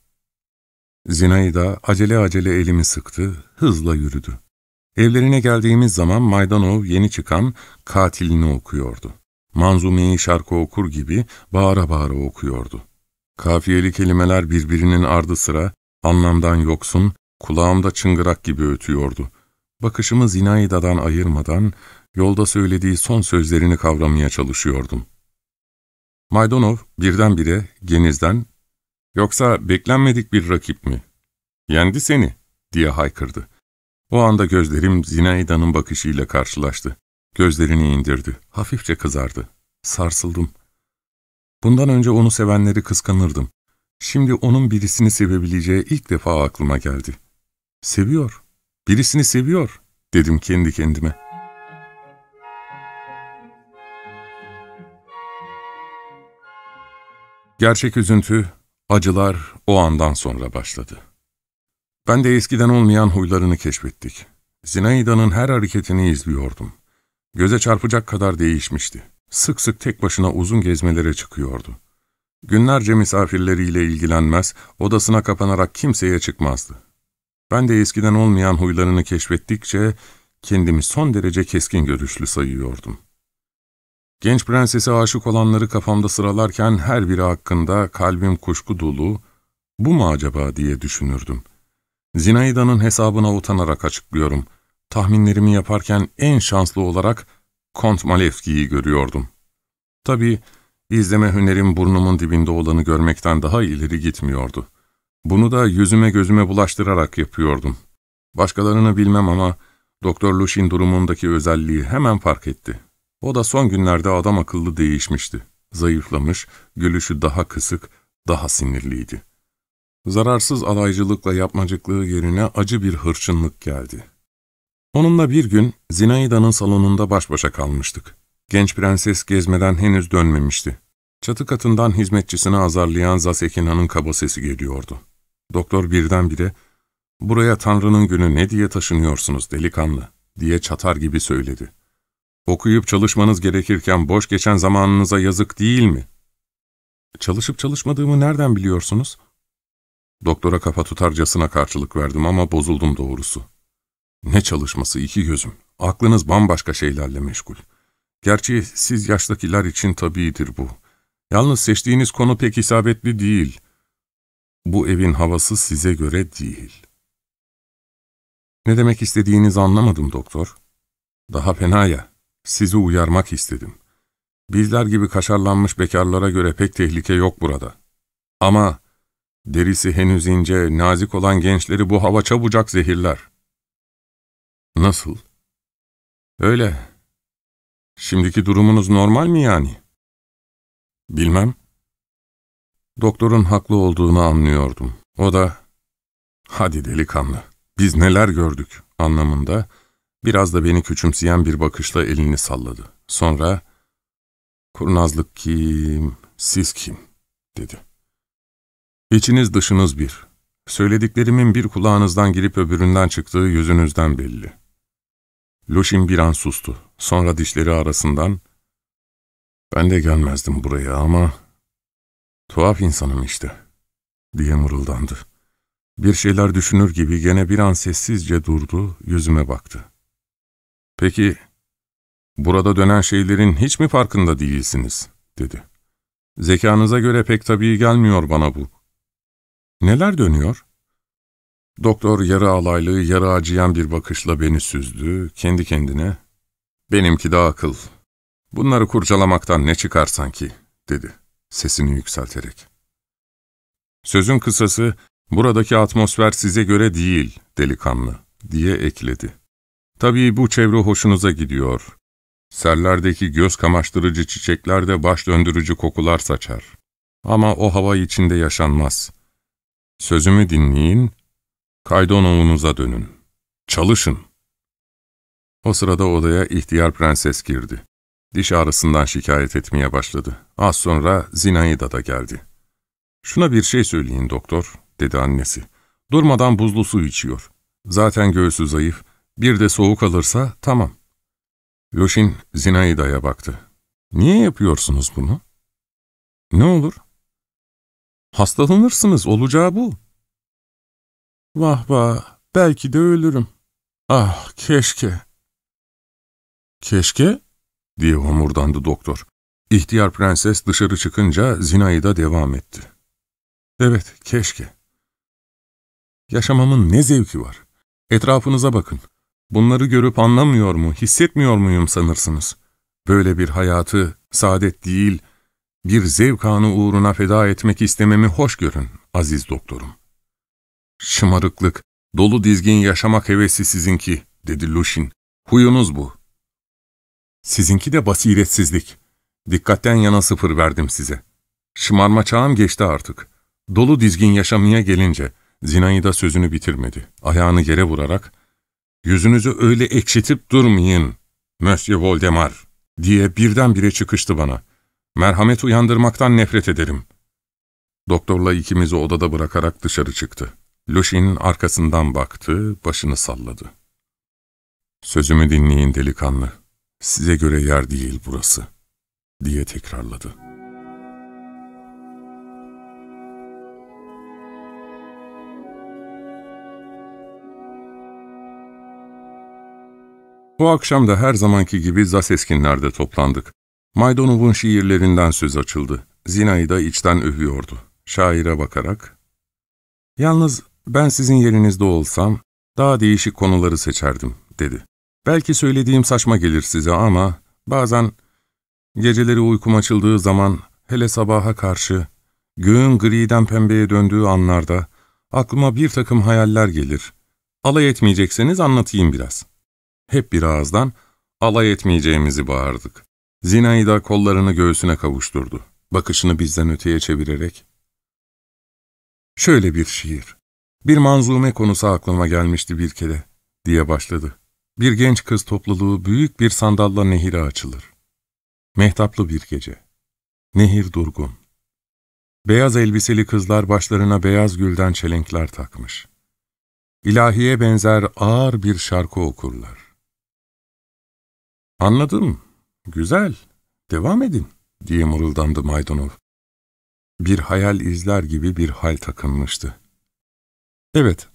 Zinayda acele acele elimi sıktı, hızla yürüdü. Evlerine geldiğimiz zaman Maydanov yeni çıkan katilini okuyordu. Manzumeyi şarkı okur gibi bağıra bağıra okuyordu. Kafiyeli kelimeler birbirinin ardı sıra, anlamdan yoksun, kulağımda çıngırak gibi ötüyordu. Bakışımı Zinaida'dan ayırmadan, yolda söylediği son sözlerini kavramaya çalışıyordum. Maydanov birdenbire genizden, ''Yoksa beklenmedik bir rakip mi? Yendi seni.'' diye haykırdı. O anda gözlerim Zinaida'nın bakışıyla karşılaştı. Gözlerini indirdi. Hafifçe kızardı. Sarsıldım. Bundan önce onu sevenleri kıskanırdım. Şimdi onun birisini sevebileceği ilk defa aklıma geldi. Seviyor. Birisini seviyor, dedim kendi kendime. Gerçek üzüntü, acılar o andan sonra başladı. Ben de eskiden olmayan huylarını keşfettik. Zinaida'nın her hareketini izliyordum. Göze çarpacak kadar değişmişti. Sık sık tek başına uzun gezmelere çıkıyordu. Günlerce misafirleriyle ilgilenmez, odasına kapanarak kimseye çıkmazdı. Ben de eskiden olmayan huylarını keşfettikçe kendimi son derece keskin görüşlü sayıyordum. Genç prensese aşık olanları kafamda sıralarken her biri hakkında kalbim kuşku dolu, bu mu acaba diye düşünürdüm. Zinaida'nın hesabına utanarak açıklıyorum. Tahminlerimi yaparken en şanslı olarak Kont Malevski'yi görüyordum. Tabii izleme hünerim burnumun dibinde olanı görmekten daha ileri gitmiyordu. Bunu da yüzüme gözüme bulaştırarak yapıyordum. Başkalarını bilmem ama Doktor Lushin durumundaki özelliği hemen fark etti. O da son günlerde adam akıllı değişmişti. Zayıflamış, gülüşü daha kısık, daha sinirliydi. Zararsız alaycılıkla yapmacıklığı yerine acı bir hırçınlık geldi. Onunla bir gün Zinaida'nın salonunda baş başa kalmıştık. Genç prenses gezmeden henüz dönmemişti. Çatı katından hizmetçisini azarlayan Zasekina'nın kaba sesi geliyordu. Doktor birdenbire, ''Buraya Tanrı'nın günü ne diye taşınıyorsunuz delikanlı?'' diye çatar gibi söyledi. ''Okuyup çalışmanız gerekirken boş geçen zamanınıza yazık değil mi?'' ''Çalışıp çalışmadığımı nereden biliyorsunuz?'' Doktora kafa tutarcasına karşılık verdim ama bozuldum doğrusu. Ne çalışması iki gözüm. Aklınız bambaşka şeylerle meşgul. Gerçi siz yaştakiler için tabiidir bu. Yalnız seçtiğiniz konu pek isabetli değil. Bu evin havası size göre değil. Ne demek istediğinizi anlamadım doktor. Daha fena ya, sizi uyarmak istedim. Bizler gibi kaşarlanmış bekarlara göre pek tehlike yok burada. Ama derisi henüz ince, nazik olan gençleri bu hava çabucak zehirler. Nasıl? Öyle. Şimdiki durumunuz normal mi yani? Bilmem. Doktorun haklı olduğunu anlıyordum. O da, hadi delikanlı, biz neler gördük anlamında biraz da beni küçümseyen bir bakışla elini salladı. Sonra, kurnazlık kim, siz kim, dedi. İçiniz dışınız bir. Söylediklerimin bir kulağınızdan girip öbüründen çıktığı yüzünüzden belli. Lushin bir an sustu. Sonra dişleri arasından, ''Ben de gelmezdim buraya ama tuhaf insanım işte.'' diye mırıldandı. Bir şeyler düşünür gibi gene bir an sessizce durdu, yüzüme baktı. ''Peki, burada dönen şeylerin hiç mi farkında değilsiniz?'' dedi. ''Zekanıza göre pek tabii gelmiyor bana bu.'' ''Neler dönüyor?'' Doktor yarı alaylı, yarı acıyan bir bakışla beni süzdü, kendi kendine. ''Benimki de akıl. Bunları kurcalamaktan ne çıkar sanki?'' dedi, sesini yükselterek. Sözün kısası, buradaki atmosfer size göre değil, delikanlı, diye ekledi. Tabii bu çevre hoşunuza gidiyor. Serlerdeki göz kamaştırıcı çiçekler de baş döndürücü kokular saçar. Ama o hava içinde yaşanmaz. Sözümü dinleyin, Kaydonov'unuza dönün. Çalışın. O sırada odaya ihtiyar prenses girdi. Diş ağrısından şikayet etmeye başladı. Az sonra Zinaida da geldi. ''Şuna bir şey söyleyin doktor.'' dedi annesi. ''Durmadan buzlu su içiyor. Zaten göğsü zayıf. Bir de soğuk alırsa tamam.'' Loşin Zinaida'ya baktı. ''Niye yapıyorsunuz bunu?'' ''Ne olur?'' ''Hastalanırsınız, olacağı bu.'' Vah vah, belki de ölürüm. Ah, keşke. Keşke? diye homurdandı doktor. İhtiyar prenses dışarı çıkınca Zina'yı devam etti. Evet, keşke. Yaşamamın ne zevki var. Etrafınıza bakın. Bunları görüp anlamıyor mu, hissetmiyor muyum sanırsınız? Böyle bir hayatı saadet değil, bir zevk anı uğruna feda etmek istememi hoş görün, aziz doktorum. Şımarıklık, dolu dizgin yaşamak hevesi sizinki, dedi Lushin. Huyunuz bu. Sizinki de basiretsizlik. Dikkatten yana sıfır verdim size. Şımarma çağım geçti artık. Dolu dizgin yaşamaya gelince, Zina'yı da sözünü bitirmedi. Ayağını yere vurarak, ''Yüzünüzü öyle ekşitip durmayın, Monsieur Voldemar.'' diye birdenbire çıkıştı bana. Merhamet uyandırmaktan nefret ederim. Doktorla ikimizi odada bırakarak dışarı çıktı. Lushin arkasından baktı, başını salladı. ''Sözümü dinleyin delikanlı, size göre yer değil burası.'' diye tekrarladı. O akşam da her zamanki gibi Zaseskinler'de toplandık. Maydonov'un şiirlerinden söz açıldı. Zina'yı da içten övüyordu. Şaire bakarak, ''Yalnız ben sizin yerinizde olsam daha değişik konuları seçerdim, dedi. Belki söylediğim saçma gelir size ama bazen geceleri uykum açıldığı zaman hele sabaha karşı göğün griden pembeye döndüğü anlarda aklıma bir takım hayaller gelir. Alay etmeyecekseniz anlatayım biraz. Hep bir ağızdan alay etmeyeceğimizi bağırdık. Zina'yı da kollarını göğsüne kavuşturdu. Bakışını bizden öteye çevirerek. Şöyle bir şiir. Bir manzume konusu aklıma gelmişti bir kere, diye başladı. Bir genç kız topluluğu büyük bir sandalla nehire açılır. Mehtaplı bir gece. Nehir durgun. Beyaz elbiseli kızlar başlarına beyaz gülden çelenkler takmış. İlahiye benzer ağır bir şarkı okurlar. Anladım, güzel, devam edin, diye mırıldandı Maydanov. Bir hayal izler gibi bir hal takınmıştı. Evet,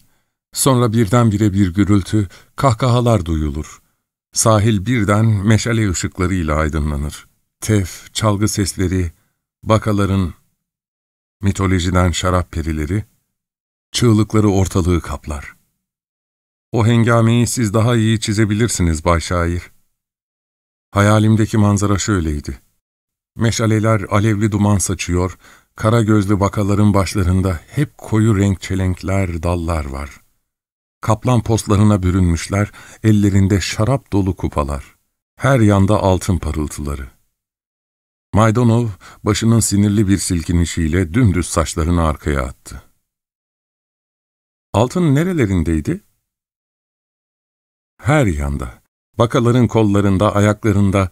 sonra birdenbire bir gürültü, kahkahalar duyulur. Sahil birden meşale ışıklarıyla aydınlanır. Tef, çalgı sesleri, bakaların, mitolojiden şarap perileri, çığlıkları ortalığı kaplar. O hengameyi siz daha iyi çizebilirsiniz Bay Şair. Hayalimdeki manzara şöyleydi. Meşaleler alevli duman saçıyor, Kara gözlü bakaların başlarında hep koyu renk çelenkler, dallar var. Kaplan postlarına bürünmüşler, ellerinde şarap dolu kupalar. Her yanda altın parıltıları. Maydanov, başının sinirli bir silkinişiyle dümdüz saçlarını arkaya attı. Altın nerelerindeydi? Her yanda. Bakaların kollarında, ayaklarında.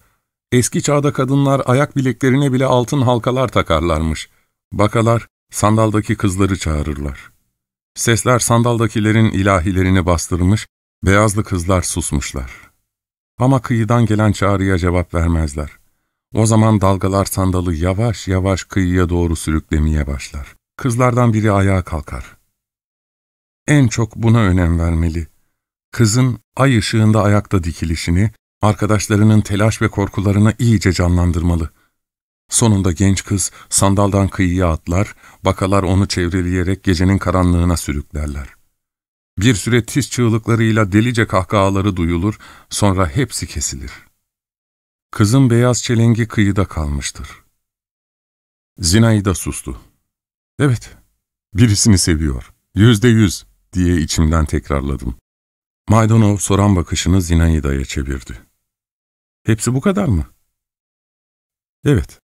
Eski çağda kadınlar ayak bileklerine bile altın halkalar takarlarmış. Bakalar, sandaldaki kızları çağırırlar. Sesler sandaldakilerin ilahilerini bastırmış, beyazlı kızlar susmuşlar. Ama kıyıdan gelen çağrıya cevap vermezler. O zaman dalgalar sandalı yavaş yavaş kıyıya doğru sürüklemeye başlar. Kızlardan biri ayağa kalkar. En çok buna önem vermeli. Kızın ay ışığında ayakta dikilişini, arkadaşlarının telaş ve korkularını iyice canlandırmalı. Sonunda genç kız sandaldan kıyıya atlar, bakalar onu çevreleyerek gecenin karanlığına sürüklerler. Bir süre tiz çığlıklarıyla delice kahkahaları duyulur, sonra hepsi kesilir. Kızın beyaz çelengi kıyıda kalmıştır. Zinayı sustu. Evet, birisini seviyor. Yüzde yüz diye içimden tekrarladım. Maydanov soran bakışını Zinayida'ya çevirdi. Hepsi bu kadar mı? Evet.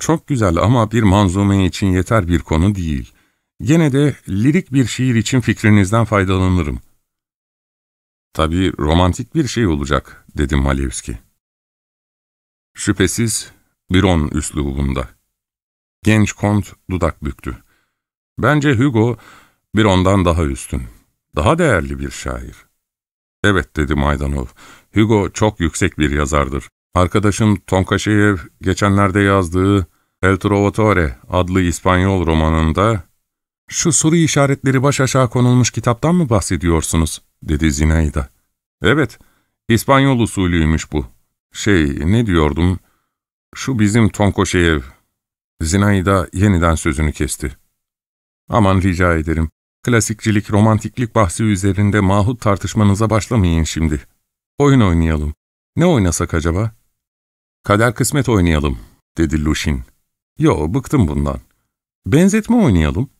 Çok güzel ama bir manzume için yeter bir konu değil. Yine de lirik bir şiir için fikrinizden faydalanırım. Tabii romantik bir şey olacak, dedim Malevski. Şüphesiz Biron üslubunda. Genç kont dudak büktü. Bence Hugo Biron'dan daha üstün, daha değerli bir şair. Evet dedi Maydanov, Hugo çok yüksek bir yazardır. Arkadaşım Tonkaşeyev geçenlerde yazdığı El Trovatore adlı İspanyol romanında ''Şu soru işaretleri baş aşağı konulmuş kitaptan mı bahsediyorsunuz?'' dedi Zinayda. ''Evet, İspanyol usulüymüş bu. Şey, ne diyordum? Şu bizim Tonkoşeyev.'' Zinayda yeniden sözünü kesti. ''Aman rica ederim, klasikçilik, romantiklik bahsi üzerinde mahut tartışmanıza başlamayın şimdi. Oyun oynayalım. Ne oynasak acaba?'' ''Kader kısmet oynayalım.'' dedi Lushin. ''Yo, bıktım bundan. Benzetme oynayalım.''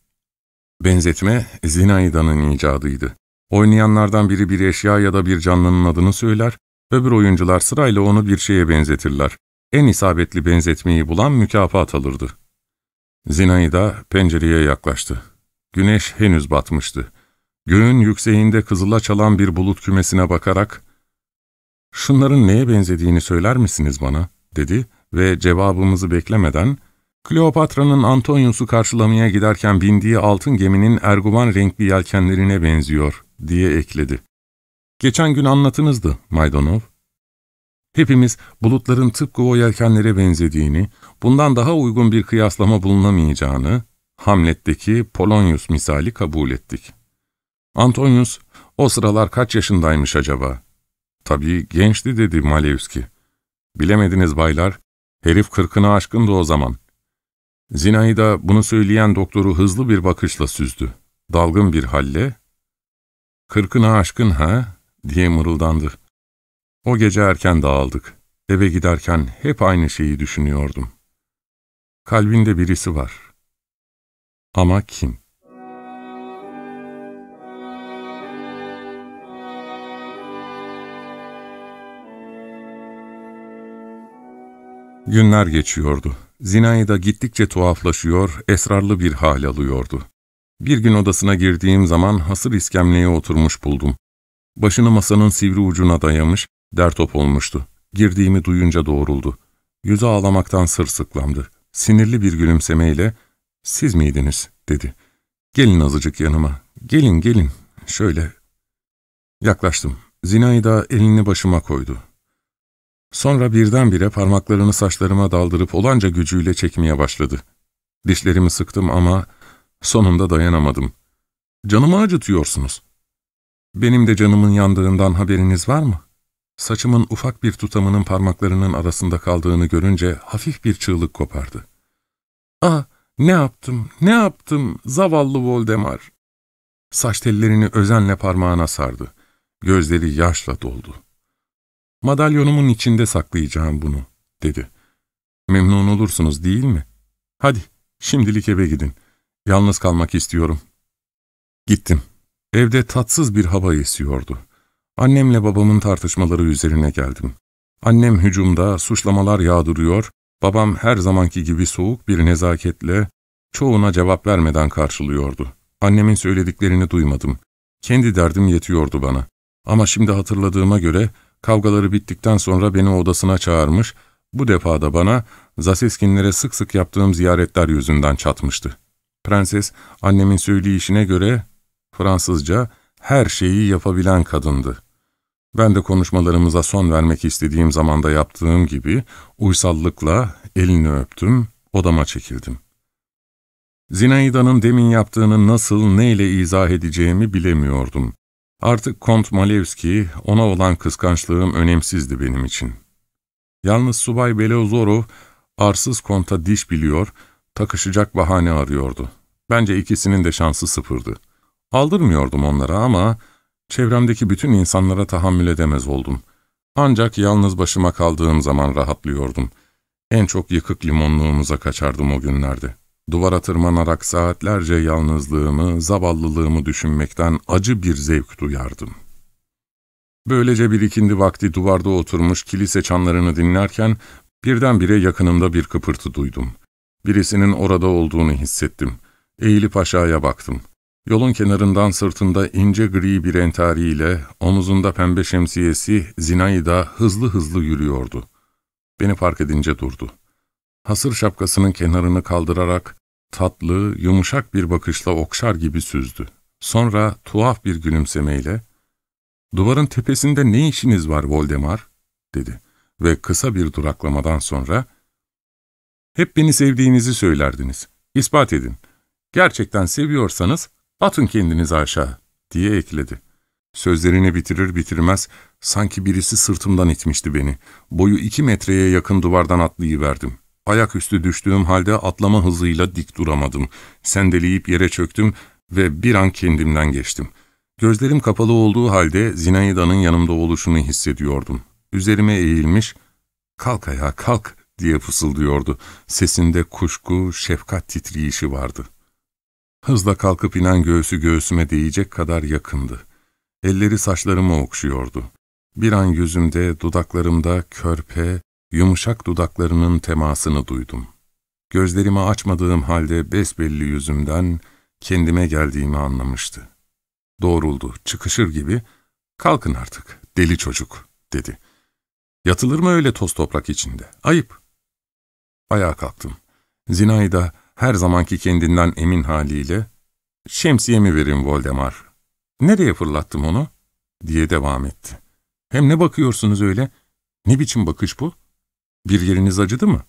Benzetme, Zinaida'nın icadıydı. Oynayanlardan biri bir eşya ya da bir canlının adını söyler, öbür oyuncular sırayla onu bir şeye benzetirler. En isabetli benzetmeyi bulan mükafat alırdı. Zinaida pencereye yaklaştı. Güneş henüz batmıştı. Göğün yükseğinde kızıla çalan bir bulut kümesine bakarak, ''Şunların neye benzediğini söyler misiniz bana?'' Dedi ve cevabımızı beklemeden, Kleopatra'nın Antonius'u karşılamaya giderken bindiği altın geminin erguvan renkli yelkenlerine benziyor, diye ekledi. Geçen gün anlatınızdı, Maydanov. Hepimiz bulutların tıpkı o yelkenlere benzediğini, bundan daha uygun bir kıyaslama bulunamayacağını, Hamlet'teki Polonius misali kabul ettik. Antonius, o sıralar kaç yaşındaymış acaba? Tabii gençti dedi Malevski. Bilemediniz baylar, herif kırkını aşkındı o zaman. Zinayda bunu söyleyen doktoru hızlı bir bakışla süzdü. Dalgın bir halle, ''Kırkını aşkın ha?'' diye mırıldandı. O gece erken dağıldık. Eve giderken hep aynı şeyi düşünüyordum. Kalbinde birisi var. Ama kim? Günler geçiyordu. Zinayda gittikçe tuhaflaşıyor, esrarlı bir hal alıyordu. Bir gün odasına girdiğim zaman hasır iskemleye oturmuş buldum. Başını masanın sivri ucuna dayamış, dertop olmuştu. Girdiğimi duyunca doğruldu. Yüzü ağlamaktan sırsıklamdı. Sinirli bir gülümsemeyle, ''Siz miydiniz?'' dedi. ''Gelin azıcık yanıma. Gelin, gelin. Şöyle.'' Yaklaştım. Zinayda elini başıma koydu. Sonra birdenbire parmaklarını saçlarıma daldırıp olanca gücüyle çekmeye başladı. Dişlerimi sıktım ama sonunda dayanamadım. ''Canımı acıtıyorsunuz.'' ''Benim de canımın yandığından haberiniz var mı?'' Saçımın ufak bir tutamının parmaklarının arasında kaldığını görünce hafif bir çığlık kopardı. ''Ah, ne yaptım, ne yaptım, zavallı Voldemar!'' Saç tellerini özenle parmağına sardı. Gözleri yaşla doldu. Madalyonumun içinde saklayacağım bunu, dedi. Memnun olursunuz değil mi? Hadi, şimdilik eve gidin. Yalnız kalmak istiyorum. Gittim. Evde tatsız bir hava esiyordu. Annemle babamın tartışmaları üzerine geldim. Annem hücumda, suçlamalar yağdırıyor, babam her zamanki gibi soğuk bir nezaketle, çoğuna cevap vermeden karşılıyordu. Annemin söylediklerini duymadım. Kendi derdim yetiyordu bana. Ama şimdi hatırladığıma göre kavgaları bittikten sonra beni odasına çağırmış, bu defa da bana Zaseskinlere sık sık yaptığım ziyaretler yüzünden çatmıştı. Prenses, annemin söyleyişine göre Fransızca her şeyi yapabilen kadındı. Ben de konuşmalarımıza son vermek istediğim zamanda yaptığım gibi uysallıkla elini öptüm, odama çekildim. Zinaida'nın demin yaptığını nasıl, neyle izah edeceğimi bilemiyordum. Artık Kont Malevski, ona olan kıskançlığım önemsizdi benim için. Yalnız Subay Belozorov, arsız konta diş biliyor, takışacak bahane arıyordu. Bence ikisinin de şansı sıfırdı. Aldırmıyordum onlara ama çevremdeki bütün insanlara tahammül edemez oldum. Ancak yalnız başıma kaldığım zaman rahatlıyordum. En çok yıkık limonluğumuza kaçardım o günlerde. Duvara tırmanarak saatlerce yalnızlığımı, zavallılığımı düşünmekten acı bir zevk duyardım. Böylece bir ikindi vakti duvarda oturmuş kilise çanlarını dinlerken birdenbire yakınımda bir kıpırtı duydum. Birisinin orada olduğunu hissettim. Eğilip aşağıya baktım. Yolun kenarından sırtında ince gri bir entariyle, omuzunda pembe şemsiyesi Zinaida hızlı hızlı yürüyordu. Beni fark edince durdu. Hasır şapkasının kenarını kaldırarak tatlı, yumuşak bir bakışla okşar gibi süzdü. Sonra tuhaf bir gülümsemeyle, ''Duvarın tepesinde ne işiniz var Voldemar?'' dedi ve kısa bir duraklamadan sonra, ''Hep beni sevdiğinizi söylerdiniz. İspat edin. Gerçekten seviyorsanız atın kendinizi aşağı.'' diye ekledi. Sözlerini bitirir bitirmez sanki birisi sırtımdan itmişti beni. Boyu iki metreye yakın duvardan atlayıverdim. Ayaküstü düştüğüm halde atlama hızıyla dik duramadım. Sendeleyip yere çöktüm ve bir an kendimden geçtim. Gözlerim kapalı olduğu halde Zinaida'nın yanımda oluşunu hissediyordum. Üzerime eğilmiş, ''Kalk ayağa, kalk!'' diye fısıldıyordu. Sesinde kuşku, şefkat titriyişi vardı. Hızla kalkıp inen göğsü göğsüme değecek kadar yakındı. Elleri saçlarımı okşuyordu. Bir an yüzümde, dudaklarımda körpe, yumuşak dudaklarının temasını duydum. Gözlerimi açmadığım halde besbelli yüzümden kendime geldiğimi anlamıştı. Doğruldu, çıkışır gibi, ''Kalkın artık, deli çocuk.'' dedi. ''Yatılır mı öyle toz toprak içinde? Ayıp.'' Ayağa kalktım. Zinayda her zamanki kendinden emin haliyle, ''Şemsiyemi verin Voldemar.'' ''Nereye fırlattım onu?'' diye devam etti. ''Hem ne bakıyorsunuz öyle? Ne biçim bakış bu?'' Bir yeriniz acıdı mı?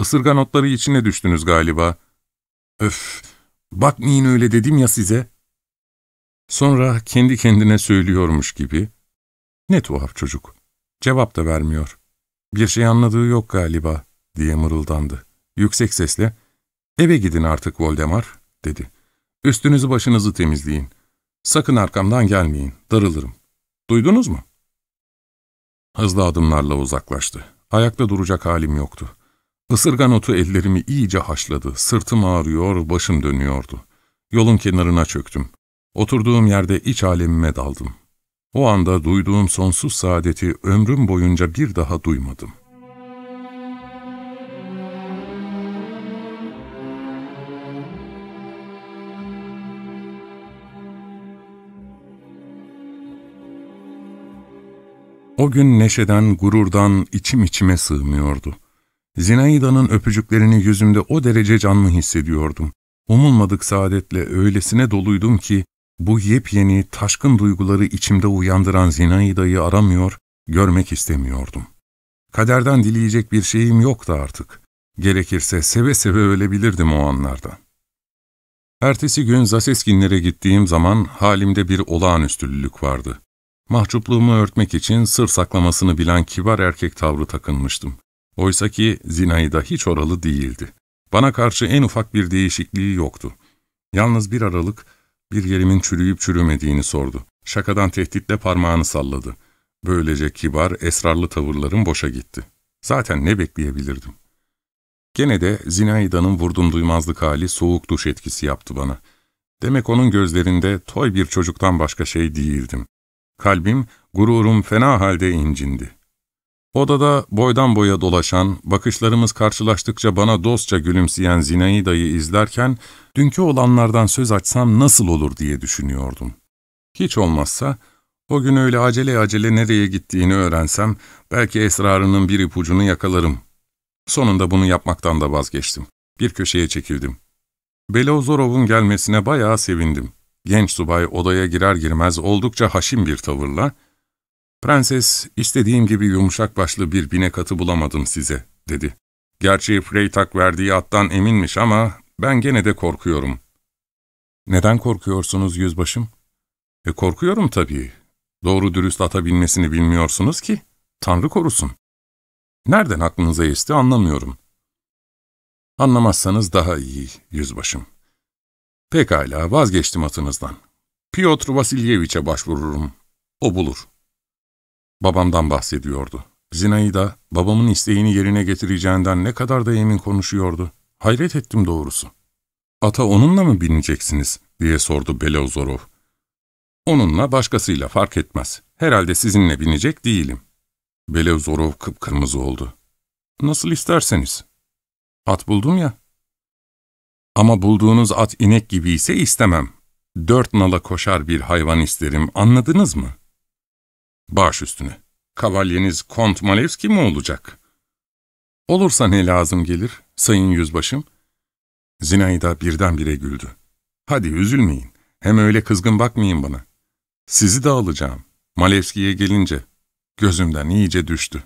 Isırgan otları içine düştünüz galiba. Öf, bakmayın öyle dedim ya size. Sonra kendi kendine söylüyormuş gibi, ne tuhaf çocuk, cevap da vermiyor. Bir şey anladığı yok galiba, diye mırıldandı. Yüksek sesle, eve gidin artık Voldemar, dedi. Üstünüzü başınızı temizleyin. Sakın arkamdan gelmeyin, darılırım. Duydunuz mu? Hızlı adımlarla uzaklaştı. Ayakta duracak halim yoktu. Isırgan otu ellerimi iyice haşladı, sırtım ağrıyor, başım dönüyordu. Yolun kenarına çöktüm. Oturduğum yerde iç alemime daldım. O anda duyduğum sonsuz saadeti ömrüm boyunca bir daha duymadım. O gün neşeden, gururdan içim içime sığmıyordu. Zinaida'nın öpücüklerini yüzümde o derece canlı hissediyordum. Umulmadık saadetle öylesine doluydum ki, bu yepyeni, taşkın duyguları içimde uyandıran Zinaida'yı aramıyor, görmek istemiyordum. Kaderden dileyecek bir şeyim yoktu artık. Gerekirse seve seve ölebilirdim o anlarda. Ertesi gün Zaseskinlere gittiğim zaman halimde bir olağanüstülülük vardı. Mahcupluğumu örtmek için sır saklamasını bilen kibar erkek tavrı takınmıştım. Oysaki Zinayda hiç oralı değildi. Bana karşı en ufak bir değişikliği yoktu. Yalnız bir aralık bir yerimin çürüyüp çürümediğini sordu. Şakadan tehditle parmağını salladı. Böylece kibar, esrarlı tavırlarım boşa gitti. Zaten ne bekleyebilirdim? Gene de Zinaida'nın vurdum duymazlık hali soğuk duş etkisi yaptı bana. Demek onun gözlerinde toy bir çocuktan başka şey değildim. Kalbim, gururum fena halde incindi. Odada boydan boya dolaşan, bakışlarımız karşılaştıkça bana dostça gülümseyen Zinaida'yı izlerken, dünkü olanlardan söz açsam nasıl olur diye düşünüyordum. Hiç olmazsa, o gün öyle acele acele nereye gittiğini öğrensem, belki esrarının bir ipucunu yakalarım. Sonunda bunu yapmaktan da vazgeçtim. Bir köşeye çekildim. Belozorov'un gelmesine bayağı sevindim. Genç subay odaya girer girmez oldukça haşim bir tavırla, ''Prenses, istediğim gibi yumuşak başlı bir binek atı bulamadım size.'' dedi. ''Gerçi Freytag verdiği attan eminmiş ama ben gene de korkuyorum.'' ''Neden korkuyorsunuz yüzbaşım?'' ''E korkuyorum tabii. Doğru dürüst ata binmesini bilmiyorsunuz ki. Tanrı korusun.'' ''Nereden aklınıza esti anlamıyorum.'' ''Anlamazsanız daha iyi yüzbaşım.'' ''Pekala vazgeçtim atınızdan. Piotr Vasilyeviç'e başvururum. O bulur.'' Babamdan bahsediyordu. Zinaida, babamın isteğini yerine getireceğinden ne kadar da emin konuşuyordu. Hayret ettim doğrusu. ''Ata onunla mı bineceksiniz?'' diye sordu Belozorov. ''Onunla başkasıyla fark etmez. Herhalde sizinle binecek değilim.'' Belozorov kıpkırmızı oldu. ''Nasıl isterseniz. At buldum ya.'' ''Ama bulduğunuz at inek gibi ise istemem. Dört nala koşar bir hayvan isterim, anladınız mı?'' Baş üstüne. Kavalyeniz Kont Malevski mi olacak? Olursa ne lazım gelir, sayın yüzbaşım? Zinaida birdenbire güldü. Hadi üzülmeyin, hem öyle kızgın bakmayın bana. Sizi de alacağım. Malevski'ye gelince gözümden iyice düştü.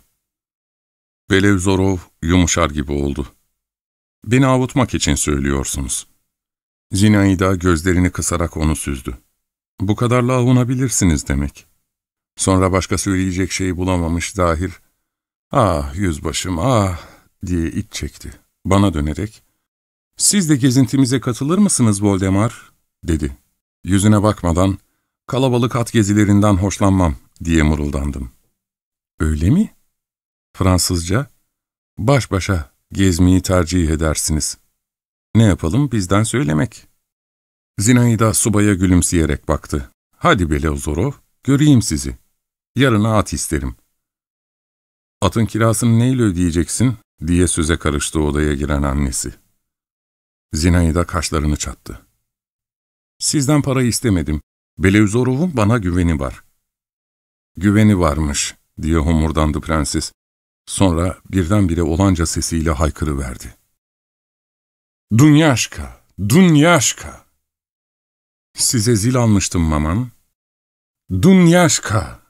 Belevzorov yumuşar gibi oldu. Beni avutmak için söylüyorsunuz. Zinaida gözlerini kısarak onu süzdü. Bu kadarla avunabilirsiniz demek. Sonra başka söyleyecek şey bulamamış dahil. Ah yüzbaşım ah diye iç çekti. Bana dönerek. Siz de gezintimize katılır mısınız Voldemar? dedi. Yüzüne bakmadan kalabalık at gezilerinden hoşlanmam diye mırıldandım. Öyle mi? Fransızca baş başa gezmeyi tercih edersiniz. Ne yapalım bizden söylemek. Zinaida subaya gülümseyerek baktı. Hadi Belozorov, göreyim sizi. Yarına at isterim. Atın kirasını neyle ödeyeceksin? diye söze karıştı odaya giren annesi. Zinaida kaşlarını çattı. Sizden para istemedim. Belevzorov'un bana güveni var. Güveni varmış, diye homurdandı prenses. Sonra birdenbire olanca sesiyle haykırıverdi. Dunyaşka, Dunyaşka! Size zil almıştım maman. Dunyaşka!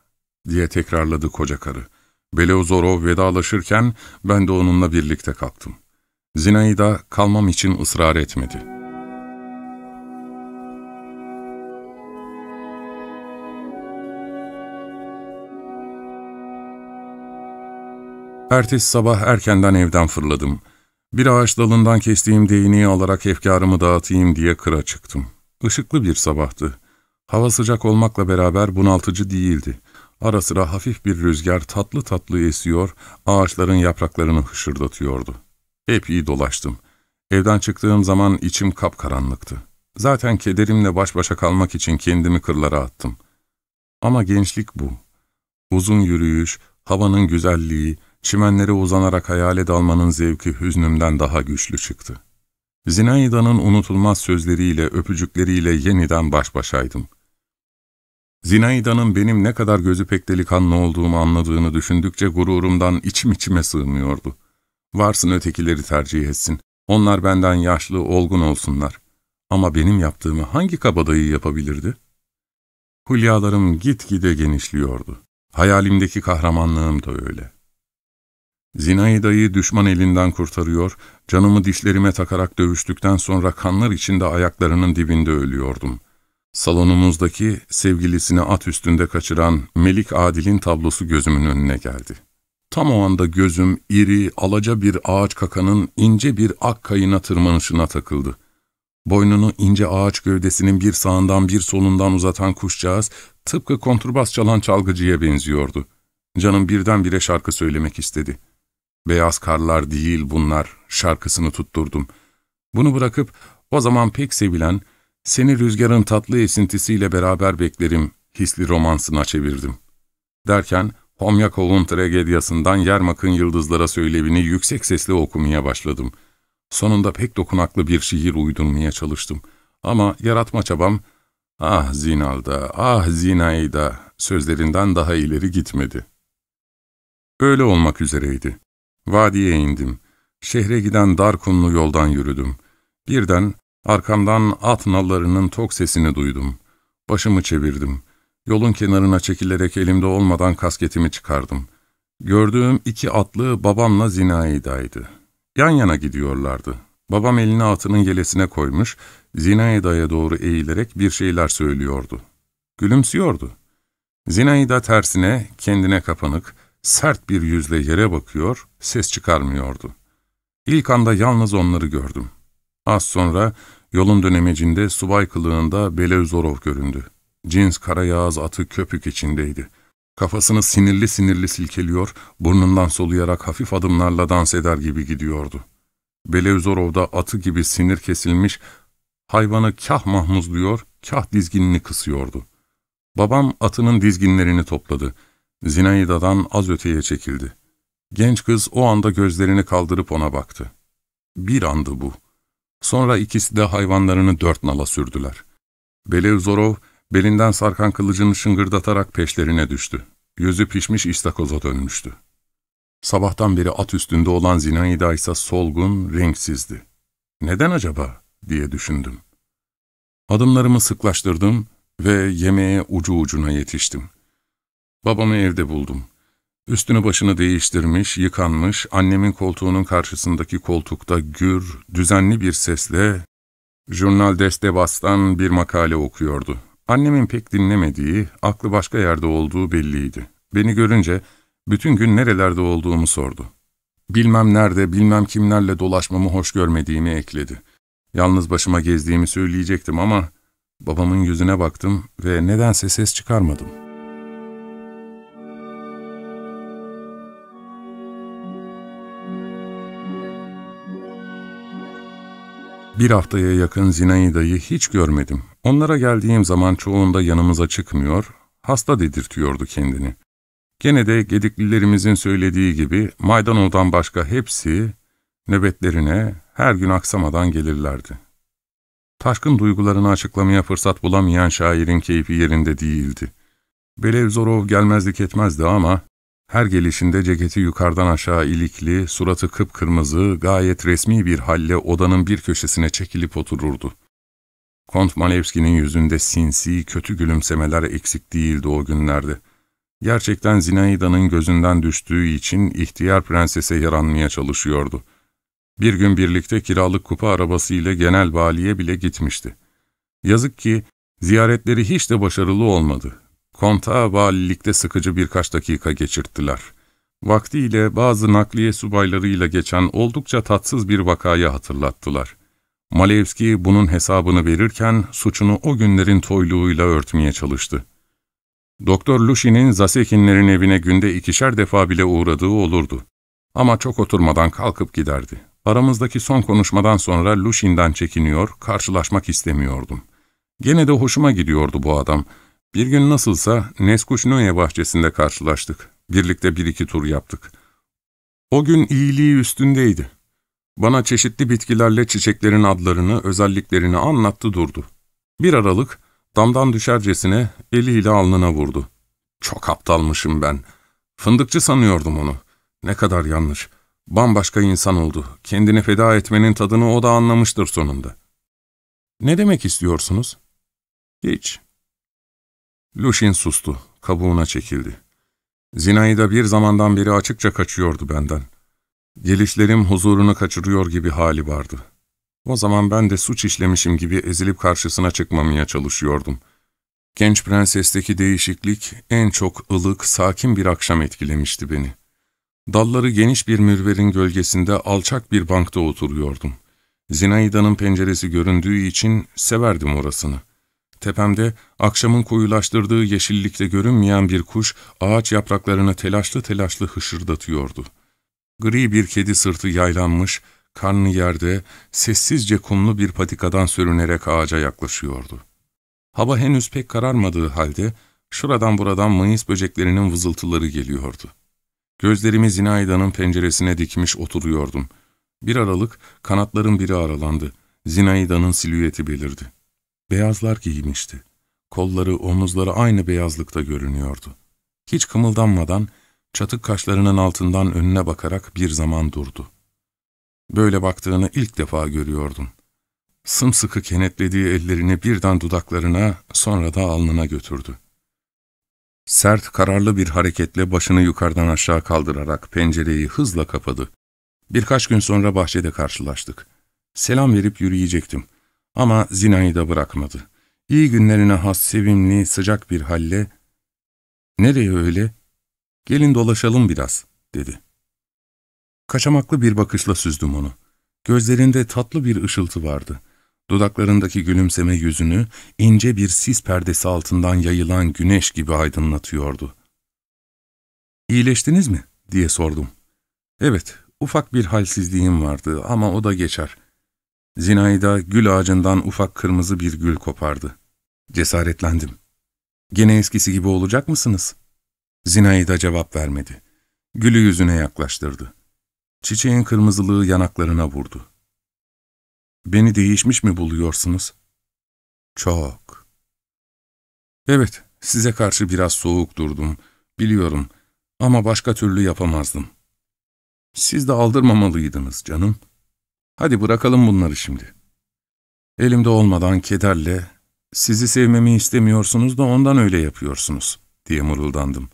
diye tekrarladı koca karı. Beleozorov vedalaşırken ben de onunla birlikte kalktım. Zinaida kalmam için ısrar etmedi. Ertesi sabah erkenden evden fırladım. Bir ağaç dalından kestiğim değneği alarak efkarımı dağıtayım diye kıra çıktım. Işıklı bir sabahtı. Hava sıcak olmakla beraber bunaltıcı değildi. Ara sıra hafif bir rüzgar tatlı tatlı esiyor, ağaçların yapraklarını hışırdatıyordu. Hep iyi dolaştım. Evden çıktığım zaman içim kapkaranlıktı. Zaten kederimle baş başa kalmak için kendimi kırlara attım. Ama gençlik bu. Uzun yürüyüş, havanın güzelliği, çimenlere uzanarak hayale dalmanın zevki hüznümden daha güçlü çıktı. Zinaida'nın unutulmaz sözleriyle, öpücükleriyle yeniden baş başaydım. Zinaida'nın benim ne kadar gözü pek delikanlı olduğumu anladığını düşündükçe gururumdan içim içime sığmıyordu. Varsın ötekileri tercih etsin. Onlar benden yaşlı, olgun olsunlar. Ama benim yaptığımı hangi kabadayı yapabilirdi? Hülyalarım gitgide genişliyordu. Hayalimdeki kahramanlığım da öyle. Zinaida'yı düşman elinden kurtarıyor, canımı dişlerime takarak dövüştükten sonra kanlar içinde ayaklarının dibinde ölüyordum. Salonumuzdaki sevgilisini at üstünde kaçıran Melik Adil'in tablosu gözümün önüne geldi. Tam o anda gözüm iri, alaca bir ağaç kakanın ince bir ak kayına tırmanışına takıldı. Boynunu ince ağaç gövdesinin bir sağından bir solundan uzatan kuşcağız tıpkı kontrbas çalan çalgıcıya benziyordu. Canım birdenbire şarkı söylemek istedi. Beyaz karlar değil bunlar şarkısını tutturdum. Bunu bırakıp o zaman pek sevilen, Seni rüzgarın tatlı esintisiyle beraber beklerim, hisli romansına çevirdim. Derken, Homyakov'un tragediyasından Yermak'ın Yıldızlara söylevini yüksek sesle okumaya başladım. Sonunda pek dokunaklı bir şiir uydurmaya çalıştım. Ama yaratma çabam, ah Zinalda, ah Zinayda sözlerinden daha ileri gitmedi. Öyle olmak üzereydi. Vadiye indim. Şehre giden dar kumlu yoldan yürüdüm. Birden arkamdan at nallarının tok sesini duydum. Başımı çevirdim. Yolun kenarına çekilerek elimde olmadan kasketimi çıkardım. Gördüğüm iki atlı babamla Zinaida'ydı. Yan yana gidiyorlardı. Babam elini atının yelesine koymuş, Zinaida'ya doğru eğilerek bir şeyler söylüyordu. Gülümsüyordu. Zinaida tersine, kendine kapanık, sert bir yüzle yere bakıyor, ses çıkarmıyordu. İlk anda yalnız onları gördüm. Az sonra yolun dönemecinde subay kılığında Beleuzorov göründü. Cins karayağız atı köpük içindeydi. Kafasını sinirli sinirli silkeliyor, burnundan soluyarak hafif adımlarla dans eder gibi gidiyordu. Beleuzorov da atı gibi sinir kesilmiş, hayvanı kah mahmuzluyor, kah dizginini kısıyordu. Babam atının dizginlerini topladı. Zinaida'dan az öteye çekildi. Genç kız o anda gözlerini kaldırıp ona baktı. Bir andı bu. Sonra ikisi de hayvanlarını dört nala sürdüler. Beleuzorov, belinden sarkan kılıcını şıngırdatarak peşlerine düştü. Yüzü pişmiş istakoza dönmüştü. Sabahtan beri at üstünde olan Zinaida ise solgun, renksizdi. Neden acaba diye düşündüm. Adımlarımı sıklaştırdım ve yemeğe ucu ucuna yetiştim. Babamı evde buldum. Üstünü başını değiştirmiş, yıkanmış, annemin koltuğunun karşısındaki koltukta gür, düzenli bir sesle Jurnal Destebas'tan bir makale okuyordu. Annemin pek dinlemediği, aklı başka yerde olduğu belliydi. Beni görünce bütün gün nerelerde olduğumu sordu. Bilmem nerede, bilmem kimlerle dolaşmamı hoş görmediğimi ekledi. Yalnız başıma gezdiğimi söyleyecektim ama babamın yüzüne baktım ve nedense ses çıkarmadım.'' Bir haftaya yakın Zinaida'yı hiç görmedim. Onlara geldiğim zaman çoğunda yanımıza çıkmıyor, hasta dedirtiyordu kendini. Gene de gediklilerimizin söylediği gibi maydanozdan başka hepsi nöbetlerine her gün aksamadan gelirlerdi. Taşkın duygularını açıklamaya fırsat bulamayan şairin keyfi yerinde değildi. Belevzorov gelmezlik etmezdi ama her gelişinde ceketi yukarıdan aşağı ilikli, suratı kıpkırmızı, gayet resmi bir halle odanın bir köşesine çekilip otururdu. Kont Malevski'nin yüzünde sinsi, kötü gülümsemeler eksik değildi o günlerde. Gerçekten Zinaida'nın gözünden düştüğü için ihtiyar prensese yaranmaya çalışıyordu. Bir gün birlikte kiralık kupa arabasıyla genel valiye bile gitmişti. Yazık ki ziyaretleri hiç de başarılı olmadı. Konta valilikte sıkıcı birkaç dakika geçirttiler. Vaktiyle bazı nakliye subaylarıyla geçen oldukça tatsız bir vakayı hatırlattılar. Malevski bunun hesabını verirken suçunu o günlerin toyluğuyla örtmeye çalıştı. Doktor Lushin'in Zasekinlerin evine günde ikişer defa bile uğradığı olurdu. Ama çok oturmadan kalkıp giderdi. Aramızdaki son konuşmadan sonra Lushin'den çekiniyor, karşılaşmak istemiyordum. Gene de hoşuma gidiyordu bu adam. Bir gün nasılsa Neskuşnoye bahçesinde karşılaştık. Birlikte bir iki tur yaptık. O gün iyiliği üstündeydi. Bana çeşitli bitkilerle çiçeklerin adlarını, özelliklerini anlattı durdu. Bir aralık damdan düşercesine eliyle alnına vurdu. Çok aptalmışım ben. Fındıkçı sanıyordum onu. Ne kadar yanlış. Bambaşka insan oldu. Kendini feda etmenin tadını o da anlamıştır sonunda. Ne demek istiyorsunuz? Hiç. Lushin sustu, kabuğuna çekildi. Zinaida bir zamandan beri açıkça kaçıyordu benden. Gelişlerim huzurunu kaçırıyor gibi hali vardı. O zaman ben de suç işlemişim gibi ezilip karşısına çıkmamaya çalışıyordum. Genç prensesteki değişiklik en çok ılık, sakin bir akşam etkilemişti beni. Dalları geniş bir mürverin gölgesinde alçak bir bankta oturuyordum. Zinaida'nın penceresi göründüğü için severdim orasını. Tepemde akşamın koyulaştırdığı yeşillikte görünmeyen bir kuş ağaç yapraklarını telaşlı telaşlı hışırdatıyordu. Gri bir kedi sırtı yaylanmış, Karnı yerde, sessizce kumlu bir patikadan sürünerek ağaca yaklaşıyordu. Hava henüz pek kararmadığı halde, şuradan buradan mayıs böceklerinin vızıltıları geliyordu. Gözlerimi Zinaida'nın penceresine dikmiş oturuyordum. Bir aralık kanatların biri aralandı. Zinaida'nın silüeti belirdi. Beyazlar giymişti. Kolları, omuzları aynı beyazlıkta görünüyordu. Hiç kımıldanmadan, çatık kaşlarının altından önüne bakarak bir zaman durdu. Böyle baktığını ilk defa görüyordum. Sımsıkı kenetlediği ellerini birden dudaklarına, sonra da alnına götürdü. Sert, kararlı bir hareketle başını yukarıdan aşağı kaldırarak pencereyi hızla kapadı. Birkaç gün sonra bahçede karşılaştık. Selam verip yürüyecektim. Ama Zina'yı da bırakmadı. İyi günlerine has sevimli, sıcak bir halle, ''Nereye öyle? Gelin dolaşalım biraz.'' dedi. Kaçamaklı bir bakışla süzdüm onu. Gözlerinde tatlı bir ışıltı vardı. Dudaklarındaki gülümseme yüzünü ince bir sis perdesi altından yayılan güneş gibi aydınlatıyordu. ''İyileştiniz mi?'' diye sordum. ''Evet, ufak bir halsizliğim vardı ama o da geçer.'' Zinayda gül ağacından ufak kırmızı bir gül kopardı. Cesaretlendim. ''Gene eskisi gibi olacak mısınız?'' Zinayda cevap vermedi. Gülü yüzüne yaklaştırdı. Çiçeğin kırmızılığı yanaklarına vurdu. ''Beni değişmiş mi buluyorsunuz?'' ''Çok.'' ''Evet, size karşı biraz soğuk durdum, biliyorum ama başka türlü yapamazdım.'' ''Siz de aldırmamalıydınız canım.'' Hadi bırakalım bunları şimdi. Elimde olmadan kederle, sizi sevmemi istemiyorsunuz da ondan öyle yapıyorsunuz, diye mırıldandım.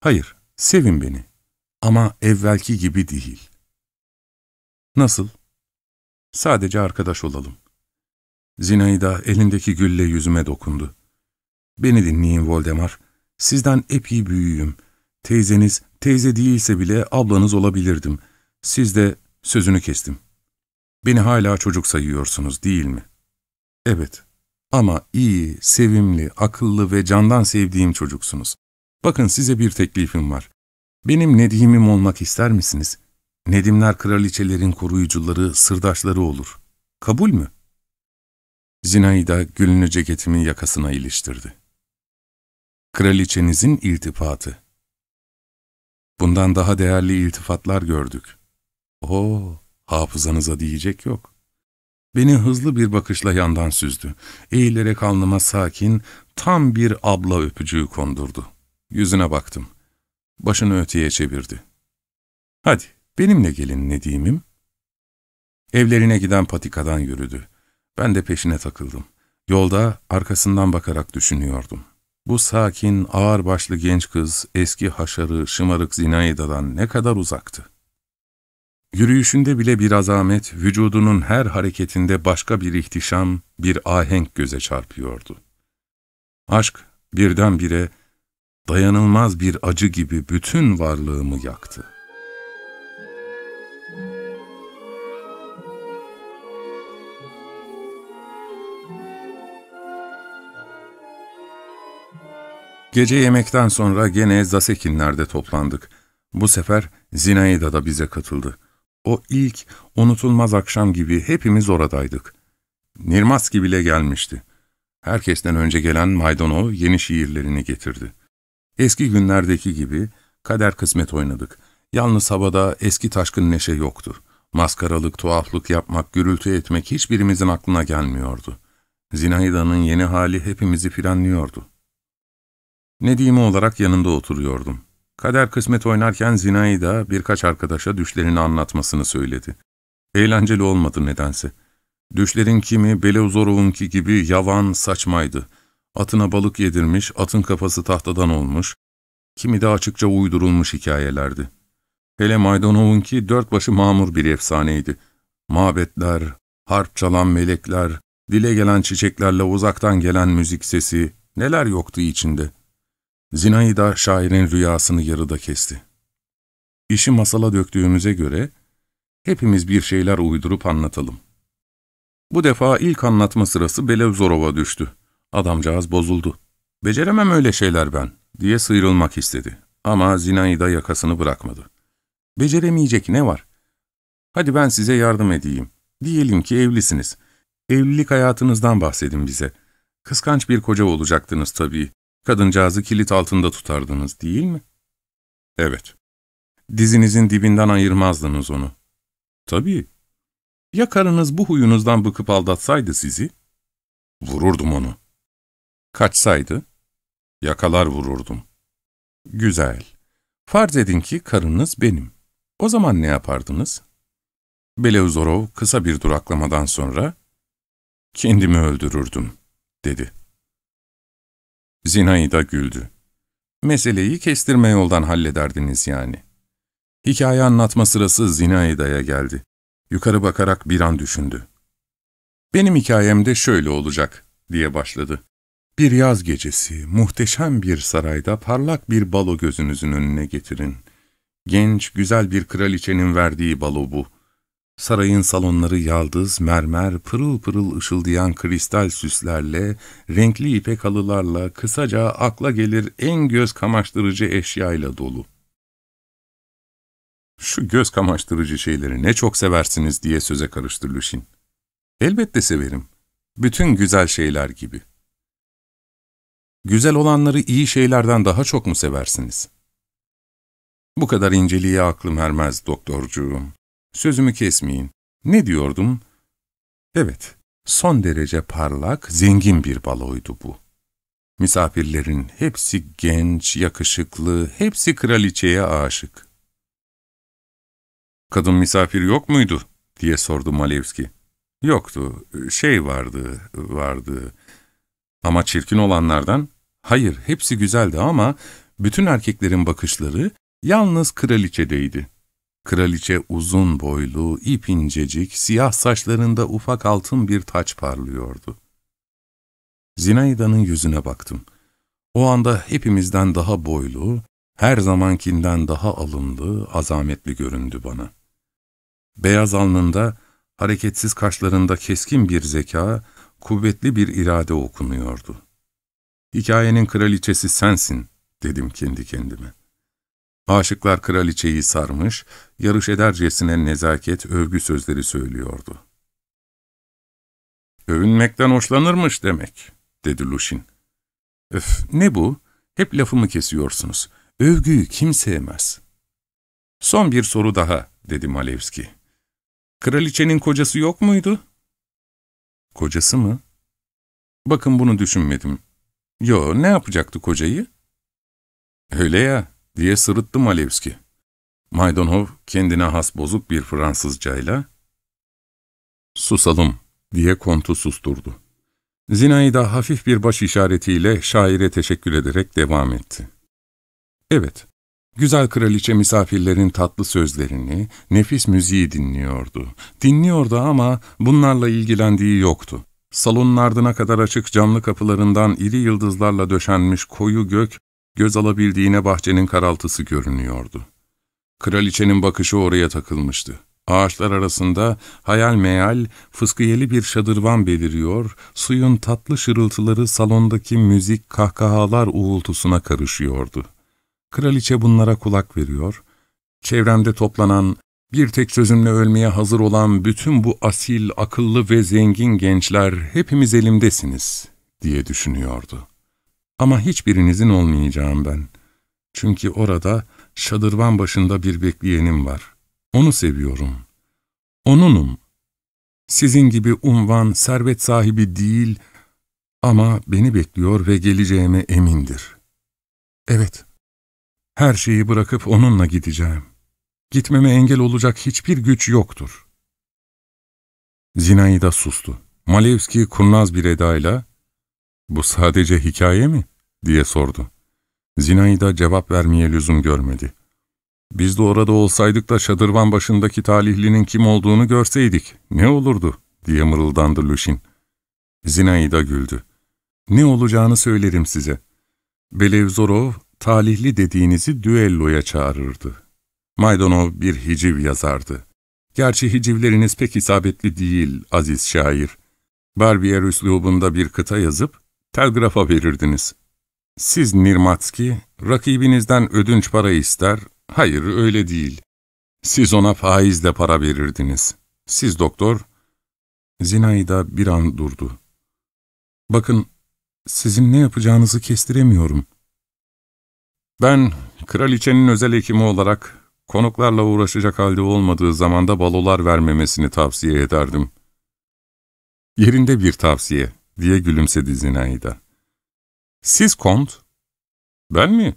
Hayır, sevin beni. Ama evvelki gibi değil. Nasıl? Sadece arkadaş olalım. Zinaida elindeki gülle yüzüme dokundu. Beni dinleyin Voldemar. Sizden epey büyüğüm. Teyzeniz, teyze değilse bile ablanız olabilirdim. Siz de sözünü kestim. Beni hala çocuk sayıyorsunuz değil mi? Evet. Ama iyi, sevimli, akıllı ve candan sevdiğim çocuksunuz. Bakın size bir teklifim var. Benim Nedim'im olmak ister misiniz? Nedimler kraliçelerin koruyucuları, sırdaşları olur. Kabul mü? Zinaida gülünü ceketimin yakasına iliştirdi. Kraliçenizin iltifatı. Bundan daha değerli iltifatlar gördük. Oo, Hafızanıza diyecek yok. Beni hızlı bir bakışla yandan süzdü. Eğilerek alnıma sakin, tam bir abla öpücüğü kondurdu. Yüzüne baktım. Başını öteye çevirdi. Hadi, benimle gelin Nedim'im. Evlerine giden patikadan yürüdü. Ben de peşine takıldım. Yolda arkasından bakarak düşünüyordum. Bu sakin, ağır başlı genç kız eski haşarı, şımarık Zinaida'dan ne kadar uzaktı. Yürüyüşünde bile bir azamet, vücudunun her hareketinde başka bir ihtişam, bir ahenk göze çarpıyordu. Aşk birdenbire dayanılmaz bir acı gibi bütün varlığımı yaktı. Gece yemekten sonra gene Zasekinler'de toplandık. Bu sefer Zinaida da bize katıldı. O ilk, unutulmaz akşam gibi hepimiz oradaydık. Nirmatski bile gelmişti. Herkesten önce gelen Maydanov yeni şiirlerini getirdi. Eski günlerdeki gibi kader kısmet oynadık. Yalnız havada eski taşkın neşe yoktu. Maskaralık, tuhaflık yapmak, gürültü etmek hiçbirimizin aklına gelmiyordu. Zinaida'nın yeni hali hepimizi frenliyordu. Nedime olarak yanında oturuyordum. Kader kısmet oynarken Zina'yı birkaç arkadaşa düşlerini anlatmasını söyledi. Eğlenceli olmadı nedense. Düşlerin kimi Beleuzorov'unki gibi yavan, saçmaydı. Atına balık yedirmiş, atın kafası tahtadan olmuş, kimi de açıkça uydurulmuş hikayelerdi. Hele Maydanov'unki dört başı mamur bir efsaneydi. Mabetler, harp çalan melekler, dile gelen çiçeklerle uzaktan gelen müzik sesi, neler yoktu içinde.'' Zina'yı da şairin rüyasını yarıda kesti. İşi masala döktüğümüze göre hepimiz bir şeyler uydurup anlatalım. Bu defa ilk anlatma sırası Belevzorov'a düştü. Adamcağız bozuldu. Beceremem öyle şeyler ben diye sıyrılmak istedi. Ama Zina'yı da yakasını bırakmadı. Beceremeyecek ne var? Hadi ben size yardım edeyim. Diyelim ki evlisiniz. Evlilik hayatınızdan bahsedin bize. Kıskanç bir koca olacaktınız tabii. Kadıncağızı kilit altında tutardınız değil mi? Evet. Dizinizin dibinden ayırmazdınız onu. Tabii. Ya karınız bu huyunuzdan bıkıp aldatsaydı sizi? Vururdum onu. Kaçsaydı? Yakalar vururdum. Güzel. Farz edin ki karınız benim. O zaman ne yapardınız? Beleuzorov kısa bir duraklamadan sonra, ''Kendimi öldürürdüm.'' dedi. Zinaida güldü. Meseleyi kestirme yoldan hallederdiniz yani. Hikaye anlatma sırası Zinaida'ya geldi. Yukarı bakarak bir an düşündü. Benim hikayem de şöyle olacak, diye başladı. Bir yaz gecesi, muhteşem bir sarayda parlak bir balo gözünüzün önüne getirin. Genç, güzel bir kraliçenin verdiği balo bu. Sarayın salonları yaldız, mermer, pırıl pırıl ışıldayan kristal süslerle, renkli ipek halılarla, kısaca akla gelir en göz kamaştırıcı eşyayla dolu. Şu göz kamaştırıcı şeyleri ne çok seversiniz diye söze karıştı Lüşin. Elbette severim. Bütün güzel şeyler gibi. Güzel olanları iyi şeylerden daha çok mu seversiniz? Bu kadar inceliğe aklım ermez doktorcuğum. Sözümü kesmeyin. Ne diyordum? Evet, son derece parlak, zengin bir baloydu bu. Misafirlerin hepsi genç, yakışıklı, hepsi kraliçeye aşık. Kadın misafir yok muydu? diye sordu Malevski. Yoktu, şey vardı, vardı. Ama çirkin olanlardan? Hayır, hepsi güzeldi ama bütün erkeklerin bakışları yalnız kraliçedeydi. Kraliçe uzun boylu, ip incecik, siyah saçlarında ufak altın bir taç parlıyordu. Zinaida'nın yüzüne baktım. O anda hepimizden daha boylu, her zamankinden daha alımlı, azametli göründü bana. Beyaz alnında, hareketsiz kaşlarında keskin bir zeka, kuvvetli bir irade okunuyordu. Hikayenin kraliçesi sensin, dedim kendi kendime. Aşıklar kraliçeyi sarmış, yarış edercesine nezaket, övgü sözleri söylüyordu. Övünmekten hoşlanırmış demek, dedi Lushin. Öf, ne bu? Hep lafımı kesiyorsunuz. Övgüyü kim sevmez? Son bir soru daha, dedi Malevski. Kraliçenin kocası yok muydu? Kocası mı? Bakın bunu düşünmedim. Yo, ne yapacaktı kocayı? Öyle ya, diye sırıttı Malevski. Maydanov kendine has bozuk bir Fransızcayla ''Susalım'' diye kontu susturdu. Zinaida hafif bir baş işaretiyle şaire teşekkür ederek devam etti. Evet, güzel kraliçe misafirlerin tatlı sözlerini, nefis müziği dinliyordu. Dinliyordu ama bunlarla ilgilendiği yoktu. Salonun ardına kadar açık camlı kapılarından iri yıldızlarla döşenmiş koyu gök, göz alabildiğine bahçenin karaltısı görünüyordu. Kraliçenin bakışı oraya takılmıştı. Ağaçlar arasında hayal meyal, fıskiyeli bir şadırvan beliriyor, suyun tatlı şırıltıları salondaki müzik kahkahalar uğultusuna karışıyordu. Kraliçe bunlara kulak veriyor, çevremde toplanan, bir tek sözümle ölmeye hazır olan bütün bu asil, akıllı ve zengin gençler hepimiz elimdesiniz, diye düşünüyordu. Ama hiçbirinizin olmayacağım ben. Çünkü orada şadırvan başında bir bekleyenim var. Onu seviyorum. Onunum. Sizin gibi unvan, servet sahibi değil ama beni bekliyor ve geleceğime emindir. Evet, her şeyi bırakıp onunla gideceğim. Gitmeme engel olacak hiçbir güç yoktur. Zinaida sustu. Malevski kurnaz bir edayla, ''Bu sadece hikaye mi?'' Diye sordu. Zinaida cevap vermeye lüzum görmedi. Biz de orada olsaydık da şadırvan başındaki talihlinin kim olduğunu görseydik, ne olurdu, diye mırıldandı Lüşin. Zinaida güldü. Ne olacağını söylerim size. Belevzorov, talihli dediğinizi düelloya çağırırdı. Maydanov bir hiciv yazardı. Gerçi hicivleriniz pek isabetli değil, aziz şair. Barbier üslubunda bir kıta yazıp, telgrafa verirdiniz. Siz Nirmatski, rakibinizden ödünç para ister, hayır öyle değil. Siz ona faizle para verirdiniz. Siz doktor... Zinaida bir an durdu. Bakın, sizin ne yapacağınızı kestiremiyorum. Ben, kraliçenin özel hekimi olarak konuklarla uğraşacak halde olmadığı zamanda balolar vermemesini tavsiye ederdim. Yerinde bir tavsiye, diye gülümsedi Zinaida. Siz kont? Ben mi?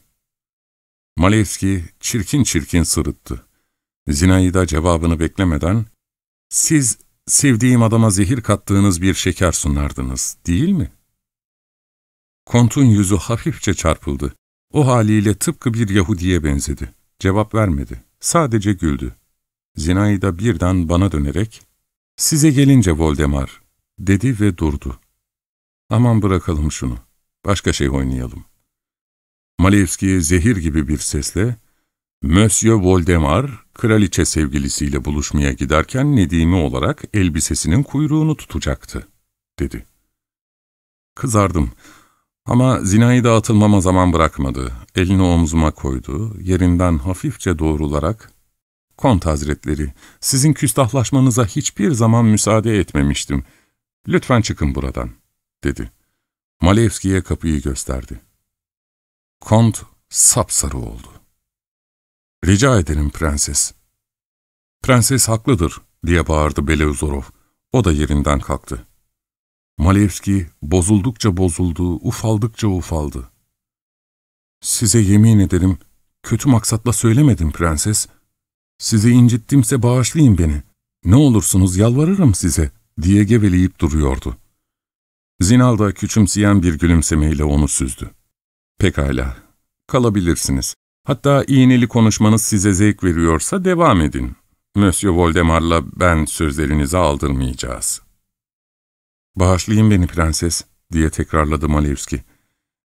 Malevski çirkin çirkin sırıttı. Zinaida cevabını beklemeden, siz sevdiğim adama zehir kattığınız bir şeker sunardınız, değil mi? Kont'un yüzü hafifçe çarpıldı. O haliyle tıpkı bir Yahudiye benzedi. Cevap vermedi. Sadece güldü. Zinaida birden bana dönerek, ''Size gelince Voldemar'' dedi ve durdu. ''Aman bırakalım şunu. Başka şey oynayalım.'' Malevski zehir gibi bir sesle, Monsieur Voldemar, kraliçe sevgilisiyle buluşmaya giderken Nedimi olarak elbisesinin kuyruğunu tutacaktı, dedi. Kızardım ama zinayı da atılmama zaman bırakmadı. Elini omzuma koydu, yerinden hafifçe doğrularak, ''Kont hazretleri, sizin küstahlaşmanıza hiçbir zaman müsaade etmemiştim. Lütfen çıkın buradan.'' dedi. Malevski'ye kapıyı gösterdi. Kont sapsarı oldu. ''Rica ederim prenses.'' ''Prenses haklıdır.'' diye bağırdı Beleuzorov. O da yerinden kalktı. Malevski bozuldukça bozuldu, ufaldıkça ufaldı. ''Size yemin ederim, kötü maksatla söylemedim prenses. Sizi incittimse bağışlayın beni. Ne olursunuz yalvarırım size.'' diye geveleyip duruyordu. Zinal da küçümseyen bir gülümsemeyle onu süzdü. Pekala, kalabilirsiniz. Hatta iğneli konuşmanız size zevk veriyorsa devam edin. Monsieur Voldemar'la ben sözlerinizi aldırmayacağız. Bağışlayın beni prenses, diye tekrarladı Malevski.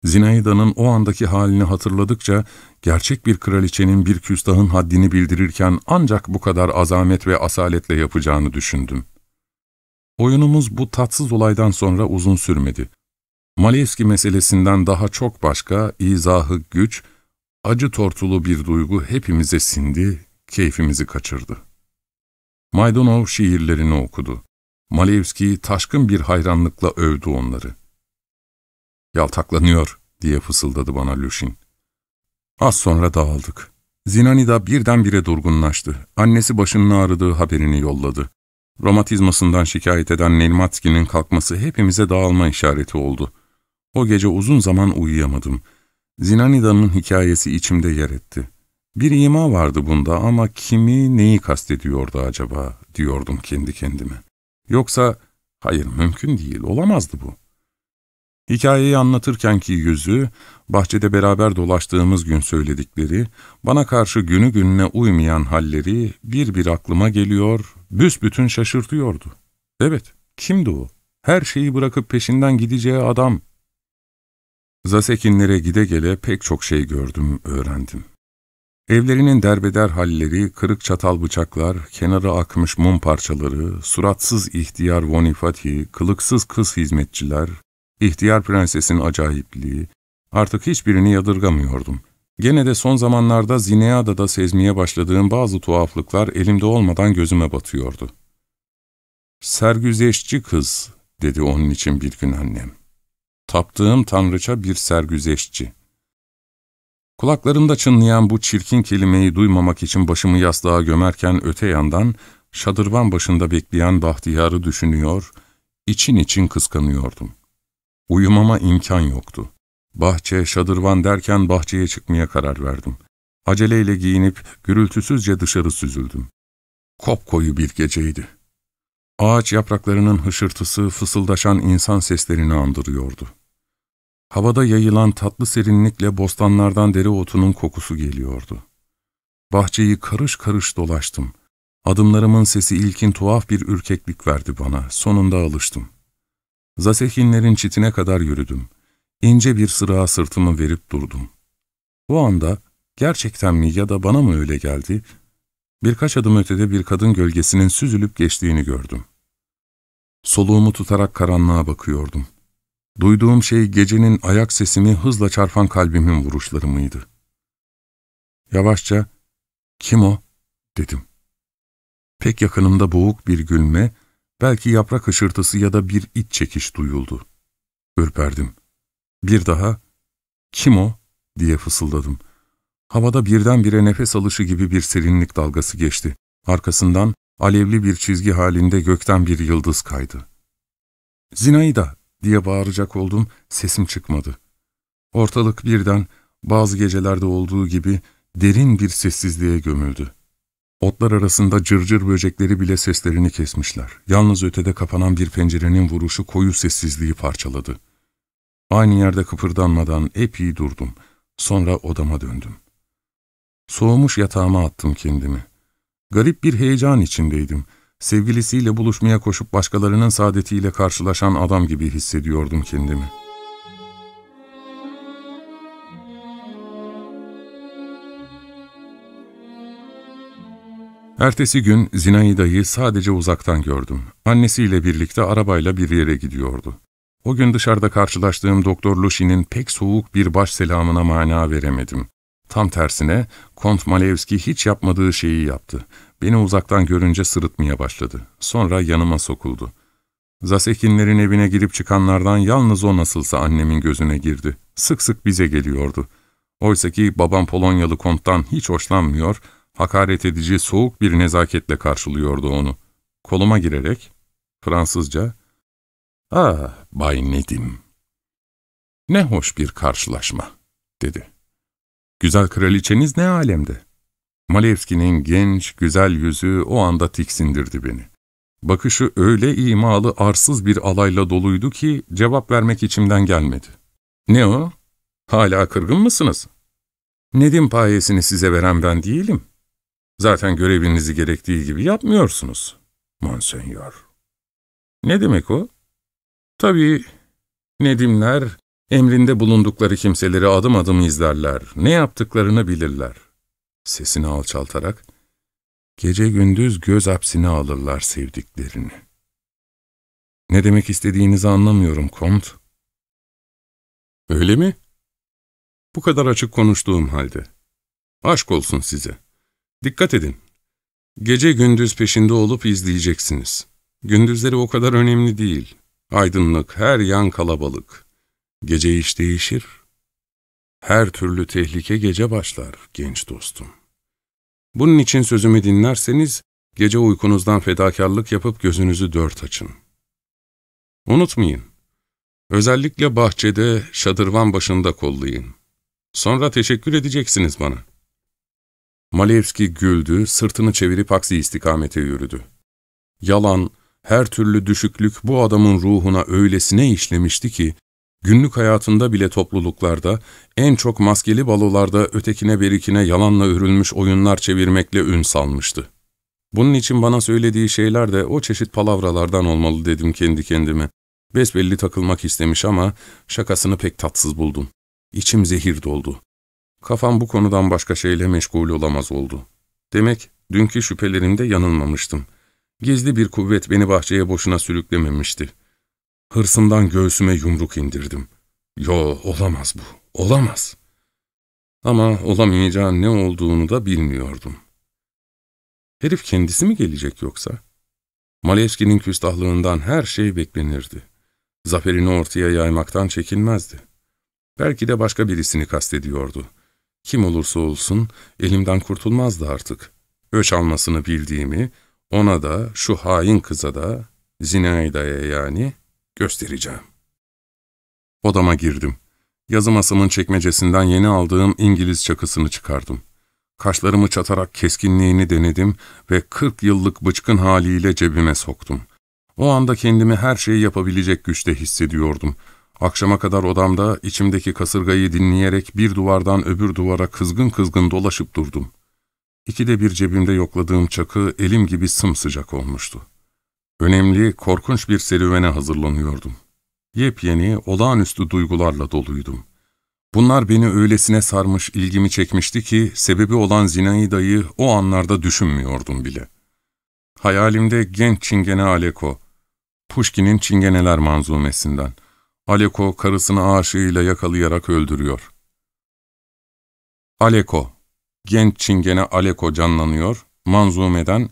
Zinaida'nın o andaki halini hatırladıkça, gerçek bir kraliçenin bir küstahın haddini bildirirken ancak bu kadar azamet ve asaletle yapacağını düşündüm. Oyunumuz bu tatsız olaydan sonra uzun sürmedi. Malevski meselesinden daha çok başka, izahı güç, acı tortulu bir duygu hepimize sindi, keyfimizi kaçırdı. Maydonov şiirlerini okudu. Malevski taşkın bir hayranlıkla övdü onları. ''Yaltaklanıyor.'' diye fısıldadı bana Lüşin. Az sonra dağıldık. Zinanida birdenbire durgunlaştı. Annesi başının ağrıdığı haberini yolladı. Romatizmasından şikayet eden Nelmatski'nin kalkması hepimize dağılma işareti oldu. O gece uzun zaman uyuyamadım. Zinanida'nın hikayesi içimde yer etti. Bir ima vardı bunda ama kimi, neyi kastediyordu acaba, diyordum kendi kendime. Yoksa, hayır mümkün değil, olamazdı bu. Hikayeyi anlatırkenki yüzü, bahçede beraber dolaştığımız gün söyledikleri, bana karşı günü gününe uymayan halleri bir bir aklıma geliyor, büsbütün şaşırtıyordu. Evet, kimdi o? Her şeyi bırakıp peşinden gideceği adam. Zasekinlere gide gele pek çok şey gördüm, öğrendim. Evlerinin derbeder halleri, kırık çatal bıçaklar, kenarı akmış mum parçaları, suratsız ihtiyar Vonifati, kılıksız kız hizmetçiler, ihtiyar prensesin acayipliği, artık hiçbirini yadırgamıyordum. Gene de son zamanlarda Zineada'da sezmeye başladığım bazı tuhaflıklar elimde olmadan gözüme batıyordu. Sergüzeşçi kız, dedi onun için bir gün annem. Taptığım tanrıça bir sergüzeşçi. Kulaklarımda çınlayan bu çirkin kelimeyi duymamak için başımı yastığa gömerken öte yandan şadırvan başında bekleyen Bahtiyar'ı düşünüyor, için için kıskanıyordum. Uyumama imkan yoktu. Bahçe, şadırvan derken bahçeye çıkmaya karar verdim. Aceleyle giyinip gürültüsüzce dışarı süzüldüm. Kopkoyu bir geceydi. Ağaç yapraklarının hışırtısı fısıldaşan insan seslerini andırıyordu. Havada yayılan tatlı serinlikle bostanlardan dereotunun kokusu geliyordu. Bahçeyi karış karış dolaştım. Adımlarımın sesi ilkin tuhaf bir ürkeklik verdi bana. Sonunda alıştım. Zasehinlerin çitine kadar yürüdüm. İnce bir sırağa sırtımı verip durdum. Bu anda gerçekten mi ya da bana mı öyle geldi, birkaç adım ötede bir kadın gölgesinin süzülüp geçtiğini gördüm. Soluğumu tutarak karanlığa bakıyordum. Duyduğum şey gecenin ayak sesimi hızla çarpan kalbimin vuruşları mıydı? Yavaşça, ''Kim o?'' dedim. Pek yakınımda boğuk bir gülme, belki yaprak hışırtısı ya da bir iç çekiş duyuldu. Ürperdim. Bir daha, ''Kim o?'' diye fısıldadım. Havada birdenbire nefes alışı gibi bir serinlik dalgası geçti. Arkasından alevli bir çizgi halinde gökten bir yıldız kaydı. ''Zinaida!'' diye bağıracak oldum, sesim çıkmadı. Ortalık birden, bazı gecelerde olduğu gibi derin bir sessizliğe gömüldü. Otlar arasında cırcır böcekleri bile seslerini kesmişler. Yalnız ötede kapanan bir pencerenin vuruşu koyu sessizliği parçaladı. Aynı yerde kıpırdanmadan epey durdum. Sonra odama döndüm. Soğumuş yatağıma attım kendimi. Garip bir heyecan içindeydim. Sevgilisiyle buluşmaya koşup başkalarının saadetiyle karşılaşan adam gibi hissediyordum kendimi. Ertesi gün Zinaida'yı sadece uzaktan gördüm. Annesiyle birlikte arabayla bir yere gidiyordu. O gün dışarıda karşılaştığım Doktor Lushin'in pek soğuk bir baş selamına mana veremedim. Tam tersine Kont Malevski hiç yapmadığı şeyi yaptı. Beni uzaktan görünce sırıtmaya başladı. Sonra yanıma sokuldu. Zasekinlerin evine girip çıkanlardan yalnız o nasılsa annemin gözüne girdi. Sık sık bize geliyordu. Oysa ki babam Polonyalı konttan hiç hoşlanmıyor, hakaret edici soğuk bir nezaketle karşılıyordu onu. Koluma girerek, Fransızca, ''Ah, Bay Nedim, ne hoş bir karşılaşma.'' dedi. ''Güzel kraliçeniz ne alemde?'' Malevski'nin genç, güzel yüzü o anda tiksindirdi beni. Bakışı öyle imalı, arsız bir alayla doluydu ki cevap vermek içimden gelmedi. ''Ne o? Hala kırgın mısınız?'' ''Nedim payesini size veren ben değilim. Zaten görevinizi gerektiği gibi yapmıyorsunuz, monsenyor.'' ''Ne demek o?'' ''Tabii, Nedimler emrinde bulundukları kimseleri adım adım izlerler, ne yaptıklarını bilirler. Sesini alçaltarak, gece gündüz göz hapsine alırlar sevdiklerini. Ne demek istediğinizi anlamıyorum kont. Öyle mi? Bu kadar açık konuştuğum halde. Aşk olsun size. Dikkat edin. Gece gündüz peşinde olup izleyeceksiniz. Gündüzleri o kadar önemli değil. Aydınlık, her yan kalabalık. Gece iş değişir. Her türlü tehlike gece başlar genç dostum. Bunun için sözümü dinlerseniz, gece uykunuzdan fedakarlık yapıp gözünüzü dört açın. Unutmayın, özellikle bahçede, şadırvan başında kollayın. Sonra teşekkür edeceksiniz bana. Malevski güldü, sırtını çevirip aksi istikamete yürüdü. Yalan, her türlü düşüklük bu adamın ruhuna öylesine işlemişti ki, Günlük hayatında bile topluluklarda, en çok maskeli balolarda ötekine berikine yalanla örülmüş oyunlar çevirmekle ün salmıştı. Bunun için bana söylediği şeyler de o çeşit palavralardan olmalı dedim kendi kendime. Besbelli takılmak istemiş ama şakasını pek tatsız buldum. İçim zehir doldu. Kafam bu konudan başka şeyle meşgul olamaz oldu. Demek dünkü şüphelerimde yanılmamıştım. Gizli bir kuvvet beni bahçeye boşuna sürüklememişti. Hırsımdan göğsüme yumruk indirdim. Yo, olamaz bu, olamaz. Ama olamayacağın ne olduğunu da bilmiyordum. Herif kendisi mi gelecek yoksa? Malevski'nin küstahlığından her şey beklenirdi. Zaferini ortaya yaymaktan çekinmezdi. Belki de başka birisini kastediyordu. Kim olursa olsun elimden kurtulmazdı artık. Öç almasını bildiğimi, ona da, şu hain kıza da, Zinayda'ya yani, göstereceğim. Odama girdim. Yazı masamın çekmecesinden yeni aldığım İngiliz çakısını çıkardım. Kaşlarımı çatarak keskinliğini denedim ve kırk yıllık bıçkın haliyle cebime soktum. O anda kendimi her şeyi yapabilecek güçte hissediyordum. Akşama kadar odamda içimdeki kasırgayı dinleyerek bir duvardan öbür duvara kızgın kızgın dolaşıp durdum. İkide bir cebimde yokladığım çakı elim gibi sımsıcak olmuştu. Önemli, korkunç bir serüvene hazırlanıyordum. Yepyeni, olağanüstü duygularla doluydum. Bunlar beni öylesine sarmış, ilgimi çekmişti ki, sebebi olan Zinaida'yı o anlarda düşünmüyordum bile. Hayalimde genç çingene Aleko, Pushkin'in Çingeneler manzumesinden. Aleko karısını aşığıyla yakalayarak öldürüyor. Aleko, genç çingene Aleko canlanıyor, manzumeden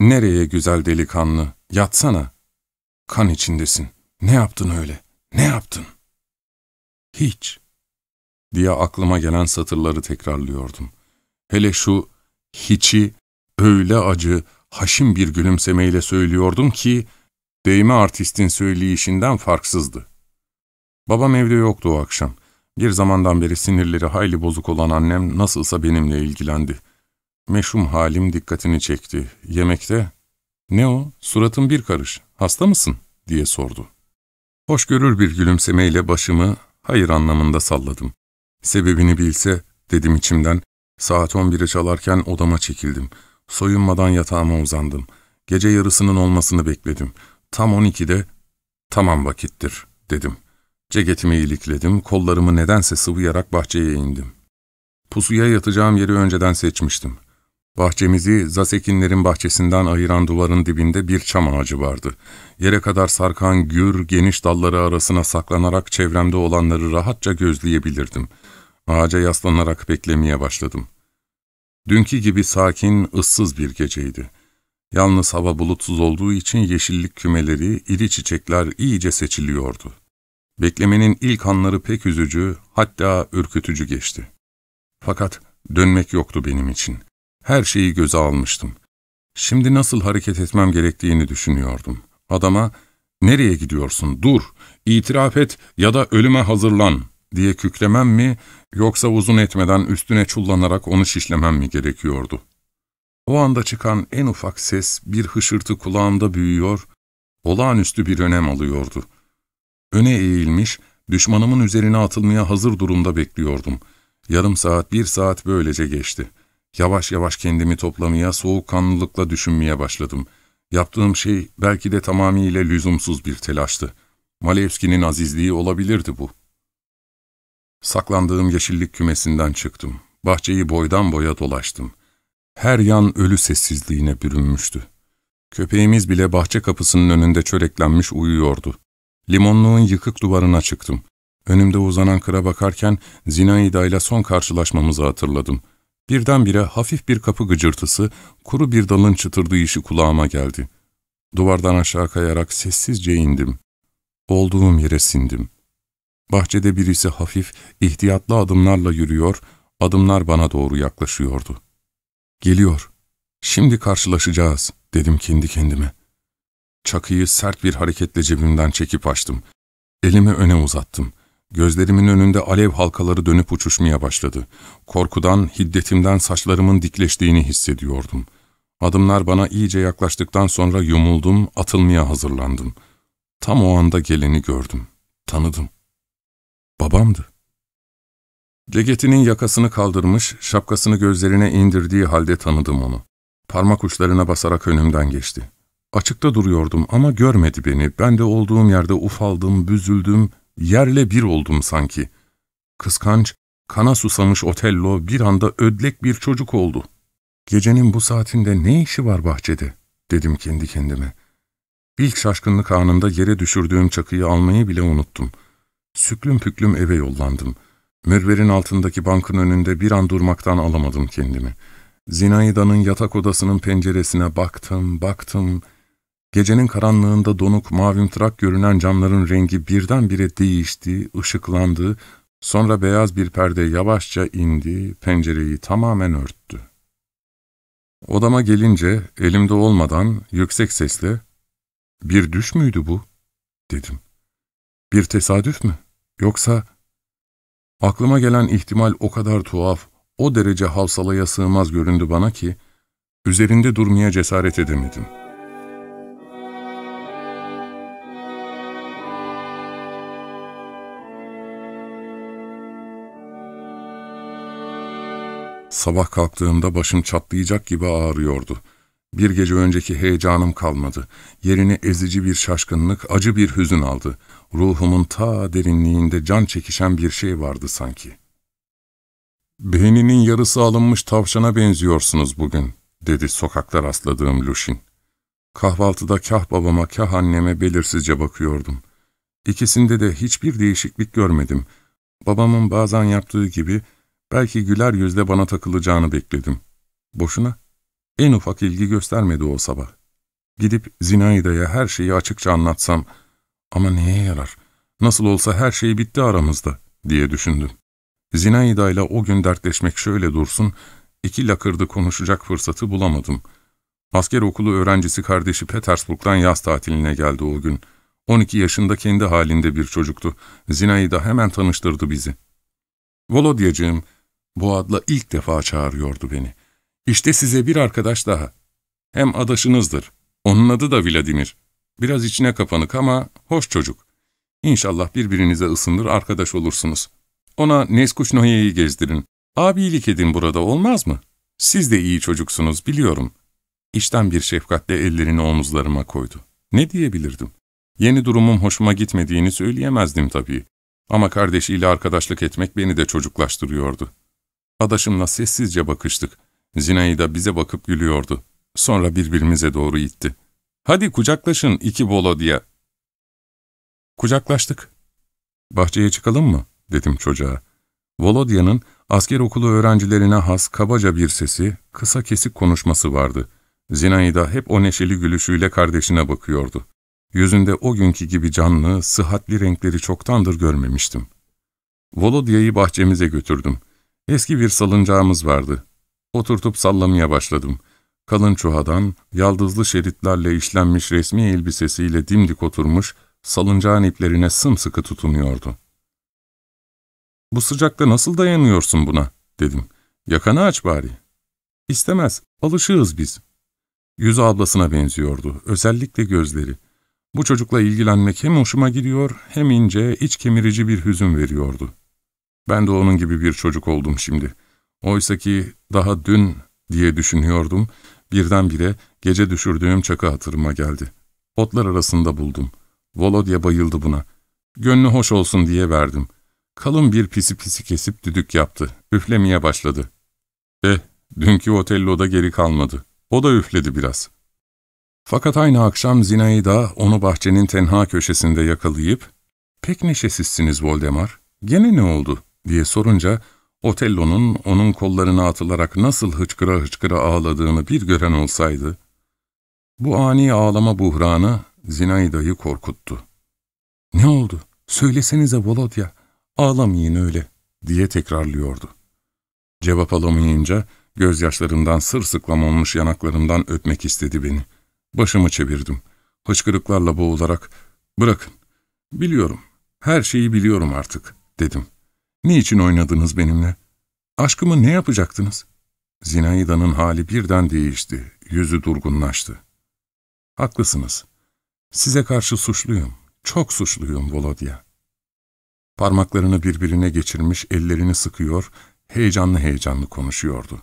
''Nereye güzel delikanlı, yatsana. Kan içindesin. Ne yaptın öyle, ne yaptın?'' ''Hiç.'' diye aklıma gelen satırları tekrarlıyordum. Hele şu hiçi öyle acı, haşim bir gülümsemeyle söylüyordum ki, değme artistin söyleyişinden farksızdı. Babam evde yoktu o akşam. Bir zamandan beri sinirleri hayli bozuk olan annem nasılsa benimle ilgilendi. Meşhum halim dikkatini çekti. Yemekte, ''Ne o, suratın bir karış, hasta mısın?'' diye sordu. Hoşgörür bir gülümsemeyle başımı hayır anlamında salladım. Sebebini bilse, dedim içimden, saat on biri çalarken odama çekildim. Soyunmadan yatağıma uzandım. Gece yarısının olmasını bekledim. Tam on ikide, tamam vakittir, dedim. Ceketimi ilikledim, kollarımı nedense sıvayarak bahçeye indim. Pusuya yatacağım yeri önceden seçmiştim. Bahçemizi Zasekinlerin bahçesinden ayıran duvarın dibinde bir çam ağacı vardı. Yere kadar sarkan gür, geniş dalları arasına saklanarak çevremde olanları rahatça gözleyebilirdim. Ağaca yaslanarak beklemeye başladım. Dünkü gibi sakin, ıssız bir geceydi. Yalnız hava bulutsuz olduğu için yeşillik kümeleri, iri çiçekler iyice seçiliyordu. Beklemenin ilk anları pek üzücü, hatta ürkütücü geçti. Fakat dönmek yoktu benim için. Her şeyi göze almıştım. Şimdi nasıl hareket etmem gerektiğini düşünüyordum. Adama, ''Nereye gidiyorsun? Dur, itiraf et ya da ölüme hazırlan.'' diye küklemem mi, yoksa uzun etmeden üstüne çullanarak onu şişlemem mi gerekiyordu? O anda çıkan en ufak ses bir hışırtı kulağımda büyüyor, olağanüstü bir önem alıyordu. Öne eğilmiş, düşmanımın üzerine atılmaya hazır durumda bekliyordum. Yarım saat, bir saat böylece geçti. Yavaş yavaş kendimi toplamaya, soğukkanlılıkla düşünmeye başladım. Yaptığım şey belki de tamamıyla lüzumsuz bir telaştı. Malevski'nin azizliği olabilirdi bu. Saklandığım yeşillik kümesinden çıktım. Bahçeyi boydan boya dolaştım. Her yan ölü sessizliğine bürünmüştü. Köpeğimiz bile bahçe kapısının önünde çöreklenmiş uyuyordu. Limonluğun yıkık duvarına çıktım. Önümde uzanan kıra bakarken Zinaida ile son karşılaşmamızı hatırladım. Birdenbire hafif bir kapı gıcırtısı, kuru bir dalın çıtırdayışı kulağıma geldi. Duvardan aşağı kayarak sessizce indim. Olduğum yere sindim. Bahçede birisi hafif, ihtiyatlı adımlarla yürüyor, adımlar bana doğru yaklaşıyordu. ''Geliyor, şimdi karşılaşacağız.'' dedim kendi kendime. Çakıyı sert bir hareketle cebimden çekip açtım. Elimi öne uzattım. Gözlerimin önünde alev halkaları dönüp uçuşmaya başladı. Korkudan, hiddetimden saçlarımın dikleştiğini hissediyordum. Adımlar bana iyice yaklaştıktan sonra yumuldum, atılmaya hazırlandım. Tam o anda geleni gördüm, tanıdım. Babamdı. Ceketinin yakasını kaldırmış, şapkasını gözlerine indirdiği halde tanıdım onu. Parmak uçlarına basarak önümden geçti. Açıkta duruyordum ama görmedi beni. Ben de olduğum yerde ufaldım, büzüldüm, yerle bir oldum sanki. Kıskanç, kana susamış Otello bir anda ödlek bir çocuk oldu. Gecenin bu saatinde ne işi var bahçede, dedim kendi kendime. İlk şaşkınlık anında yere düşürdüğüm çakıyı almayı bile unuttum. Süklüm püklüm eve yollandım. Mürverin altındaki bankın önünde bir an durmaktan alamadım kendimi. Zinaida'nın yatak odasının penceresine baktım, baktım. Gecenin karanlığında donuk mavimtırak görünen camların rengi birdenbire değişti, ışıklandı, sonra beyaz bir perde yavaşça indi, pencereyi tamamen örttü. Odama gelince elimde olmadan yüksek sesle ''Bir düş müydü bu?'' dedim. ''Bir tesadüf mü? Yoksa...'' Aklıma gelen ihtimal o kadar tuhaf, o derece havsalaya sığmaz göründü bana ki, üzerinde durmaya cesaret edemedim.'' Sabah kalktığımda başım çatlayacak gibi ağrıyordu. Bir gece önceki heyecanım kalmadı. Yerini ezici bir şaşkınlık, acı bir hüzün aldı. Ruhumun ta derinliğinde can çekişen bir şey vardı sanki. ''Beyninin yarısı alınmış tavşana benziyorsunuz bugün.'' dedi sokakta rastladığım Lushin. Kahvaltıda kah babama kah anneme belirsizce bakıyordum. İkisinde de hiçbir değişiklik görmedim. Babamın bazen yaptığı gibi Belki güler yüzle bana takılacağını bekledim. Boşuna. En ufak ilgi göstermedi o sabah. Gidip Zinaida'ya her şeyi açıkça anlatsam, ama neye yarar? Nasıl olsa her şey bitti aramızda, diye düşündüm. Zinaida ile o gün dertleşmek şöyle dursun, iki lakırdı konuşacak fırsatı bulamadım. Asker okulu öğrencisi kardeşi Petersburg'dan yaz tatiline geldi o gün. 12 yaşında kendi halinde bir çocuktu. Zinaida hemen tanıştırdı bizi. Volodyacığım, bu adla ilk defa çağırıyordu beni. İşte size bir arkadaş daha. Hem adaşınızdır. Onun adı da Vladimir. Biraz içine kapanık ama hoş çocuk. İnşallah birbirinize ısınır arkadaş olursunuz. Ona Neskuşnoye'yi gezdirin. Abilik edin burada olmaz mı? Siz de iyi çocuksunuz biliyorum. İşten bir şefkatle ellerini omuzlarıma koydu. Ne diyebilirdim? Yeni durumum hoşuma gitmediğini söyleyemezdim tabii. Ama kardeşiyle arkadaşlık etmek beni de çocuklaştırıyordu. Adaşımla sessizce bakıştık. Zinaida bize bakıp gülüyordu. Sonra birbirimize doğru itti. ''Hadi kucaklaşın iki bolo diye.'' Kucaklaştık. ''Bahçeye çıkalım mı?'' dedim çocuğa. Volodya'nın asker okulu öğrencilerine has kabaca bir sesi, kısa kesik konuşması vardı. Zinaida hep o neşeli gülüşüyle kardeşine bakıyordu. Yüzünde o günkü gibi canlı, sıhhatli renkleri çoktandır görmemiştim. Volodya'yı bahçemize götürdüm. Eski bir salıncağımız vardı. Oturtup sallamaya başladım. Kalın çuhadan, yaldızlı şeritlerle işlenmiş resmi elbisesiyle dimdik oturmuş, salıncağın iplerine sımsıkı tutunuyordu. ''Bu sıcakta nasıl dayanıyorsun buna?'' dedim. ''Yakanı aç bari.'' ''İstemez, alışığız biz.'' Yüzü ablasına benziyordu, özellikle gözleri. Bu çocukla ilgilenmek hem hoşuma gidiyor hem ince, iç kemirici bir hüzün veriyordu. Ben de onun gibi bir çocuk oldum şimdi. Oysa ki daha dün diye düşünüyordum, birdenbire gece düşürdüğüm çakı hatırıma geldi. Otlar arasında buldum. Volodya bayıldı buna. Gönlü hoş olsun diye verdim. Kalın bir pisi pisi kesip düdük yaptı. Üflemeye başladı. Eh, dünkü otelloda geri kalmadı. O da üfledi biraz. Fakat aynı akşam Zinaida onu bahçenin tenha köşesinde yakalayıp, ''Pek neşesizsiniz Voldemar, gene ne oldu?'' Diye sorunca, Otello'nun onun kollarına atılarak nasıl hıçkıra hıçkıra ağladığını bir gören olsaydı, bu ani ağlama buhranı Zinaida'yı korkuttu. ''Ne oldu? Söylesenize Volodya, ağlamayın öyle.'' diye tekrarlıyordu. Cevap alamayınca gözyaşlarından sırsıklam olmuş yanaklarımdan öpmek istedi beni. Başımı çevirdim. Hıçkırıklarla boğularak, ''Bırakın, biliyorum, her şeyi biliyorum artık.'' dedim. ''Niçin oynadınız benimle? Aşkımı ne yapacaktınız?'' Zinaida'nın hali birden değişti, yüzü durgunlaştı. ''Haklısınız. Size karşı suçluyum, çok suçluyum Volodya.'' Parmaklarını birbirine geçirmiş, ellerini sıkıyor, heyecanlı heyecanlı konuşuyordu.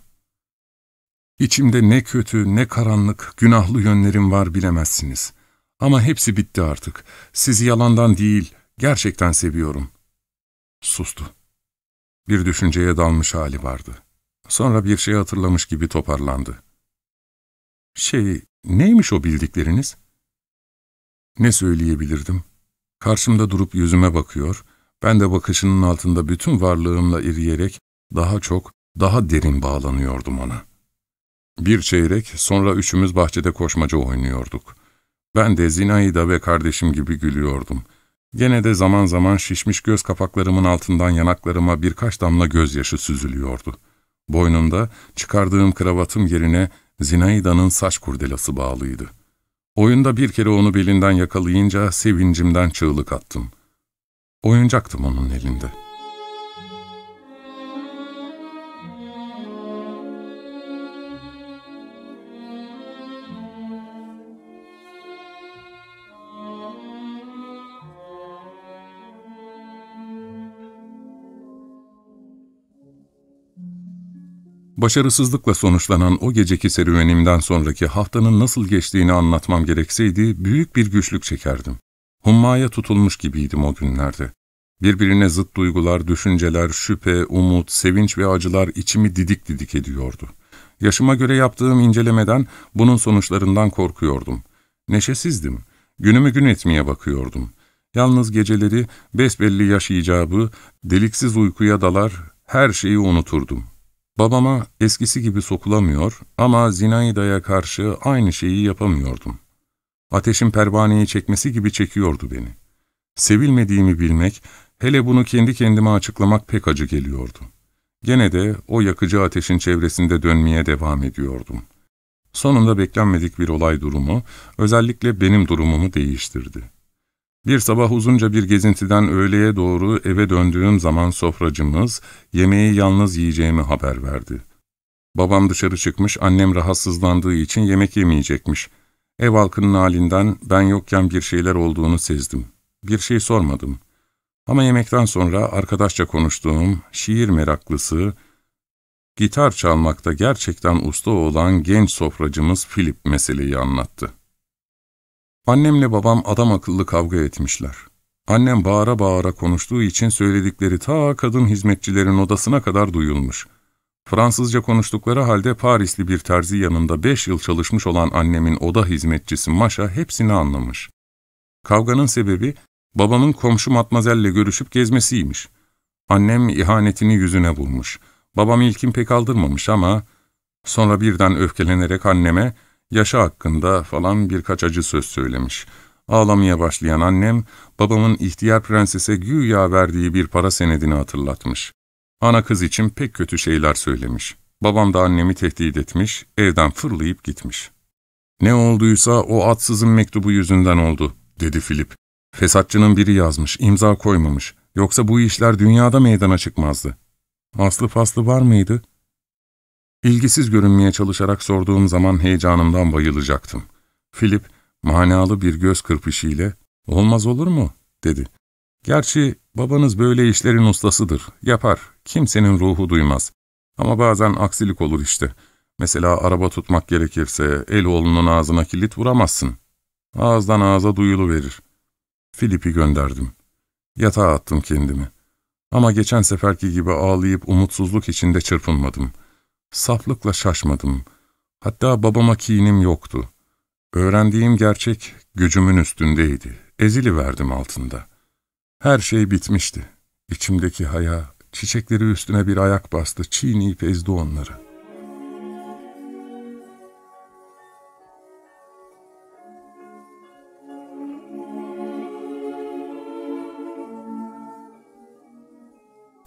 İçimde ne kötü, ne karanlık, günahlı yönlerim var bilemezsiniz. Ama hepsi bitti artık. Sizi yalandan değil, gerçekten seviyorum. Sustu. Bir düşünceye dalmış hali vardı. Sonra bir şey hatırlamış gibi toparlandı. Şey, neymiş o bildikleriniz? Ne söyleyebilirdim? Karşımda durup yüzüme bakıyor, ben de bakışının altında bütün varlığımla iriyerek daha çok, daha derin bağlanıyordum ona. Bir çeyrek, sonra üçümüz bahçede koşmaca oynuyorduk. Ben de Zinaida ve kardeşim gibi gülüyordum. Gene de zaman zaman şişmiş göz kapaklarımın altından yanaklarıma birkaç damla gözyaşı süzülüyordu. Boynumda çıkardığım kravatım yerine Zinaida'nın saç kurdelası bağlıydı. Oyunda bir kere onu belinden yakalayınca sevincimden çığlık attım. Oyuncaktım onun elinde.'' Başarısızlıkla sonuçlanan o geceki serüvenimden sonraki haftanın nasıl geçtiğini anlatmam gerekseydi büyük bir güçlük çekerdim. Hummaya tutulmuş gibiydim o günlerde. Birbirine zıt duygular, düşünceler, şüphe, umut, sevinç ve acılar içimi didik didik ediyordu. Yaşıma göre yaptığım incelemeden bunun sonuçlarından korkuyordum. Neşesizdim. Günümü gün etmeye bakıyordum. Yalnız geceleri besbelli yaş icabı, deliksiz uykuya dalar, her şeyi unuturdum. Babama eskisi gibi sokulamıyor ama Zinaida'ya karşı aynı şeyi yapamıyordum. Ateşin pervaneyi çekmesi gibi çekiyordu beni. Sevilmediğimi bilmek, hele bunu kendi kendime açıklamak pek acı geliyordu. Gene de o yakıcı ateşin çevresinde dönmeye devam ediyordum. Sonunda beklenmedik bir olay durumu, özellikle benim durumumu değiştirdi. Bir sabah uzunca bir gezintiden öğleye doğru eve döndüğüm zaman sofracımız, yemeği yalnız yiyeceğimi haber verdi. Babam dışarı çıkmış, annem rahatsızlandığı için yemek yemeyecekmiş. Ev halkının halinden ben yokken bir şeyler olduğunu sezdim. Bir şey sormadım. Ama yemekten sonra arkadaşça konuştuğum, şiir meraklısı, gitar çalmakta gerçekten usta olan genç sofracımız Philip meseleyi anlattı. Annemle babam adam akıllı kavga etmişler. Annem bağıra bağıra konuştuğu için söyledikleri ta kadın hizmetçilerin odasına kadar duyulmuş. Fransızca konuştukları halde Parisli bir terzi yanında beş yıl çalışmış olan annemin oda hizmetçisi Maşa hepsini anlamış. Kavganın sebebi babamın komşu matmazelle görüşüp gezmesiymiş. Annem ihanetini yüzüne vurmuş. Babam ilkin pek aldırmamış ama sonra birden öfkelenerek anneme yaşı hakkında falan birkaç acı söz söylemiş. Ağlamaya başlayan annem, babamın ihtiyar prensese güya verdiği bir para senedini hatırlatmış. Ana kız için pek kötü şeyler söylemiş. Babam da annemi tehdit etmiş, evden fırlayıp gitmiş. ''Ne olduysa o atsızın mektubu yüzünden oldu.'' dedi Filip. ''Fesatçının biri yazmış, imza koymamış. Yoksa bu işler dünyada meydana çıkmazdı.'' ''Aslı faslı var mıydı?'' İlgisiz görünmeye çalışarak sorduğum zaman heyecanımdan bayılacaktım. Filip, manalı bir göz kırpışıyla, ''Olmaz olur mu?'' dedi. ''Gerçi babanız böyle işlerin ustasıdır, yapar, kimsenin ruhu duymaz. Ama bazen aksilik olur işte. Mesela araba tutmak gerekirse el oğlunun ağzına kilit vuramazsın. Ağızdan ağza duyulu verir. Filip'i gönderdim. Yatağa attım kendimi. Ama geçen seferki gibi ağlayıp umutsuzluk içinde çırpınmadım.'' Saflıkla şaşmadım. Hatta babama kinim yoktu. Öğrendiğim gerçek gücümün üstündeydi. Ezili verdim altında. Her şey bitmişti. İçimdeki haya, çiçekleri üstüne bir ayak bastı, çiğneyip ezdi onları.''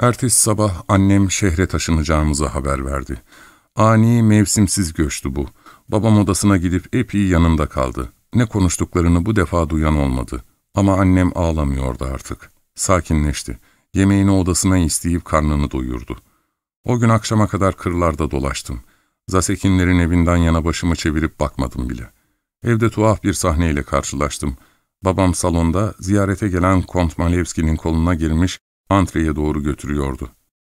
Ertesi sabah annem şehre taşınacağımızı haber verdi. Ani, mevsimsiz göçtü bu. Babam odasına gidip epey yanında kaldı. Ne konuştuklarını bu defa duyan olmadı. Ama annem ağlamıyordu artık. Sakinleşti. Yemeğini odasına isteyip karnını doyurdu. O gün akşama kadar kırlarda dolaştım. Zasekinlerin evinden yana başımı çevirip bakmadım bile. Evde tuhaf bir sahneyle karşılaştım. Babam salonda ziyarete gelen Kont Malevski'nin koluna girmiş, antreye doğru götürüyordu.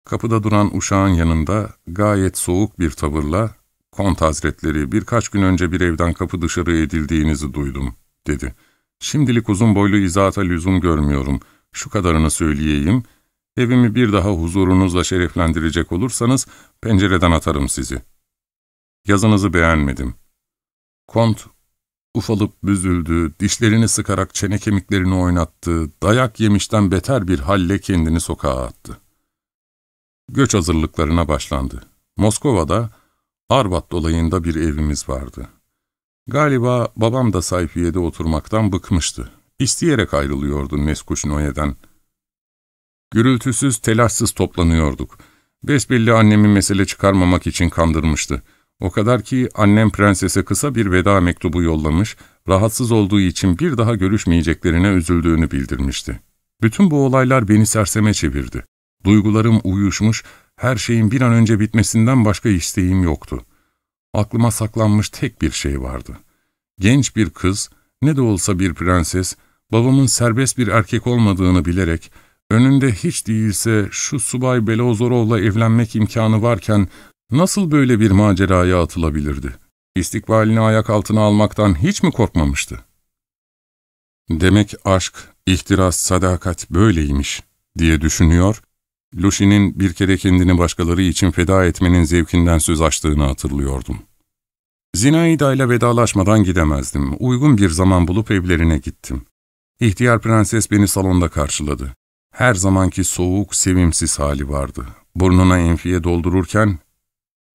Kapıda duran uşağın yanında gayet soğuk bir tavırla ''Kont hazretleri birkaç gün önce bir evden kapı dışarı edildiğinizi duydum.'' dedi. ''Şimdilik uzun boylu izahata lüzum görmüyorum. Şu kadarını söyleyeyim. Evimi bir daha huzurunuzla şereflendirecek olursanız pencereden atarım sizi.'' Yazınızı beğenmedim. Kont Ufalıp büzüldü, dişlerini sıkarak çene kemiklerini oynattı, dayak yemişten beter bir halle kendini sokağa attı. Göç hazırlıklarına başlandı. Moskova'da Arbat dolayında bir evimiz vardı. Galiba babam da sayfiyede oturmaktan bıkmıştı. İsteyerek ayrılıyordu Neskuşnoye'den. Gürültüsüz, telaşsız toplanıyorduk. Besbelli annemi mesele çıkarmamak için kandırmıştı. O kadar ki annem prensese kısa bir veda mektubu yollamış, rahatsız olduğu için bir daha görüşmeyeceklerine üzüldüğünü bildirmişti. Bütün bu olaylar beni serseme çevirdi. Duygularım uyuşmuş, her şeyin bir an önce bitmesinden başka isteğim yoktu. Aklıma saklanmış tek bir şey vardı. Genç bir kız, ne de olsa bir prenses, babamın serbest bir erkek olmadığını bilerek, önünde hiç değilse şu subay Belozorov'la evlenmek imkanı varken Nasıl böyle bir maceraya atılabilirdi? İstikbalini ayak altına almaktan hiç mi korkmamıştı? Demek aşk, ihtiras, sadakat böyleymiş diye düşünüyor, Lucy'nin bir kere kendini başkaları için feda etmenin zevkinden söz açtığını hatırlıyordum. Zinaida ile vedalaşmadan gidemezdim. Uygun bir zaman bulup evlerine gittim. İhtiyar prenses beni salonda karşıladı. Her zamanki soğuk, sevimsiz hali vardı. Burnuna enfiye doldururken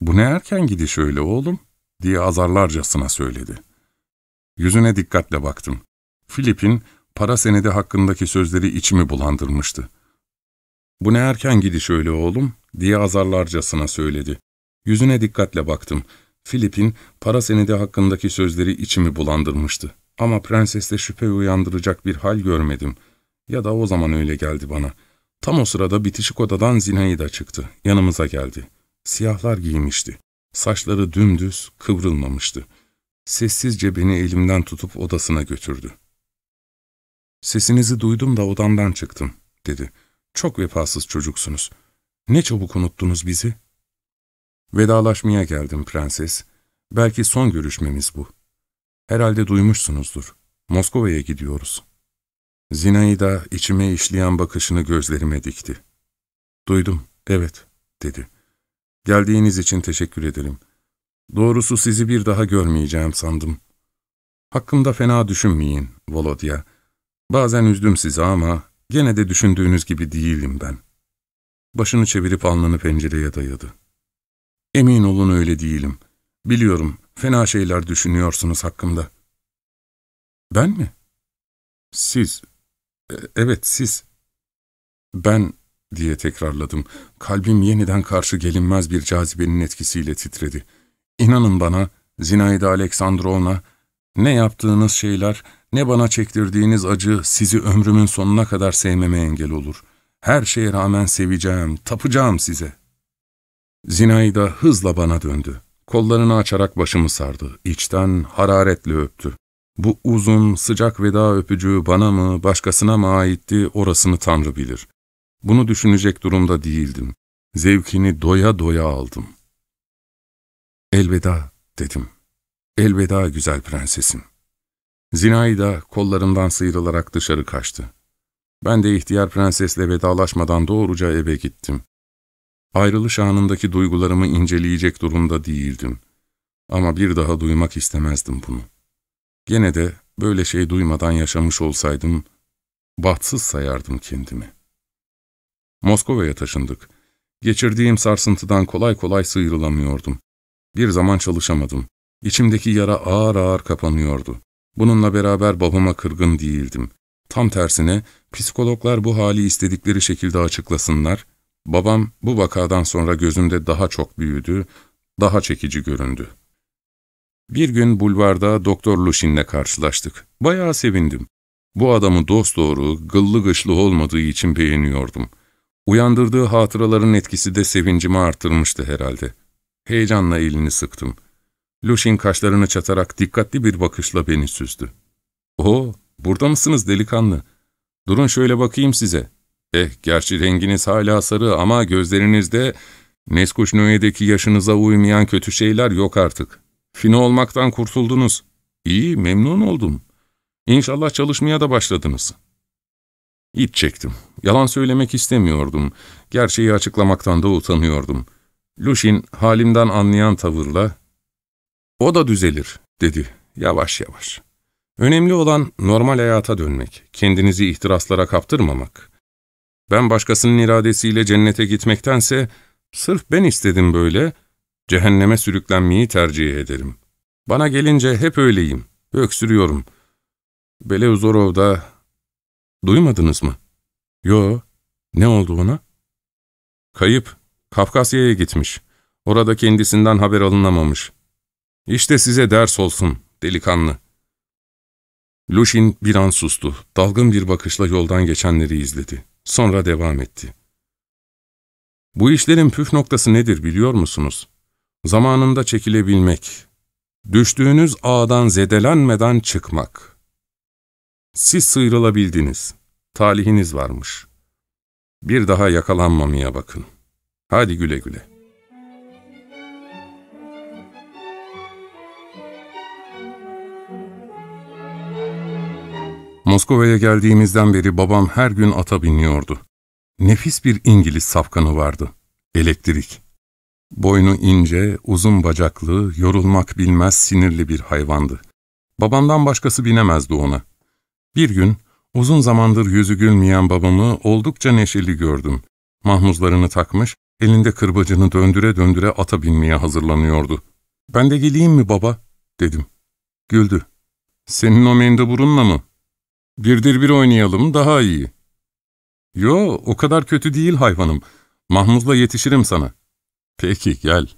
''Bu ne erken gidiş öyle oğlum?'' diye azarlarcasına söyledi. Yüzüne dikkatle baktım. Filip'in para senedi hakkındaki sözleri içimi bulandırmıştı. ''Bu ne erken gidiş öyle oğlum?'' diye azarlarcasına söyledi. Yüzüne dikkatle baktım. Filip'in para senedi hakkındaki sözleri içimi bulandırmıştı. Ama prenseste şüphe uyandıracak bir hal görmedim. Ya da o zaman öyle geldi bana. Tam o sırada bitişik odadan Zinaida çıktı. Yanımıza geldi. Siyahlar giymişti. Saçları dümdüz, kıvrılmamıştı. Sessizce beni elimden tutup odasına götürdü. ''Sesinizi duydum da odamdan çıktım.'' dedi. ''Çok vefasız çocuksunuz. Ne çabuk unuttunuz bizi?'' ''Vedalaşmaya geldim prenses. Belki son görüşmemiz bu. Herhalde duymuşsunuzdur. Moskova'ya gidiyoruz.'' Zinaida içime işleyen bakışını gözlerime dikti. ''Duydum, evet.'' dedi. ''Geldiğiniz için teşekkür ederim. Doğrusu sizi bir daha görmeyeceğim sandım. Hakkımda fena düşünmeyin, Volodya. Bazen üzdüm sizi ama gene de düşündüğünüz gibi değilim ben.'' Başını çevirip alnını pencereye dayadı. ''Emin olun öyle değilim. Biliyorum, fena şeyler düşünüyorsunuz hakkımda.'' ''Ben mi?'' ''Siz, e, evet siz.'' ''Ben'' diye tekrarladım. Kalbim yeniden karşı gelinmez bir cazibenin etkisiyle titredi. İnanın bana, Zinaida Aleksandrovna, ne yaptığınız şeyler, ne bana çektirdiğiniz acı sizi ömrümün sonuna kadar sevmeme engel olur. Her şeye rağmen seveceğim, tapacağım size. Zinaida hızla bana döndü. Kollarını açarak başımı sardı. İçten hararetle öptü. Bu uzun, sıcak veda öpücüğü bana mı, başkasına mı aitti orasını Tanrı bilir. Bunu düşünecek durumda değildim. Zevkini doya doya aldım. Elveda dedim. Elveda güzel prensesim. Zinaida kollarımdan sıyrılarak dışarı kaçtı. Ben de ihtiyar prensesle vedalaşmadan doğruca eve gittim. Ayrılış anındaki duygularımı inceleyecek durumda değildim. Ama bir daha duymak istemezdim bunu. Gene de böyle şey duymadan yaşamış olsaydım, bahtsız sayardım kendimi. Moskova'ya taşındık. Geçirdiğim sarsıntıdan kolay kolay sıyrılamıyordum. Bir zaman çalışamadım. İçimdeki yara ağır ağır kapanıyordu. Bununla beraber babama kırgın değildim. Tam tersine psikologlar bu hali istedikleri şekilde açıklasınlar, babam bu vakadan sonra gözümde daha çok büyüdü, daha çekici göründü. Bir gün bulvarda Doktor Lushin'le karşılaştık. Bayağı sevindim. Bu adamı dosdoğru, gıllı gışlı olmadığı için beğeniyordum. Uyandırdığı hatıraların etkisi de sevincimi arttırmıştı herhalde. Heyecanla elini sıktım. Lushin kaşlarını çatarak dikkatli bir bakışla beni süzdü. ''Oo, burada mısınız delikanlı? Durun şöyle bakayım size. Eh, gerçi renginiz hala sarı ama gözlerinizde Neskuşnoye'deki yaşınıza uymayan kötü şeyler yok artık. Fino olmaktan kurtuldunuz. İyi, memnun oldum. İnşallah çalışmaya da başladınız.'' İç çektim. Yalan söylemek istemiyordum. Gerçeği açıklamaktan da utanıyordum. Lushin halimden anlayan tavırla, ''O da düzelir.'' dedi yavaş yavaş. Önemli olan normal hayata dönmek, kendinizi ihtiraslara kaptırmamak. Ben başkasının iradesiyle cennete gitmektense, sırf ben istedim böyle, cehenneme sürüklenmeyi tercih ederim. Bana gelince hep öyleyim, öksürüyorum. Beleuzorov da... Duymadınız mı? Yo, ne oldu ona? Kayıp, Kafkasya'ya gitmiş. Orada kendisinden haber alınamamış. İşte size ders olsun, delikanlı.'' Lushin bir an sustu. Dalgın bir bakışla yoldan geçenleri izledi. Sonra devam etti. Bu işlerin püf noktası nedir biliyor musunuz? Zamanında çekilebilmek. Düştüğünüz ağdan zedelenmeden çıkmak. Siz sıyrılabildiniz. Talihiniz varmış. Bir daha yakalanmamaya bakın. Hadi güle güle. Moskova'ya geldiğimizden beri babam her gün ata biniyordu. Nefis bir İngiliz safkanı vardı. Elektrik. Boynu ince, uzun bacaklı, yorulmak bilmez sinirli bir hayvandı. Babamdan başkası binemezdi ona. Bir gün, uzun zamandır yüzü gülmeyen babamı oldukça neşeli gördüm. Mahmuzlarını takmış, Elinde kırbacını döndüre döndüre ata binmeye hazırlanıyordu. ''Ben de geleyim mi baba?'' dedim. Güldü. ''Senin o mendeburunla mı? Birdir bir oynayalım daha iyi.'' ''Yo, o kadar kötü değil hayvanım. Mahmuz'la yetişirim sana.'' ''Peki, gel.''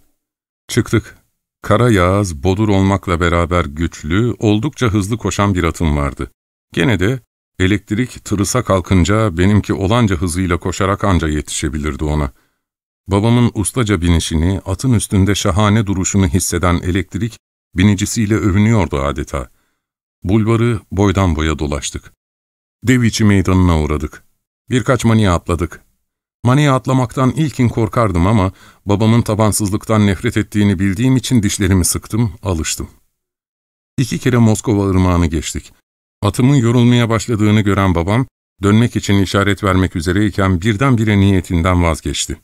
Çıktık. Kara Yağız, bodur olmakla beraber güçlü, oldukça hızlı koşan bir atım vardı. Gene de elektrik tırısa kalkınca benimki olanca hızıyla koşarak anca yetişebilirdi ona. Babamın ustaca binişini, atın üstünde şahane duruşunu hisseden elektrik, binicisiyle övünüyordu adeta. Bulvarı boydan boya dolaştık. Deviçi meydanına uğradık. Birkaç maniye atladık. Maniye atlamaktan ilkin korkardım ama babamın tabansızlıktan nefret ettiğini bildiğim için dişlerimi sıktım, alıştım. İki kere Moskova ırmağını geçtik. Atımın yorulmaya başladığını gören babam, dönmek için işaret vermek üzereyken birdenbire niyetinden vazgeçti.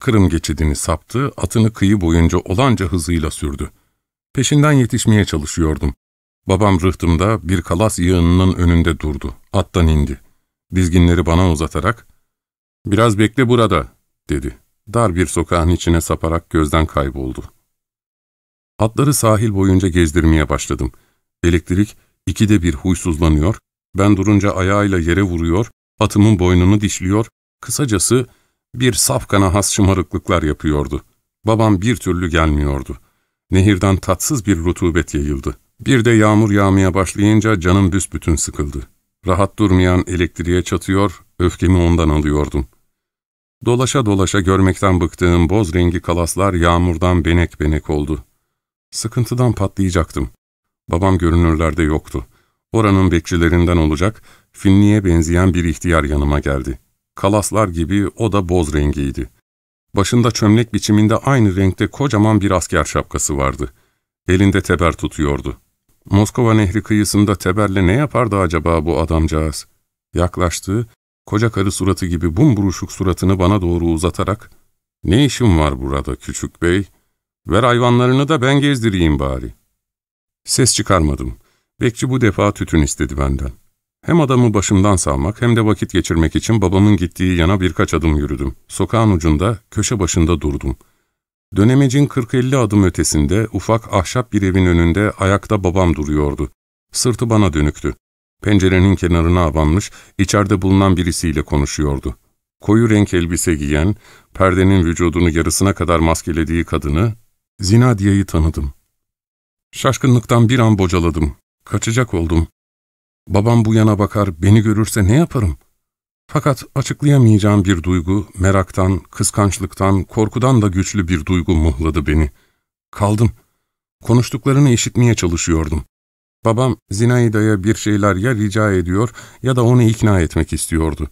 Kırım geçidini saptı, atını kıyı boyunca olanca hızıyla sürdü. Peşinden yetişmeye çalışıyordum. Babam rıhtımda bir kalas yığınının önünde durdu. Attan indi. Dizginleri bana uzatarak, ''Biraz bekle burada.'' dedi. Dar bir sokağın içine saparak gözden kayboldu. Atları sahil boyunca gezdirmeye başladım. Elektrik ikide bir huysuzlanıyor, ben durunca ayağıyla yere vuruyor, atımın boynunu dişliyor, kısacası bir safkana has şımarıklıklar yapıyordu. Babam bir türlü gelmiyordu. Nehirden tatsız bir rutubet yayıldı. Bir de yağmur yağmaya başlayınca canım büsbütün sıkıldı. Rahat durmayan elektriğe çatıyor, öfkemi ondan alıyordum. Dolaşa dolaşa görmekten bıktığım boz rengi kalaslar yağmurdan benek benek oldu. Sıkıntıdan patlayacaktım. Babam görünürlerde yoktu. Oranın bekçilerinden olacak, finliye benzeyen bir ihtiyar yanıma geldi. Kalaslar gibi o da boz rengiydi. Başında çömlek biçiminde aynı renkte kocaman bir asker şapkası vardı. Elinde teber tutuyordu. Moskova nehri kıyısında teberle ne yapardı acaba bu adamcağız? Yaklaştı, koca karı suratı gibi bumburuşuk suratını bana doğru uzatarak, ''Ne işim var burada küçük bey? Ver hayvanlarını da ben gezdireyim bari.'' Ses çıkarmadım. Bekçi bu defa tütün istedi benden. Hem adamı başımdan salmak hem de vakit geçirmek için babamın gittiği yana birkaç adım yürüdüm. Sokağın ucunda, köşe başında durdum. Dönemecin 40-50 adım ötesinde ufak ahşap bir evin önünde ayakta babam duruyordu. Sırtı bana dönüktü. Pencerenin kenarına abanmış, içeride bulunan birisiyle konuşuyordu. Koyu renk elbise giyen, perdenin vücudunu yarısına kadar maskelediği kadını, Zinadiye'yi tanıdım. Şaşkınlıktan bir an bocaladım. Kaçacak oldum. Babam bu yana bakar, beni görürse ne yaparım? Fakat açıklayamayacağım bir duygu, meraktan, kıskançlıktan, korkudan da güçlü bir duygu muhladı beni. Kaldım. Konuştuklarını işitmeye çalışıyordum. Babam Zinaida'ya bir şeyler ya rica ediyor ya da onu ikna etmek istiyordu.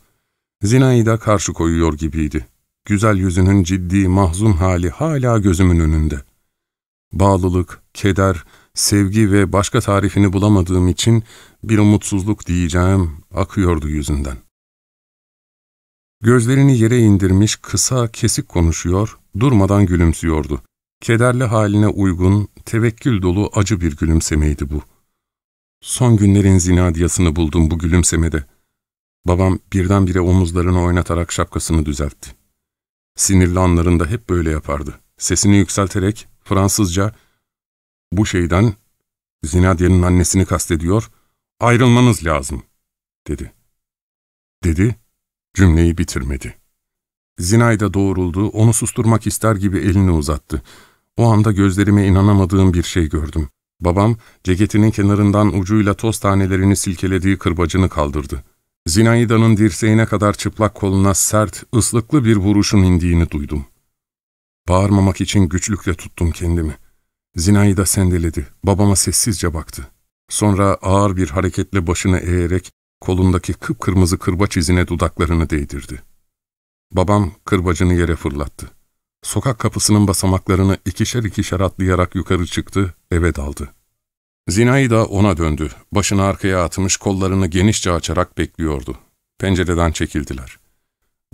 Zinaida karşı koyuyor gibiydi. Güzel yüzünün ciddi, mahzun hali hala gözümün önünde. Bağlılık, keder, sevgi ve başka tarifini bulamadığım için bir umutsuzluk diyeceğim akıyordu yüzünden. Gözlerini yere indirmiş, kısa, kesik konuşuyor, durmadan gülümsüyordu. Kederli haline uygun, tevekkül dolu acı bir gülümsemeydi bu. Son günlerin zinadiyasını buldum bu gülümsemede. Babam birdenbire omuzlarını oynatarak şapkasını düzeltti. Sinirli anlarında hep böyle yapardı. Sesini yükselterek Fransızca, ''Bu şeyden, Zinadiye'nin annesini kastediyor, ayrılmanız lazım.'' dedi. Dedi, cümleyi bitirmedi. Zinayda doğruldu, onu susturmak ister gibi elini uzattı. O anda gözlerime inanamadığım bir şey gördüm. Babam, ceketinin kenarından ucuyla toz tanelerini silkelediği kırbacını kaldırdı. Zinaida'nın dirseğine kadar çıplak koluna sert, ıslıklı bir vuruşun indiğini duydum. Bağırmamak için güçlükle tuttum kendimi. Zinaida sendeledi, babama sessizce baktı. Sonra ağır bir hareketle başını eğerek kolundaki kıpkırmızı kırbaç izine dudaklarını değdirdi. Babam kırbacını yere fırlattı. Sokak kapısının basamaklarını ikişer ikişer atlayarak yukarı çıktı, eve daldı. Zinaida ona döndü. Başını arkaya atmış, kollarını genişçe açarak bekliyordu. Pencereden çekildiler.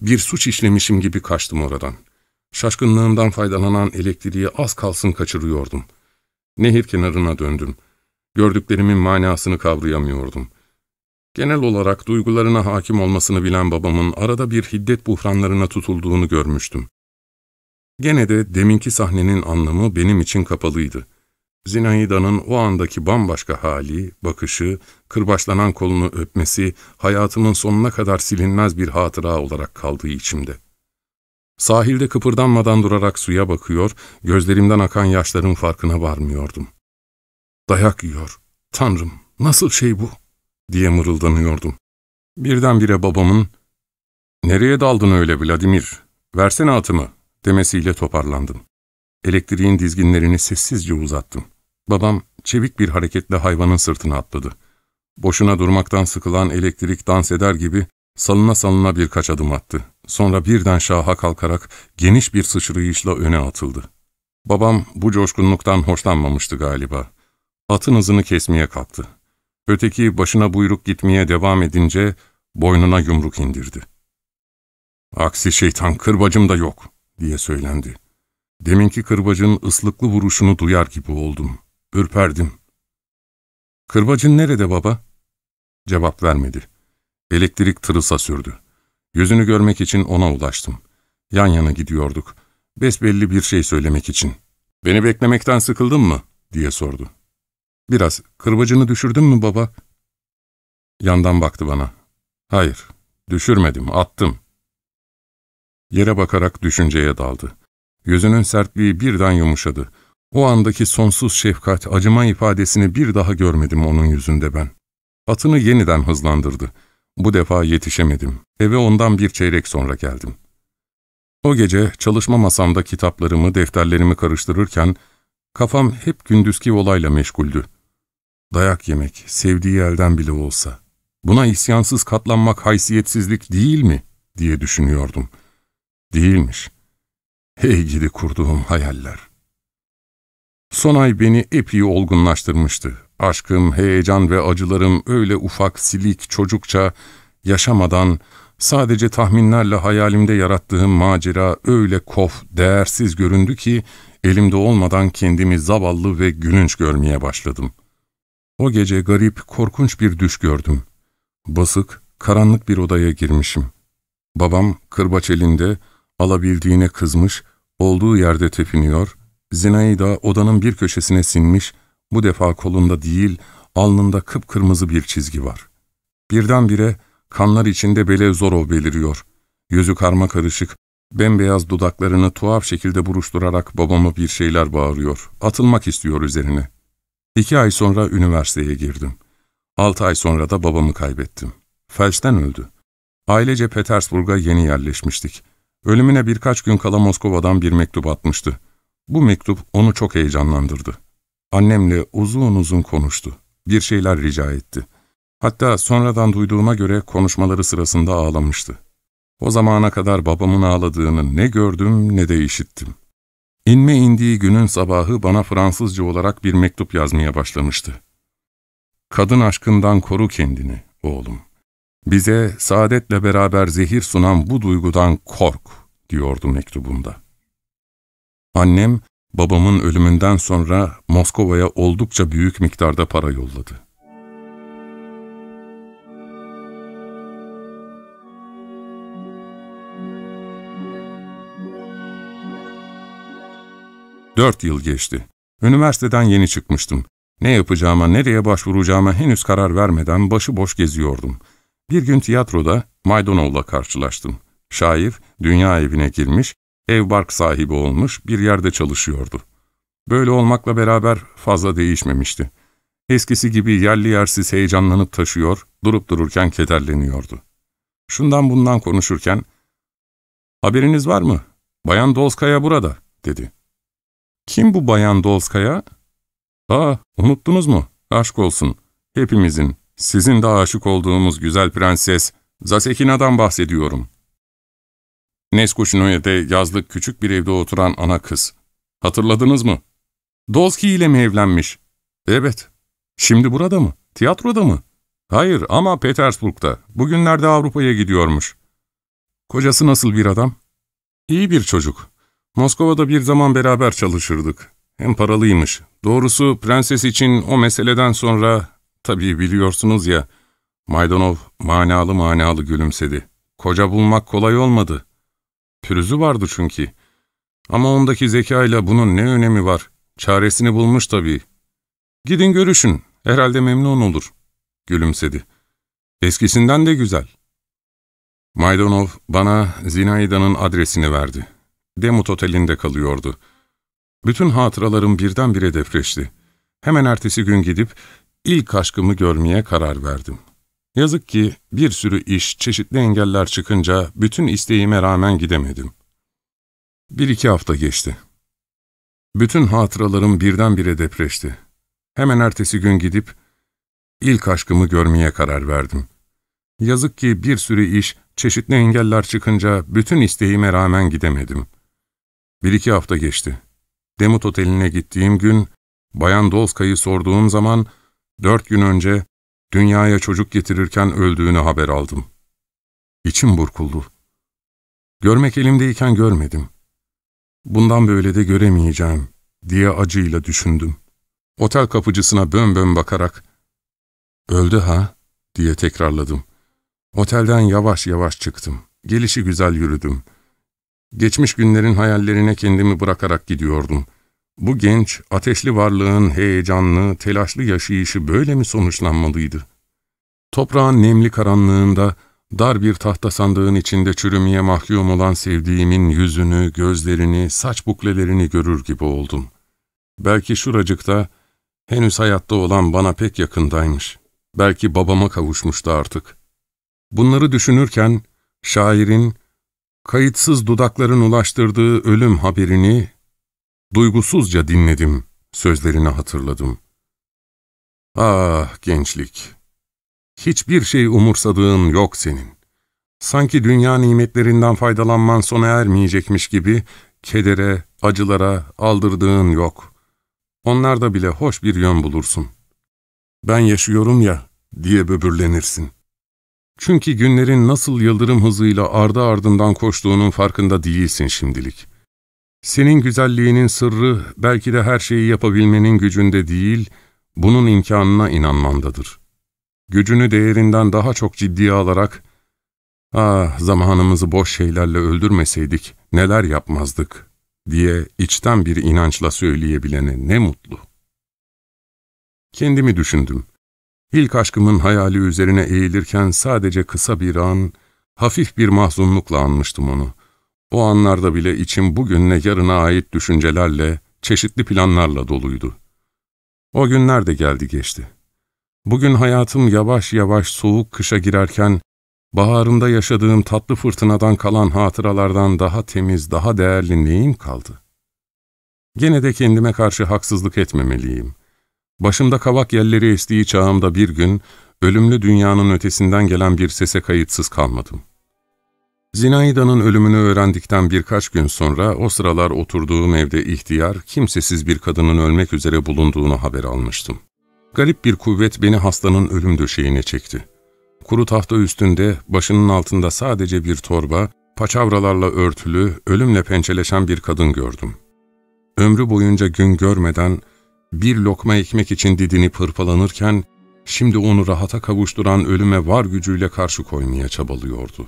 Bir suç işlemişim gibi kaçtım oradan. Şaşkınlığımdan faydalanan elektriği az kalsın kaçırıyordum. Nehir kenarına döndüm. Gördüklerimin manasını kavrayamıyordum. Genel olarak duygularına hakim olmasını bilen babamın arada bir hiddet buhranlarına tutulduğunu görmüştüm. Gene de deminki sahnenin anlamı benim için kapalıydı. Zinaida'nın o andaki bambaşka hali, bakışı, kırbaçlanan kolunu öpmesi, hayatımın sonuna kadar silinmez bir hatıra olarak kaldığı içimde. Sahilde kıpırdanmadan durarak suya bakıyor, gözlerimden akan yaşların farkına varmıyordum. Dayak yiyor. Tanrım, nasıl şey bu? diye mırıldanıyordum. Birdenbire babamın, ''Nereye daldın öyle Vladimir? Versene atımı.'' demesiyle toparlandım. Elektriğin dizginlerini sessizce uzattım. Babam çevik bir hareketle hayvanın sırtına atladı. Boşuna durmaktan sıkılan elektrik dans eder gibi salına salına birkaç adım attı. Sonra birden şaha kalkarak geniş bir sıçrayışla öne atıldı. Babam bu coşkunluktan hoşlanmamıştı galiba. Atın hızını kesmeye kalktı. Öteki başına buyruk gitmeye devam edince boynuna yumruk indirdi. ''Aksi şeytan kırbacım da yok.'' diye söylendi. Deminki kırbacın ıslıklı vuruşunu duyar gibi oldum. Ürperdim. ''Kırbacın nerede baba?'' Cevap vermedi. Elektrik tırısa sürdü. Yüzünü görmek için ona ulaştım. Yan yana gidiyorduk. Besbelli bir şey söylemek için. ''Beni beklemekten sıkıldın mı?'' diye sordu. ''Biraz. Kırbacını düşürdün mü baba?'' Yandan baktı bana. ''Hayır, düşürmedim, attım.'' Yere bakarak düşünceye daldı. Yüzünün sertliği birden yumuşadı. O andaki sonsuz şefkat, acıma ifadesini bir daha görmedim onun yüzünde ben. Atını yeniden hızlandırdı. Bu defa yetişemedim. Eve ondan bir çeyrek sonra geldim. O gece çalışma masamda kitaplarımı, defterlerimi karıştırırken kafam hep gündüzki olayla meşguldü. Dayak yemek, sevdiği elden bile olsa. Buna isyansız katlanmak haysiyetsizlik değil mi? diye düşünüyordum. Değilmiş. Hey gidi kurduğum hayaller. Son ay beni epey olgunlaştırmıştı. Aşkım, heyecan ve acılarım öyle ufak, silik, çocukça, yaşamadan, sadece tahminlerle hayalimde yarattığım macera öyle kof, değersiz göründü ki, elimde olmadan kendimi zavallı ve gülünç görmeye başladım. O gece garip, korkunç bir düş gördüm. Basık, karanlık bir odaya girmişim. Babam kırbaç elinde, alabildiğine kızmış, olduğu yerde tepiniyor, Zinaida odanın bir köşesine sinmiş, bu defa kolunda değil, alnında kıpkırmızı bir çizgi var. Birdenbire kanlar içinde Belevzorov beliriyor. Yüzü karma karışık, bembeyaz dudaklarını tuhaf şekilde buruşturarak babama bir şeyler bağırıyor. Atılmak istiyor üzerine. İki ay sonra üniversiteye girdim. Altı ay sonra da babamı kaybettim. Felçten öldü. Ailece Petersburg'a yeni yerleşmiştik. Ölümüne birkaç gün kala Moskova'dan bir mektup atmıştı. Bu mektup onu çok heyecanlandırdı. Annemle uzun uzun konuştu. Bir şeyler rica etti. Hatta sonradan duyduğuma göre konuşmaları sırasında ağlamıştı. O zamana kadar babamın ağladığını ne gördüm ne de işittim. İnme indiği günün sabahı bana Fransızca olarak bir mektup yazmaya başlamıştı. Kadın aşkından koru kendini oğlum. Bize saadetle beraber zehir sunan bu duygudan kork, diyordu mektubunda. Annem, babamın ölümünden sonra Moskova'ya oldukça büyük miktarda para yolladı. Dört yıl geçti. Üniversiteden yeni çıkmıştım. Ne yapacağıma, nereye başvuracağıma henüz karar vermeden başıboş geziyordum. Bir gün tiyatroda Maydanov'la karşılaştım. Şair, dünya evine girmiş, ev bark sahibi olmuş, bir yerde çalışıyordu. Böyle olmakla beraber fazla değişmemişti. Eskisi gibi yerli yersiz heyecanlanıp taşıyor, durup dururken kederleniyordu. Şundan bundan konuşurken, ''Haberiniz var mı? Bayan Dolskaya burada.'' dedi. ''Kim bu Bayan Dolskaya?'' ''Aa, unuttunuz mu? Aşk olsun. Hepimizin, sizin de aşık olduğumuz güzel prenses Zasekina'dan bahsediyorum.'' Neskoşinoye'de yazlık küçük bir evde oturan ana kız. Hatırladınız mı? Dolski ile mi evlenmiş? Evet. Şimdi burada mı? Tiyatroda mı? Hayır ama Petersburg'da. Bugünlerde Avrupa'ya gidiyormuş. Kocası nasıl bir adam? İyi bir çocuk. Moskova'da bir zaman beraber çalışırdık. Hem paralıymış. Doğrusu prenses için o meseleden sonra, tabii biliyorsunuz ya, Maydanov manalı manalı gülümsedi. Koca bulmak kolay olmadı. Pürüzü vardı çünkü. Ama ondaki zekayla bunun ne önemi var? Çaresini bulmuş tabii. Gidin görüşün, herhalde memnun olur, gülümsedi. Eskisinden de güzel. Maydanov bana Zinaida'nın adresini verdi. Demut Oteli'nde kalıyordu. Bütün hatıralarım birdenbire depreşti. Hemen ertesi gün gidip ilk aşkımı görmeye karar verdim. Yazık ki bir sürü iş, çeşitli engeller çıkınca bütün isteğime rağmen gidemedim. Bir iki hafta geçti. Bütün hatıralarım birdenbire depreşti. Hemen ertesi gün gidip ilk aşkımı görmeye karar verdim. Yazık ki bir sürü iş, çeşitli engeller çıkınca bütün isteğime rağmen gidemedim. Bir iki hafta geçti. Demut Oteli'ne gittiğim gün, Bayan Dolska'yı sorduğum zaman, dört gün önce dünyaya çocuk getirirken öldüğünü haber aldım. İçim burkuldu. Görmek elimdeyken görmedim. Bundan böyle de göremeyeceğim diye acıyla düşündüm. Otel kapıcısına bön bön bakarak, ''Öldü ha?'' diye tekrarladım. Otelden yavaş yavaş çıktım. Gelişi güzel yürüdüm. Geçmiş günlerin hayallerine kendimi bırakarak gidiyordum. Bu genç, ateşli varlığın heyecanlı, telaşlı yaşayışı böyle mi sonuçlanmalıydı? Toprağın nemli karanlığında, dar bir tahta sandığın içinde çürümeye mahkum olan sevdiğimin yüzünü, gözlerini, saç buklelerini görür gibi oldum. Belki şuracıkta, henüz hayatta olan bana pek yakındaymış. Belki babama kavuşmuştu artık. Bunları düşünürken, şairin, kayıtsız dudakların ulaştırdığı ölüm haberini duygusuzca dinledim, sözlerini hatırladım. Ah gençlik! Hiçbir şey umursadığın yok senin. Sanki dünya nimetlerinden faydalanman sona ermeyecekmiş gibi kedere, acılara aldırdığın yok. Onlarda bile hoş bir yön bulursun. Ben yaşıyorum ya diye böbürlenirsin. Çünkü günlerin nasıl yıldırım hızıyla ardı ardından koştuğunun farkında değilsin şimdilik. Senin güzelliğinin sırrı belki de her şeyi yapabilmenin gücünde değil, bunun imkanına inanmandadır. Gücünü değerinden daha çok ciddiye alarak, ''Ah zamanımızı boş şeylerle öldürmeseydik neler yapmazdık.'' diye içten bir inançla söyleyebilene ne mutlu. Kendimi düşündüm. İlk aşkımın hayali üzerine eğilirken sadece kısa bir an, hafif bir mahzunlukla anmıştım onu. O anlarda bile içim bugünle yarına ait düşüncelerle, çeşitli planlarla doluydu. O günler de geldi geçti. Bugün hayatım yavaş yavaş soğuk kışa girerken, baharında yaşadığım tatlı fırtınadan kalan hatıralardan daha temiz, daha değerli neyim kaldı? Gene de kendime karşı haksızlık etmemeliyim. Başımda kavak yelleri estiği çağımda bir gün, ölümlü dünyanın ötesinden gelen bir sese kayıtsız kalmadım. Zinaida'nın ölümünü öğrendikten birkaç gün sonra o sıralar oturduğum evde ihtiyar, kimsesiz bir kadının ölmek üzere bulunduğunu haber almıştım. Garip bir kuvvet beni hastanın ölüm döşeğine çekti. Kuru tahta üstünde, başının altında sadece bir torba, paçavralarla örtülü, ölümle pençeleşen bir kadın gördüm. Ömrü boyunca gün görmeden, bir lokma ekmek için didinip hırpalanırken, şimdi onu rahata kavuşturan ölüme var gücüyle karşı koymaya çabalıyordu.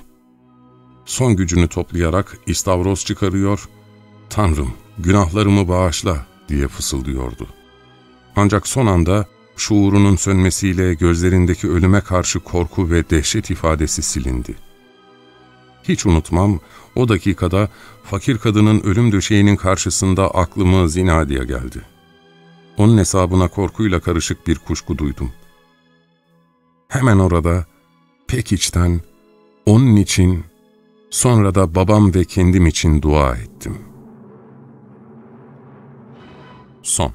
Son gücünü toplayarak istavroz çıkarıyor, ''Tanrım, günahlarımı bağışla.'' diye fısıldıyordu. Ancak son anda şuurunun sönmesiyle gözlerindeki ölüme karşı korku ve dehşet ifadesi silindi. Hiç unutmam, o dakikada fakir kadının ölüm döşeğinin karşısında aklımı Zinadi'ye geldi. Onun hesabına korkuyla karışık bir kuşku duydum. Hemen orada, pek içten, onun için, sonra da babam ve kendim için dua ettim. Son